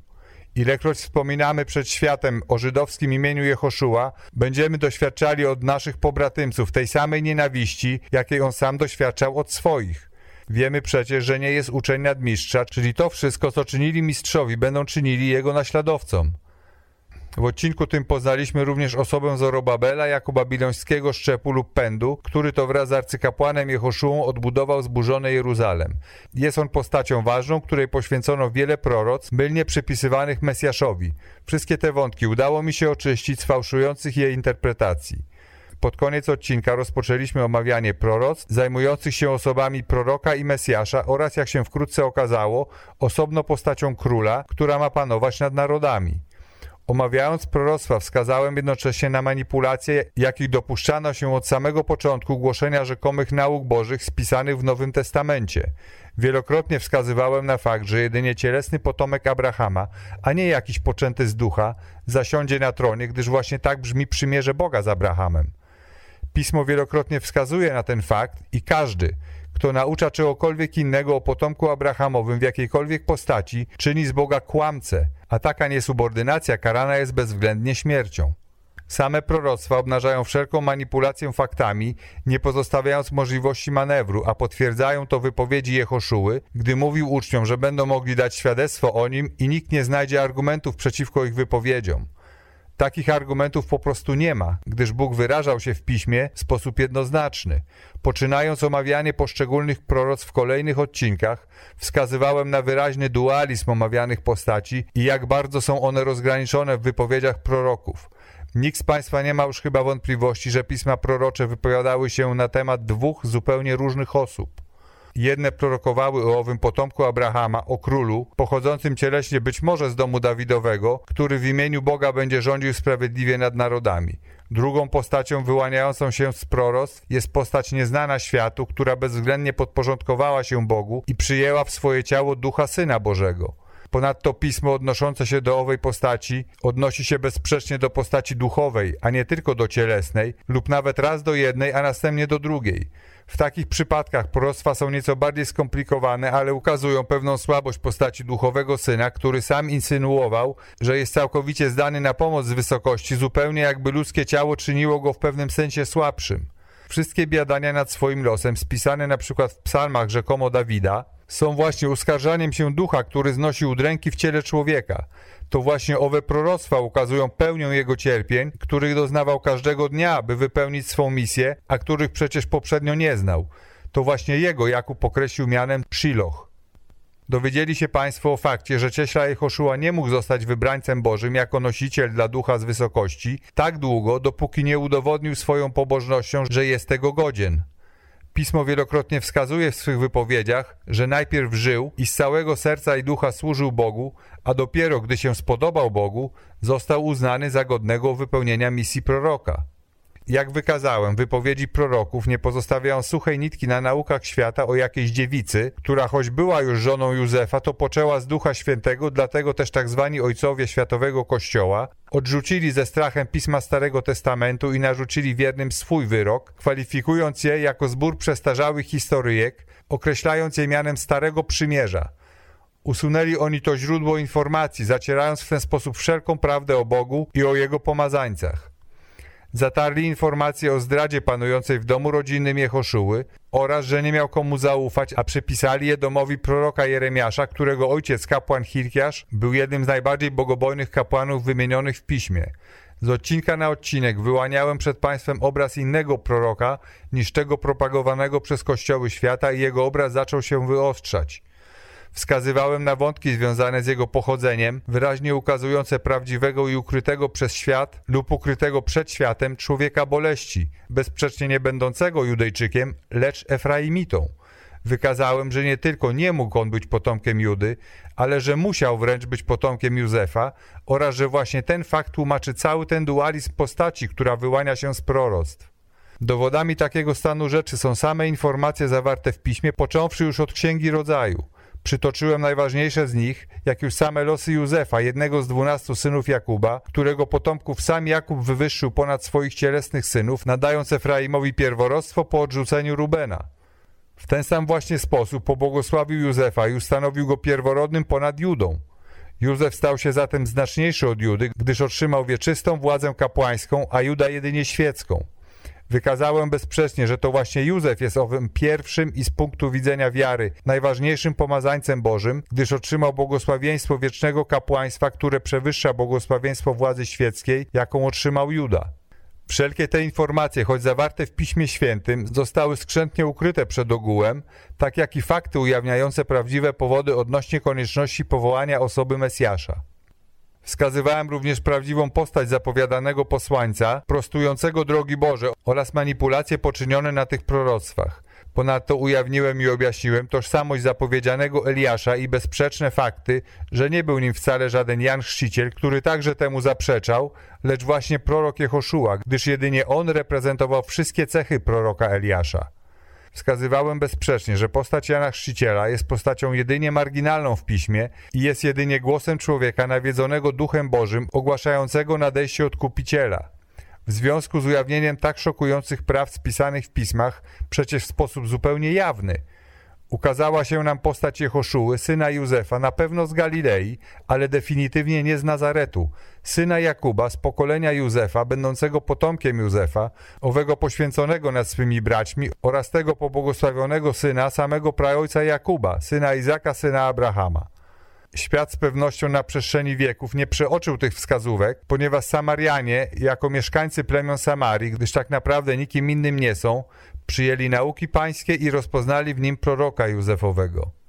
Ilekroć wspominamy przed światem o żydowskim imieniu Jehoszua, będziemy doświadczali od naszych pobratymców tej samej nienawiści, jakiej on sam doświadczał od swoich. Wiemy przecież, że nie jest uczeń nadmistrza, czyli to wszystko, co czynili mistrzowi, będą czynili jego naśladowcom. W odcinku tym poznaliśmy również osobę Zorobabela jako babilońskiego szczepu lub pędu, który to wraz z arcykapłanem Jehoszułą odbudował zburzone Jeruzalem. Jest on postacią ważną, której poświęcono wiele proroc, mylnie przypisywanych Mesjaszowi. Wszystkie te wątki udało mi się oczyścić z fałszujących jej interpretacji. Pod koniec odcinka rozpoczęliśmy omawianie proroc zajmujących się osobami proroka i Mesjasza oraz, jak się wkrótce okazało, osobno postacią króla, która ma panować nad narodami. Omawiając proroctwa, wskazałem jednocześnie na manipulacje, jakich dopuszczano się od samego początku głoszenia rzekomych nauk bożych spisanych w Nowym Testamencie. Wielokrotnie wskazywałem na fakt, że jedynie cielesny potomek Abrahama, a nie jakiś poczęty z ducha, zasiądzie na tronie, gdyż właśnie tak brzmi przymierze Boga z Abrahamem. Pismo wielokrotnie wskazuje na ten fakt i każdy, kto naucza czegokolwiek innego o potomku Abrahamowym w jakiejkolwiek postaci, czyni z Boga kłamcę, a taka niesubordynacja karana jest bezwzględnie śmiercią. Same proroctwa obnażają wszelką manipulację faktami, nie pozostawiając możliwości manewru, a potwierdzają to wypowiedzi Jehoszuły, gdy mówił uczniom, że będą mogli dać świadectwo o nim i nikt nie znajdzie argumentów przeciwko ich wypowiedziom. Takich argumentów po prostu nie ma, gdyż Bóg wyrażał się w piśmie w sposób jednoznaczny. Poczynając omawianie poszczególnych proroc w kolejnych odcinkach, wskazywałem na wyraźny dualizm omawianych postaci i jak bardzo są one rozgraniczone w wypowiedziach proroków. Nikt z Państwa nie ma już chyba wątpliwości, że pisma prorocze wypowiadały się na temat dwóch zupełnie różnych osób. Jedne prorokowały o owym potomku Abrahama, o królu, pochodzącym cieleśnie być może z domu Dawidowego, który w imieniu Boga będzie rządził sprawiedliwie nad narodami. Drugą postacią wyłaniającą się z proroctw jest postać nieznana światu, która bezwzględnie podporządkowała się Bogu i przyjęła w swoje ciało ducha Syna Bożego. Ponadto pismo odnoszące się do owej postaci odnosi się bezsprzecznie do postaci duchowej, a nie tylko do cielesnej, lub nawet raz do jednej, a następnie do drugiej. W takich przypadkach proroctwa są nieco bardziej skomplikowane, ale ukazują pewną słabość postaci duchowego syna, który sam insynuował, że jest całkowicie zdany na pomoc z wysokości, zupełnie jakby ludzkie ciało czyniło go w pewnym sensie słabszym. Wszystkie biadania nad swoim losem, spisane na przykład w psalmach rzekomo Dawida, są właśnie uskarżaniem się ducha, który znosi udręki w ciele człowieka. To właśnie owe proroctwa ukazują pełnię jego cierpień, których doznawał każdego dnia, by wypełnić swą misję, a których przecież poprzednio nie znał. To właśnie jego Jakub określił mianem Shiloh. Dowiedzieli się Państwo o fakcie, że cieśla Jehoszua nie mógł zostać wybrańcem Bożym jako nosiciel dla ducha z wysokości tak długo, dopóki nie udowodnił swoją pobożnością, że jest tego godzien. Pismo wielokrotnie wskazuje w swych wypowiedziach, że najpierw żył i z całego serca i ducha służył Bogu, a dopiero gdy się spodobał Bogu, został uznany za godnego wypełnienia misji proroka. Jak wykazałem, wypowiedzi proroków nie pozostawiają suchej nitki na naukach świata o jakiejś dziewicy, która choć była już żoną Józefa, to poczęła z Ducha Świętego, dlatego też tak zwani ojcowie Światowego Kościoła odrzucili ze strachem pisma Starego Testamentu i narzucili wiernym swój wyrok, kwalifikując je jako zbór przestarzałych historyjek, określając je mianem Starego Przymierza. Usunęli oni to źródło informacji, zacierając w ten sposób wszelką prawdę o Bogu i o Jego pomazańcach. Zatarli informacje o zdradzie panującej w domu rodzinnym Jehoszuły oraz, że nie miał komu zaufać, a przypisali je domowi proroka Jeremiasza, którego ojciec kapłan Hilkiasz był jednym z najbardziej bogobojnych kapłanów wymienionych w piśmie. Z odcinka na odcinek wyłaniałem przed Państwem obraz innego proroka niż tego propagowanego przez kościoły świata i jego obraz zaczął się wyostrzać. Wskazywałem na wątki związane z jego pochodzeniem, wyraźnie ukazujące prawdziwego i ukrytego przez świat lub ukrytego przed światem człowieka boleści, bezsprzecznie nie będącego Judejczykiem, lecz Efraimitą. Wykazałem, że nie tylko nie mógł on być potomkiem Judy, ale że musiał wręcz być potomkiem Józefa oraz że właśnie ten fakt tłumaczy cały ten dualizm postaci, która wyłania się z proroctw. Dowodami takiego stanu rzeczy są same informacje zawarte w piśmie, począwszy już od Księgi Rodzaju – Przytoczyłem najważniejsze z nich, jak już same losy Józefa, jednego z dwunastu synów Jakuba, którego potomków sam Jakub wywyższył ponad swoich cielesnych synów, nadając Efraimowi pierworostwo po odrzuceniu Rubena. W ten sam właśnie sposób pobłogosławił Józefa i ustanowił go pierworodnym ponad Judą. Józef stał się zatem znaczniejszy od Judy, gdyż otrzymał wieczystą władzę kapłańską, a Juda jedynie świecką. Wykazałem bezsprzecznie, że to właśnie Józef jest owym pierwszym i z punktu widzenia wiary najważniejszym pomazańcem Bożym, gdyż otrzymał błogosławieństwo wiecznego kapłaństwa, które przewyższa błogosławieństwo władzy świeckiej, jaką otrzymał Juda. Wszelkie te informacje, choć zawarte w Piśmie Świętym, zostały skrzętnie ukryte przed ogółem, tak jak i fakty ujawniające prawdziwe powody odnośnie konieczności powołania osoby Mesjasza. Wskazywałem również prawdziwą postać zapowiadanego posłańca, prostującego drogi Boże oraz manipulacje poczynione na tych proroctwach. Ponadto ujawniłem i objaśniłem tożsamość zapowiedzianego Eliasza i bezsprzeczne fakty, że nie był nim wcale żaden Jan Chrzciciel, który także temu zaprzeczał, lecz właśnie prorok Jehoszua, gdyż jedynie on reprezentował wszystkie cechy proroka Eliasza. Wskazywałem bezsprzecznie, że postać Jana Chrzciciela jest postacią jedynie marginalną w piśmie i jest jedynie głosem człowieka nawiedzonego Duchem Bożym, ogłaszającego nadejście Odkupiciela. W związku z ujawnieniem tak szokujących praw spisanych w pismach, przecież w sposób zupełnie jawny – Ukazała się nam postać Jehoszuły, syna Józefa, na pewno z Galilei, ale definitywnie nie z Nazaretu, syna Jakuba z pokolenia Józefa, będącego potomkiem Józefa, owego poświęconego nad swymi braćmi oraz tego pobłogosławionego syna samego praojca Jakuba, syna Izaka, syna Abrahama. Świat z pewnością na przestrzeni wieków nie przeoczył tych wskazówek, ponieważ Samarianie, jako mieszkańcy plemion Samarii, gdyż tak naprawdę nikim innym nie są, przyjęli nauki pańskie i rozpoznali w nim proroka Józefowego.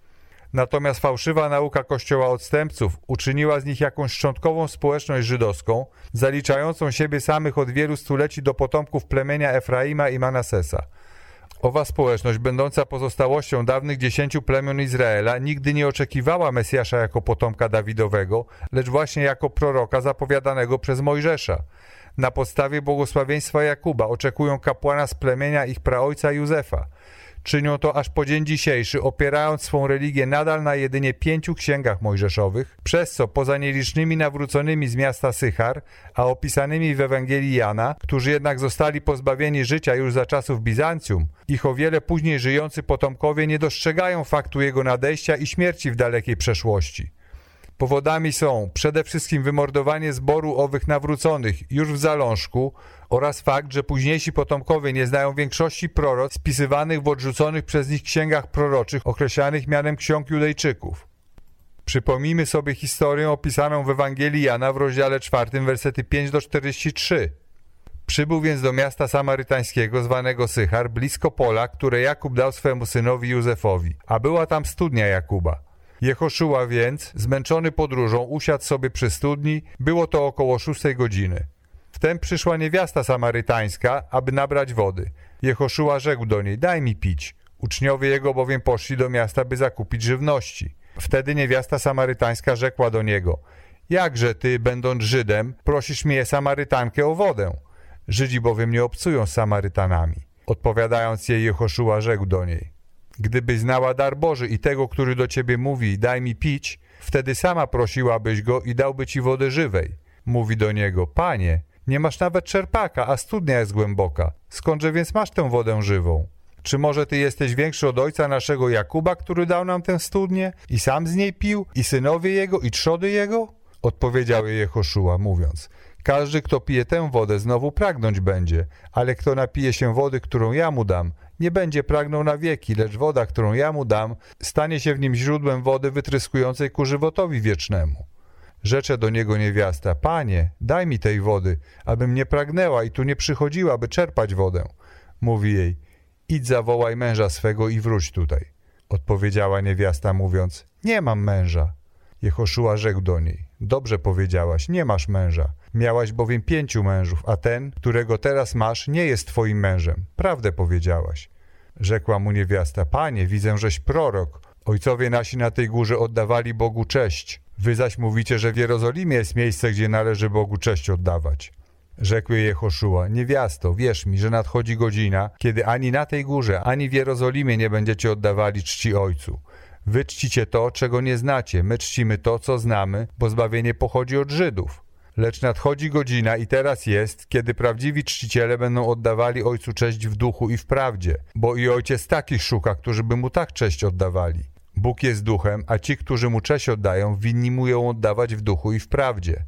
Natomiast fałszywa nauka kościoła odstępców uczyniła z nich jakąś szczątkową społeczność żydowską, zaliczającą siebie samych od wielu stuleci do potomków plemienia Efraima i Manasesa – Owa społeczność, będąca pozostałością dawnych dziesięciu plemion Izraela, nigdy nie oczekiwała Mesjasza jako potomka Dawidowego, lecz właśnie jako proroka zapowiadanego przez Mojżesza. na podstawie błogosławieństwa Jakuba oczekują kapłana z plemienia ich praojca Józefa. Czynią to aż po dzień dzisiejszy, opierając swą religię nadal na jedynie pięciu księgach mojżeszowych, przez co poza nielicznymi nawróconymi z miasta Sychar, a opisanymi w Ewangelii Jana, którzy jednak zostali pozbawieni życia już za czasów Bizancjum, ich o wiele później żyjący potomkowie nie dostrzegają faktu jego nadejścia i śmierci w dalekiej przeszłości. Powodami są przede wszystkim wymordowanie zboru owych nawróconych już w zalążku oraz fakt, że późniejsi potomkowie nie znają większości proroc spisywanych w odrzuconych przez nich księgach proroczych określanych mianem ksiąg Judejczyków. Przypomnijmy sobie historię opisaną w Ewangelii Jana w rozdziale 4, versety 5 do 43. Przybył więc do miasta samarytańskiego zwanego Sychar, blisko pola, które Jakub dał swemu synowi Józefowi, a była tam studnia Jakuba. Jehoszua więc, zmęczony podróżą, usiadł sobie przy studni, było to około szóstej godziny. Wtem przyszła niewiasta samarytańska, aby nabrać wody. Jehoszua rzekł do niej, daj mi pić. Uczniowie jego bowiem poszli do miasta, by zakupić żywności. Wtedy niewiasta samarytańska rzekła do niego, jakże ty, będąc Żydem, prosisz mnie, Samarytankę, o wodę? Żydzi bowiem nie obcują z Samarytanami. Odpowiadając jej, Jehoszua rzekł do niej, Gdybyś znała dar Boży i tego, który do ciebie mówi, daj mi pić, wtedy sama prosiłabyś go i dałby ci wodę żywej. Mówi do niego, panie, nie masz nawet czerpaka, a studnia jest głęboka. Skądże więc masz tę wodę żywą? Czy może ty jesteś większy od ojca naszego Jakuba, który dał nam tę studnię i sam z niej pił, i synowie jego, i trzody jego? Odpowiedział jej Jehoszua, mówiąc, każdy, kto pije tę wodę, znowu pragnąć będzie, ale kto napije się wody, którą ja mu dam, nie będzie pragnął na wieki, lecz woda, którą ja mu dam, stanie się w nim źródłem wody wytryskującej ku żywotowi wiecznemu. Rzecze do niego niewiasta, panie, daj mi tej wody, abym nie pragnęła i tu nie przychodziła, by czerpać wodę. Mówi jej, idź zawołaj męża swego i wróć tutaj. Odpowiedziała niewiasta mówiąc, nie mam męża. Jehoszua rzekł do niej, dobrze powiedziałaś, nie masz męża. Miałaś bowiem pięciu mężów, a ten, którego teraz masz, nie jest twoim mężem. Prawdę powiedziałaś. Rzekła mu niewiasta, panie, widzę, żeś prorok. Ojcowie nasi na tej górze oddawali Bogu cześć. Wy zaś mówicie, że w Jerozolimie jest miejsce, gdzie należy Bogu cześć oddawać. Rzekł jej Jehoszua, niewiasto, wierz mi, że nadchodzi godzina, kiedy ani na tej górze, ani w Jerozolimie nie będziecie oddawali czci Ojcu. Wy czcicie to, czego nie znacie, my czcimy to, co znamy, bo zbawienie pochodzi od Żydów. Lecz nadchodzi godzina i teraz jest, kiedy prawdziwi czciciele będą oddawali Ojcu cześć w duchu i w prawdzie, bo i Ojciec takich szuka, którzy by Mu tak cześć oddawali. Bóg jest duchem, a ci, którzy Mu cześć oddają, winni Mu ją oddawać w duchu i w prawdzie.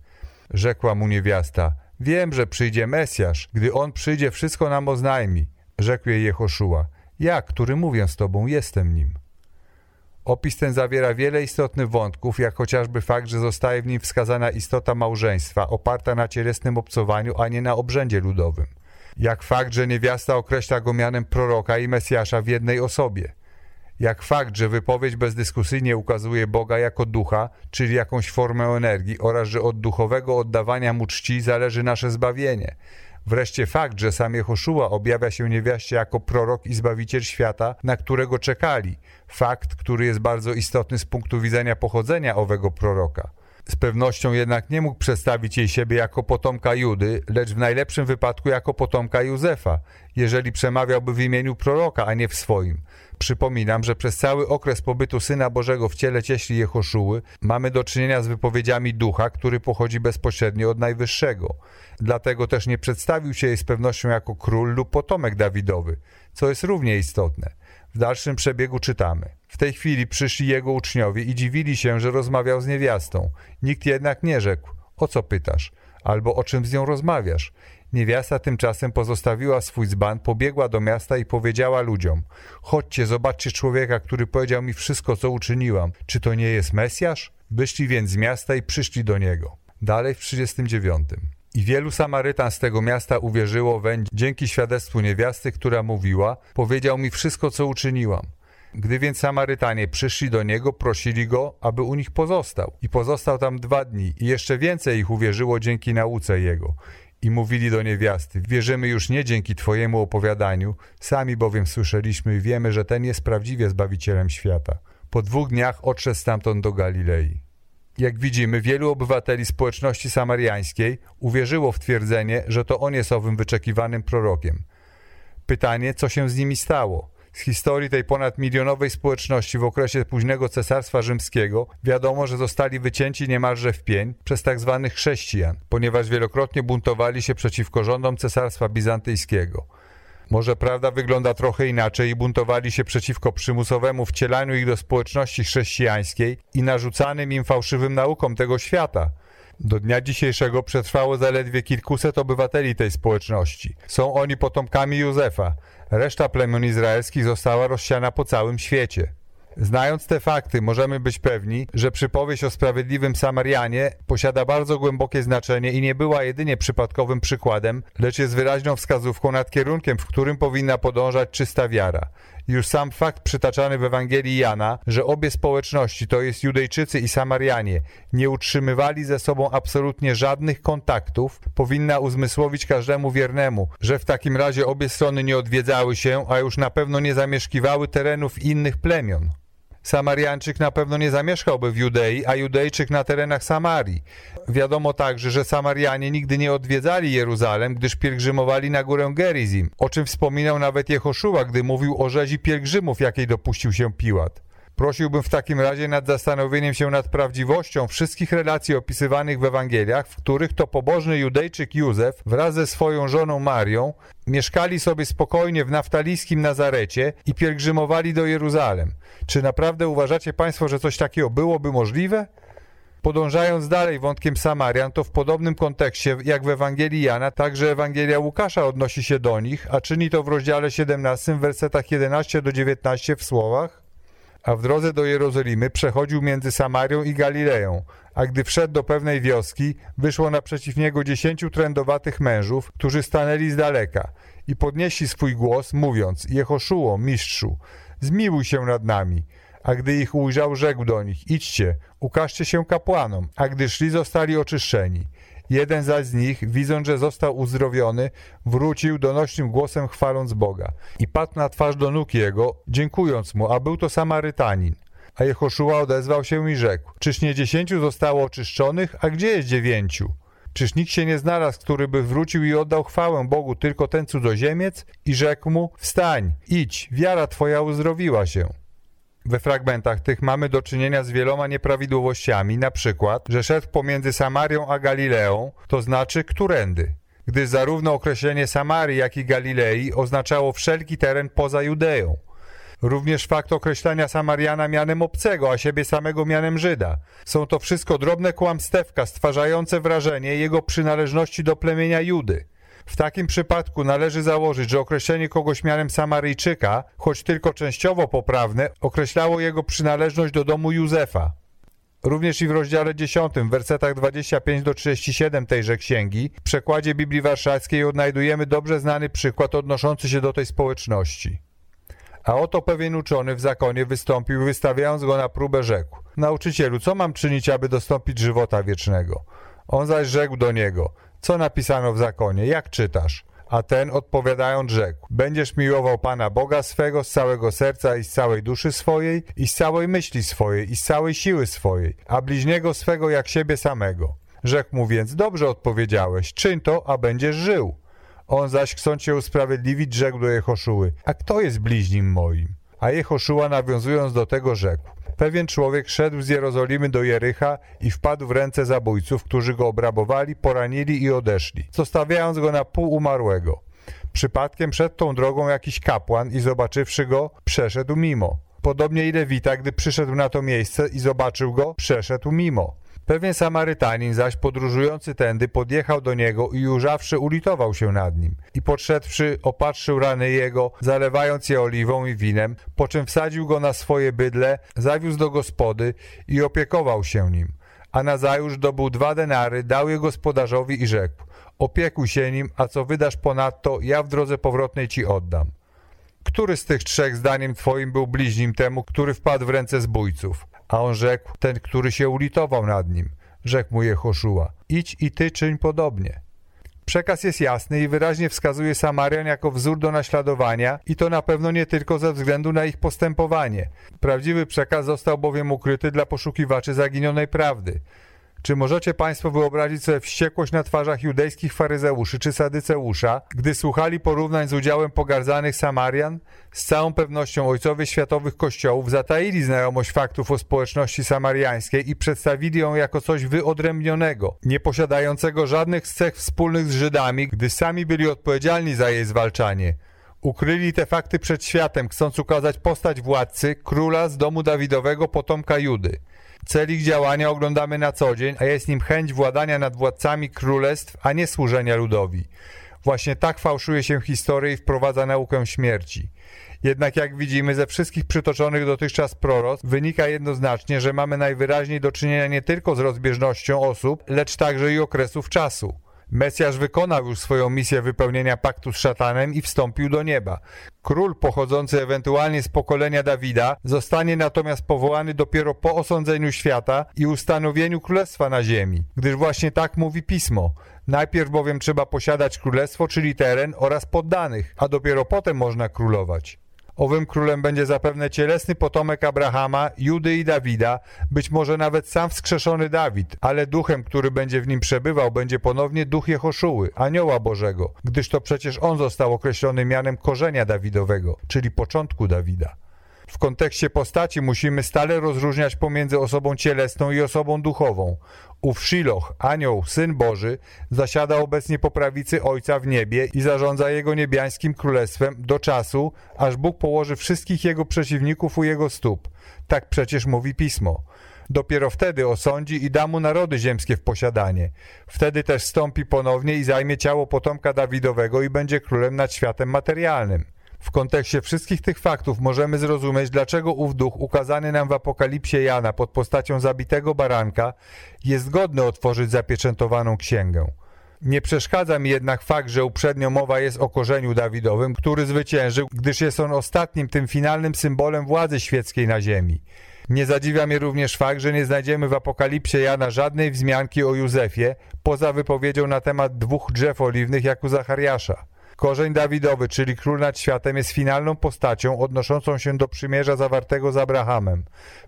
Rzekła mu niewiasta, wiem, że przyjdzie Mesjasz, gdy On przyjdzie, wszystko nam oznajmi. Rzekł jej Jehoszua, ja, który mówię z Tobą, jestem nim. Opis ten zawiera wiele istotnych wątków, jak chociażby fakt, że zostaje w nim wskazana istota małżeństwa, oparta na cielesnym obcowaniu, a nie na obrzędzie ludowym. Jak fakt, że niewiasta określa go mianem proroka i Mesjasza w jednej osobie. Jak fakt, że wypowiedź bezdyskusyjnie ukazuje Boga jako ducha, czyli jakąś formę energii oraz że od duchowego oddawania mu czci zależy nasze zbawienie – Wreszcie fakt, że sam Jehoszua objawia się niewiaście jako prorok i zbawiciel świata, na którego czekali. Fakt, który jest bardzo istotny z punktu widzenia pochodzenia owego proroka. Z pewnością jednak nie mógł przedstawić jej siebie jako potomka Judy, lecz w najlepszym wypadku jako potomka Józefa, jeżeli przemawiałby w imieniu proroka, a nie w swoim. Przypominam, że przez cały okres pobytu Syna Bożego w ciele cieśli Jehoszuły mamy do czynienia z wypowiedziami ducha, który pochodzi bezpośrednio od Najwyższego. Dlatego też nie przedstawił się jej z pewnością jako król lub potomek Dawidowy, co jest równie istotne. W dalszym przebiegu czytamy. W tej chwili przyszli jego uczniowie i dziwili się, że rozmawiał z niewiastą. Nikt jednak nie rzekł, o co pytasz, albo o czym z nią rozmawiasz. Niewiasta tymczasem pozostawiła swój dzban, pobiegła do miasta i powiedziała ludziom: Chodźcie, zobaczcie człowieka, który powiedział mi wszystko, co uczyniłam. Czy to nie jest Mesjasz? Wyszli więc z miasta i przyszli do niego. Dalej w 39. I wielu Samarytan z tego miasta uwierzyło weń dzięki świadectwu niewiasty, która mówiła: Powiedział mi wszystko, co uczyniłam. Gdy więc Samarytanie przyszli do niego, prosili go, aby u nich pozostał. I pozostał tam dwa dni, i jeszcze więcej ich uwierzyło dzięki nauce jego. I mówili do niewiasty: Wierzymy już nie dzięki Twojemu opowiadaniu, sami bowiem słyszeliśmy i wiemy, że ten jest prawdziwie zbawicielem świata. Po dwóch dniach odszedł stamtąd do Galilei. Jak widzimy, wielu obywateli społeczności samariańskiej uwierzyło w twierdzenie, że to on jest owym wyczekiwanym prorokiem. Pytanie, co się z nimi stało? Z historii tej ponadmilionowej społeczności w okresie późnego Cesarstwa Rzymskiego wiadomo, że zostali wycięci niemalże w pień przez tzw. Tak chrześcijan, ponieważ wielokrotnie buntowali się przeciwko rządom Cesarstwa Bizantyjskiego. Może prawda wygląda trochę inaczej i buntowali się przeciwko przymusowemu wcielaniu ich do społeczności chrześcijańskiej i narzucanym im fałszywym naukom tego świata. Do dnia dzisiejszego przetrwało zaledwie kilkuset obywateli tej społeczności. Są oni potomkami Józefa. Reszta plemion izraelskich została rozsiana po całym świecie. Znając te fakty, możemy być pewni, że przypowieść o sprawiedliwym Samarianie posiada bardzo głębokie znaczenie i nie była jedynie przypadkowym przykładem, lecz jest wyraźną wskazówką nad kierunkiem, w którym powinna podążać czysta wiara. Już sam fakt przytaczany w Ewangelii Jana, że obie społeczności, to jest Judejczycy i Samarianie, nie utrzymywali ze sobą absolutnie żadnych kontaktów, powinna uzmysłowić każdemu wiernemu, że w takim razie obie strony nie odwiedzały się, a już na pewno nie zamieszkiwały terenów innych plemion. Samariańczyk na pewno nie zamieszkałby w Judei, a Judejczyk na terenach Samarii. Wiadomo także, że Samarianie nigdy nie odwiedzali Jeruzalem, gdyż pielgrzymowali na górę Gerizim, o czym wspominał nawet Jehoszua, gdy mówił o rzezi pielgrzymów, jakiej dopuścił się Piłat. Prosiłbym w takim razie nad zastanowieniem się nad prawdziwością wszystkich relacji opisywanych w Ewangeliach, w których to pobożny Judejczyk Józef wraz ze swoją żoną Marią mieszkali sobie spokojnie w naftalijskim Nazarecie i pielgrzymowali do Jeruzalem. Czy naprawdę uważacie Państwo, że coś takiego byłoby możliwe? Podążając dalej wątkiem Samarian, to w podobnym kontekście jak w Ewangelii Jana, także Ewangelia Łukasza odnosi się do nich, a czyni to w rozdziale 17, w wersetach 11 do 19 w słowach a w drodze do Jerozolimy przechodził między Samarią i Galileją, a gdy wszedł do pewnej wioski, wyszło naprzeciw niego dziesięciu trędowatych mężów, którzy stanęli z daleka i podnieśli swój głos, mówiąc, Jehoszuło, mistrzu, zmiłuj się nad nami. A gdy ich ujrzał, rzekł do nich, idźcie, ukażcie się kapłanom, a gdy szli, zostali oczyszczeni. Jeden zaś z nich, widząc, że został uzdrowiony, wrócił donośnym głosem chwaląc Boga i padł na twarz do nóg jego, dziękując mu, a był to Samarytanin. A Jehoszua odezwał się i rzekł, czyż nie dziesięciu zostało oczyszczonych, a gdzie jest dziewięciu? Czyż nikt się nie znalazł, który by wrócił i oddał chwałę Bogu, tylko ten cudzoziemiec? I rzekł mu, wstań, idź, wiara twoja uzdrowiła się. We fragmentach tych mamy do czynienia z wieloma nieprawidłowościami, na przykład, że szedł pomiędzy Samarią a Galileą, to znaczy którędy, gdyż zarówno określenie Samarii, jak i Galilei oznaczało wszelki teren poza Judeją. Również fakt określania Samariana mianem obcego, a siebie samego mianem Żyda. Są to wszystko drobne kłamstewka stwarzające wrażenie jego przynależności do plemienia Judy. W takim przypadku należy założyć, że określenie kogoś mianem Samaryjczyka, choć tylko częściowo poprawne, określało jego przynależność do domu Józefa. Również i w rozdziale 10, w wersetach 25 do 37 tejże księgi, w przekładzie Biblii Warszawskiej odnajdujemy dobrze znany przykład odnoszący się do tej społeczności. A oto pewien uczony w zakonie wystąpił, wystawiając go na próbę, rzekł: Nauczycielu, co mam czynić, aby dostąpić żywota wiecznego? On zaś rzekł do niego: co napisano w zakonie? Jak czytasz? A ten odpowiadając rzekł, będziesz miłował Pana Boga swego z całego serca i z całej duszy swojej i z całej myśli swojej i z całej siły swojej, a bliźniego swego jak siebie samego. Rzekł mu więc, dobrze odpowiedziałeś, czyń to, a będziesz żył. On zaś, chcąc się usprawiedliwić, rzekł do Jehoszuły, a kto jest bliźnim moim? A Jehoszuła nawiązując do tego rzekł, Pewien człowiek szedł z Jerozolimy do Jericha i wpadł w ręce zabójców, którzy go obrabowali, poranili i odeszli, zostawiając go na pół umarłego. Przypadkiem przed tą drogą jakiś kapłan i zobaczywszy go, przeszedł mimo. Podobnie i Lewita, gdy przyszedł na to miejsce i zobaczył go, przeszedł mimo. Pewien Samarytanin zaś podróżujący tędy podjechał do niego i ujrzawszy ulitował się nad nim. I podszedłszy opatrzył rany jego, zalewając je oliwą i winem, po czym wsadził go na swoje bydle, zawiózł do gospody i opiekował się nim. A nazajutrz dobył dwa denary, dał je gospodarzowi i rzekł opiekuj się nim, a co wydasz ponadto, ja w drodze powrotnej ci oddam. Który z tych trzech zdaniem twoim był bliźnim temu, który wpadł w ręce zbójców? A on rzekł, ten, który się ulitował nad nim. Rzekł mu Jehoszua, idź i ty czyń podobnie. Przekaz jest jasny i wyraźnie wskazuje Samarian jako wzór do naśladowania i to na pewno nie tylko ze względu na ich postępowanie. Prawdziwy przekaz został bowiem ukryty dla poszukiwaczy zaginionej prawdy. Czy możecie Państwo wyobrazić sobie wściekłość na twarzach judejskich faryzeuszy czy sadyceusza, gdy słuchali porównań z udziałem pogardzanych Samarian? Z całą pewnością ojcowie światowych kościołów zataili znajomość faktów o społeczności samariańskiej i przedstawili ją jako coś wyodrębnionego, nie posiadającego żadnych cech wspólnych z Żydami, gdy sami byli odpowiedzialni za jej zwalczanie. Ukryli te fakty przed światem, chcąc ukazać postać władcy, króla z domu Dawidowego, potomka Judy. Cel ich działania oglądamy na co dzień, a jest nim chęć władania nad władcami królestw, a nie służenia ludowi. Właśnie tak fałszuje się historię i wprowadza naukę śmierci. Jednak jak widzimy ze wszystkich przytoczonych dotychczas proroc, wynika jednoznacznie, że mamy najwyraźniej do czynienia nie tylko z rozbieżnością osób, lecz także i okresów czasu. Mesjasz wykonał już swoją misję wypełnienia paktu z szatanem i wstąpił do nieba. Król pochodzący ewentualnie z pokolenia Dawida zostanie natomiast powołany dopiero po osądzeniu świata i ustanowieniu królestwa na ziemi, gdyż właśnie tak mówi pismo. Najpierw bowiem trzeba posiadać królestwo, czyli teren oraz poddanych, a dopiero potem można królować. Owym królem będzie zapewne cielesny potomek Abrahama, Judy i Dawida, być może nawet sam wskrzeszony Dawid, ale duchem, który będzie w nim przebywał, będzie ponownie duch Jehoszuły, anioła Bożego, gdyż to przecież on został określony mianem korzenia Dawidowego, czyli początku Dawida. W kontekście postaci musimy stale rozróżniać pomiędzy osobą cielesną i osobą duchową. Ów Shiloh, anioł, Syn Boży, zasiada obecnie po prawicy Ojca w niebie i zarządza jego niebiańskim królestwem do czasu, aż Bóg położy wszystkich jego przeciwników u jego stóp. Tak przecież mówi Pismo. Dopiero wtedy osądzi i da mu narody ziemskie w posiadanie. Wtedy też stąpi ponownie i zajmie ciało potomka Dawidowego i będzie królem nad światem materialnym. W kontekście wszystkich tych faktów możemy zrozumieć, dlaczego ów duch ukazany nam w Apokalipsie Jana pod postacią zabitego baranka jest godny otworzyć zapieczętowaną księgę. Nie przeszkadza mi jednak fakt, że uprzednio mowa jest o korzeniu Dawidowym, który zwyciężył, gdyż jest on ostatnim, tym finalnym symbolem władzy świeckiej na ziemi. Nie zadziwia mnie również fakt, że nie znajdziemy w Apokalipsie Jana żadnej wzmianki o Józefie, poza wypowiedzią na temat dwóch drzew oliwnych jak u Zachariasza. Korzeń Dawidowy, czyli król nad światem, jest finalną postacią odnoszącą się do przymierza zawartego z Abrahamem.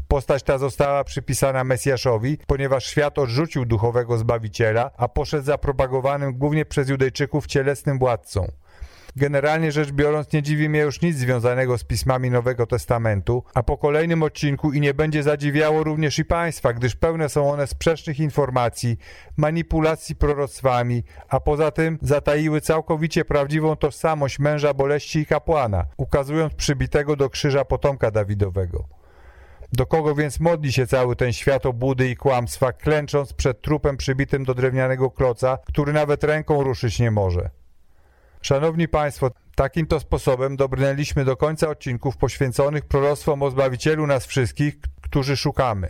Postać ta została przypisana Mesjaszowi, ponieważ świat odrzucił duchowego Zbawiciela, a poszedł za propagowanym głównie przez Judejczyków cielesnym władcą. Generalnie rzecz biorąc, nie dziwi mnie już nic związanego z pismami Nowego Testamentu, a po kolejnym odcinku i nie będzie zadziwiało również i Państwa, gdyż pełne są one sprzecznych informacji, manipulacji proroctwami, a poza tym zataiły całkowicie prawdziwą tożsamość męża boleści i kapłana, ukazując przybitego do krzyża potomka Dawidowego. Do kogo więc modli się cały ten świat obłudy i kłamstwa, klęcząc przed trupem przybitym do drewnianego kloca, który nawet ręką ruszyć nie może? Szanowni Państwo, takim to sposobem dobrnęliśmy do końca odcinków poświęconych proroctwom o Zbawicielu nas wszystkich, którzy szukamy.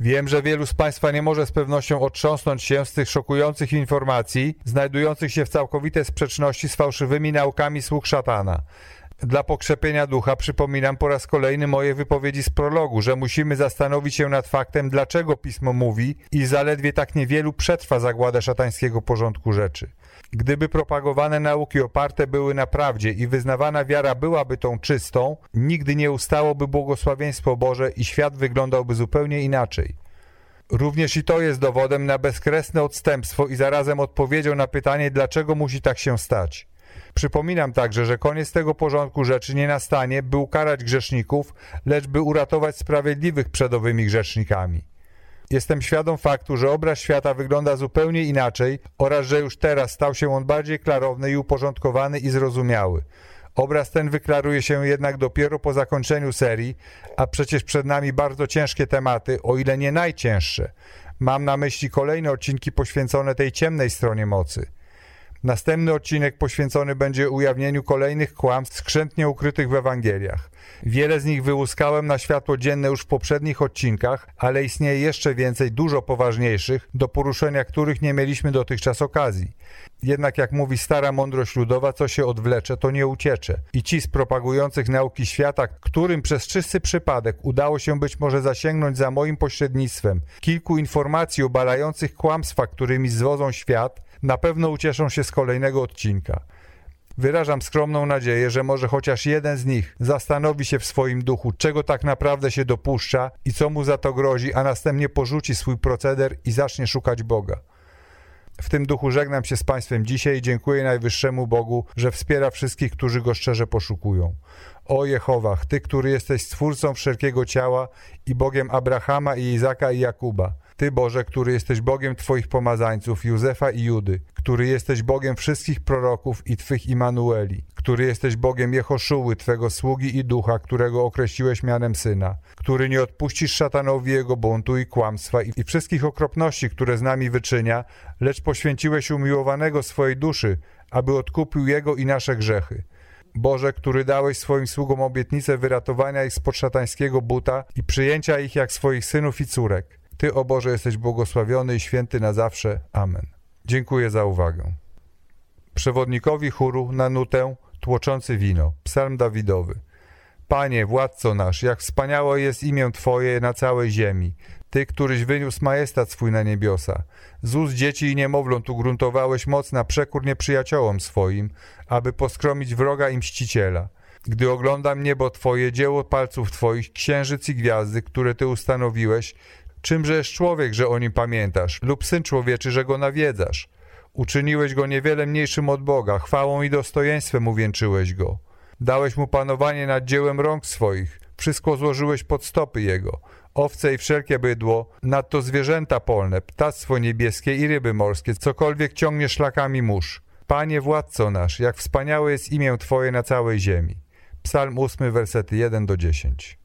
Wiem, że wielu z Państwa nie może z pewnością otrząsnąć się z tych szokujących informacji, znajdujących się w całkowitej sprzeczności z fałszywymi naukami sług szatana. Dla pokrzepienia ducha przypominam po raz kolejny moje wypowiedzi z prologu, że musimy zastanowić się nad faktem, dlaczego Pismo mówi i zaledwie tak niewielu przetrwa zagładę szatańskiego porządku rzeczy. Gdyby propagowane nauki oparte były na prawdzie i wyznawana wiara byłaby tą czystą, nigdy nie ustałoby błogosławieństwo Boże i świat wyglądałby zupełnie inaczej. Również i to jest dowodem na bezkresne odstępstwo i zarazem odpowiedzią na pytanie, dlaczego musi tak się stać. Przypominam także, że koniec tego porządku rzeczy nie nastanie, by ukarać grzeszników, lecz by uratować sprawiedliwych przed owymi grzesznikami. Jestem świadom faktu, że obraz świata wygląda zupełnie inaczej oraz że już teraz stał się on bardziej klarowny i uporządkowany i zrozumiały. Obraz ten wyklaruje się jednak dopiero po zakończeniu serii, a przecież przed nami bardzo ciężkie tematy, o ile nie najcięższe. Mam na myśli kolejne odcinki poświęcone tej ciemnej stronie mocy. Następny odcinek poświęcony będzie ujawnieniu kolejnych kłamstw skrzętnie ukrytych w Ewangeliach. Wiele z nich wyłuskałem na światło dzienne już w poprzednich odcinkach, ale istnieje jeszcze więcej dużo poważniejszych, do poruszenia których nie mieliśmy dotychczas okazji. Jednak jak mówi stara mądrość ludowa, co się odwlecze, to nie uciecze. I ci z propagujących nauki świata, którym przez czysty przypadek udało się być może zasięgnąć za moim pośrednictwem kilku informacji obalających kłamstwa, którymi zwodzą świat, na pewno ucieszą się z kolejnego odcinka. Wyrażam skromną nadzieję, że może chociaż jeden z nich zastanowi się w swoim duchu, czego tak naprawdę się dopuszcza i co mu za to grozi, a następnie porzuci swój proceder i zacznie szukać Boga. W tym duchu żegnam się z Państwem dzisiaj i dziękuję Najwyższemu Bogu, że wspiera wszystkich, którzy Go szczerze poszukują. O Jehowach, Ty, który jesteś Stwórcą wszelkiego ciała i Bogiem Abrahama i Izaka i Jakuba. Ty, Boże, który jesteś Bogiem Twoich pomazańców, Józefa i Judy, który jesteś Bogiem wszystkich proroków i Twych Immanueli, który jesteś Bogiem Jehoszuły, Twego sługi i ducha, którego określiłeś mianem Syna, który nie odpuścisz szatanowi jego buntu i kłamstwa i, wszystkich okropności, które z nami wyczynia, lecz poświęciłeś umiłowanego swojej duszy, aby odkupił jego i nasze grzechy. Boże, który dałeś swoim sługom obietnicę wyratowania ich spod szatańskiego buta i przyjęcia ich jak swoich synów i córek. Ty, o Boże, jesteś błogosławiony i święty na zawsze. Amen. Dziękuję za uwagę. Przewodnikowi chóru na nutę tłoczący wino. Psalm Dawidowy. Panie, władco nasz, jak wspaniałe jest imię Twoje na całej ziemi. Ty, któryś wyniósł majestat swój na niebiosa. Z ust dzieci i niemowląt ugruntowałeś moc na przekór nieprzyjaciołom swoim, aby poskromić wroga i mściciela. Gdy oglądam niebo Twoje, dzieło palców Twoich, księżyc i gwiazdy, które Ty ustanowiłeś, czymże jest człowiek, że o nim pamiętasz, lub syn człowieczy, że go nawiedzasz? Uczyniłeś go niewiele mniejszym od Boga, chwałą i dostojeństwem uwieńczyłeś go. Dałeś mu panowanie nad dziełem rąk swoich, wszystko złożyłeś pod stopy jego. Owce i wszelkie bydło, nadto zwierzęta polne, ptactwo niebieskie i ryby morskie, cokolwiek ciągnie szlakami mórz. Panie władco nasz, jak wspaniałe jest imię Twoje na całej ziemi. Psalm 8, wersety 1 do 10.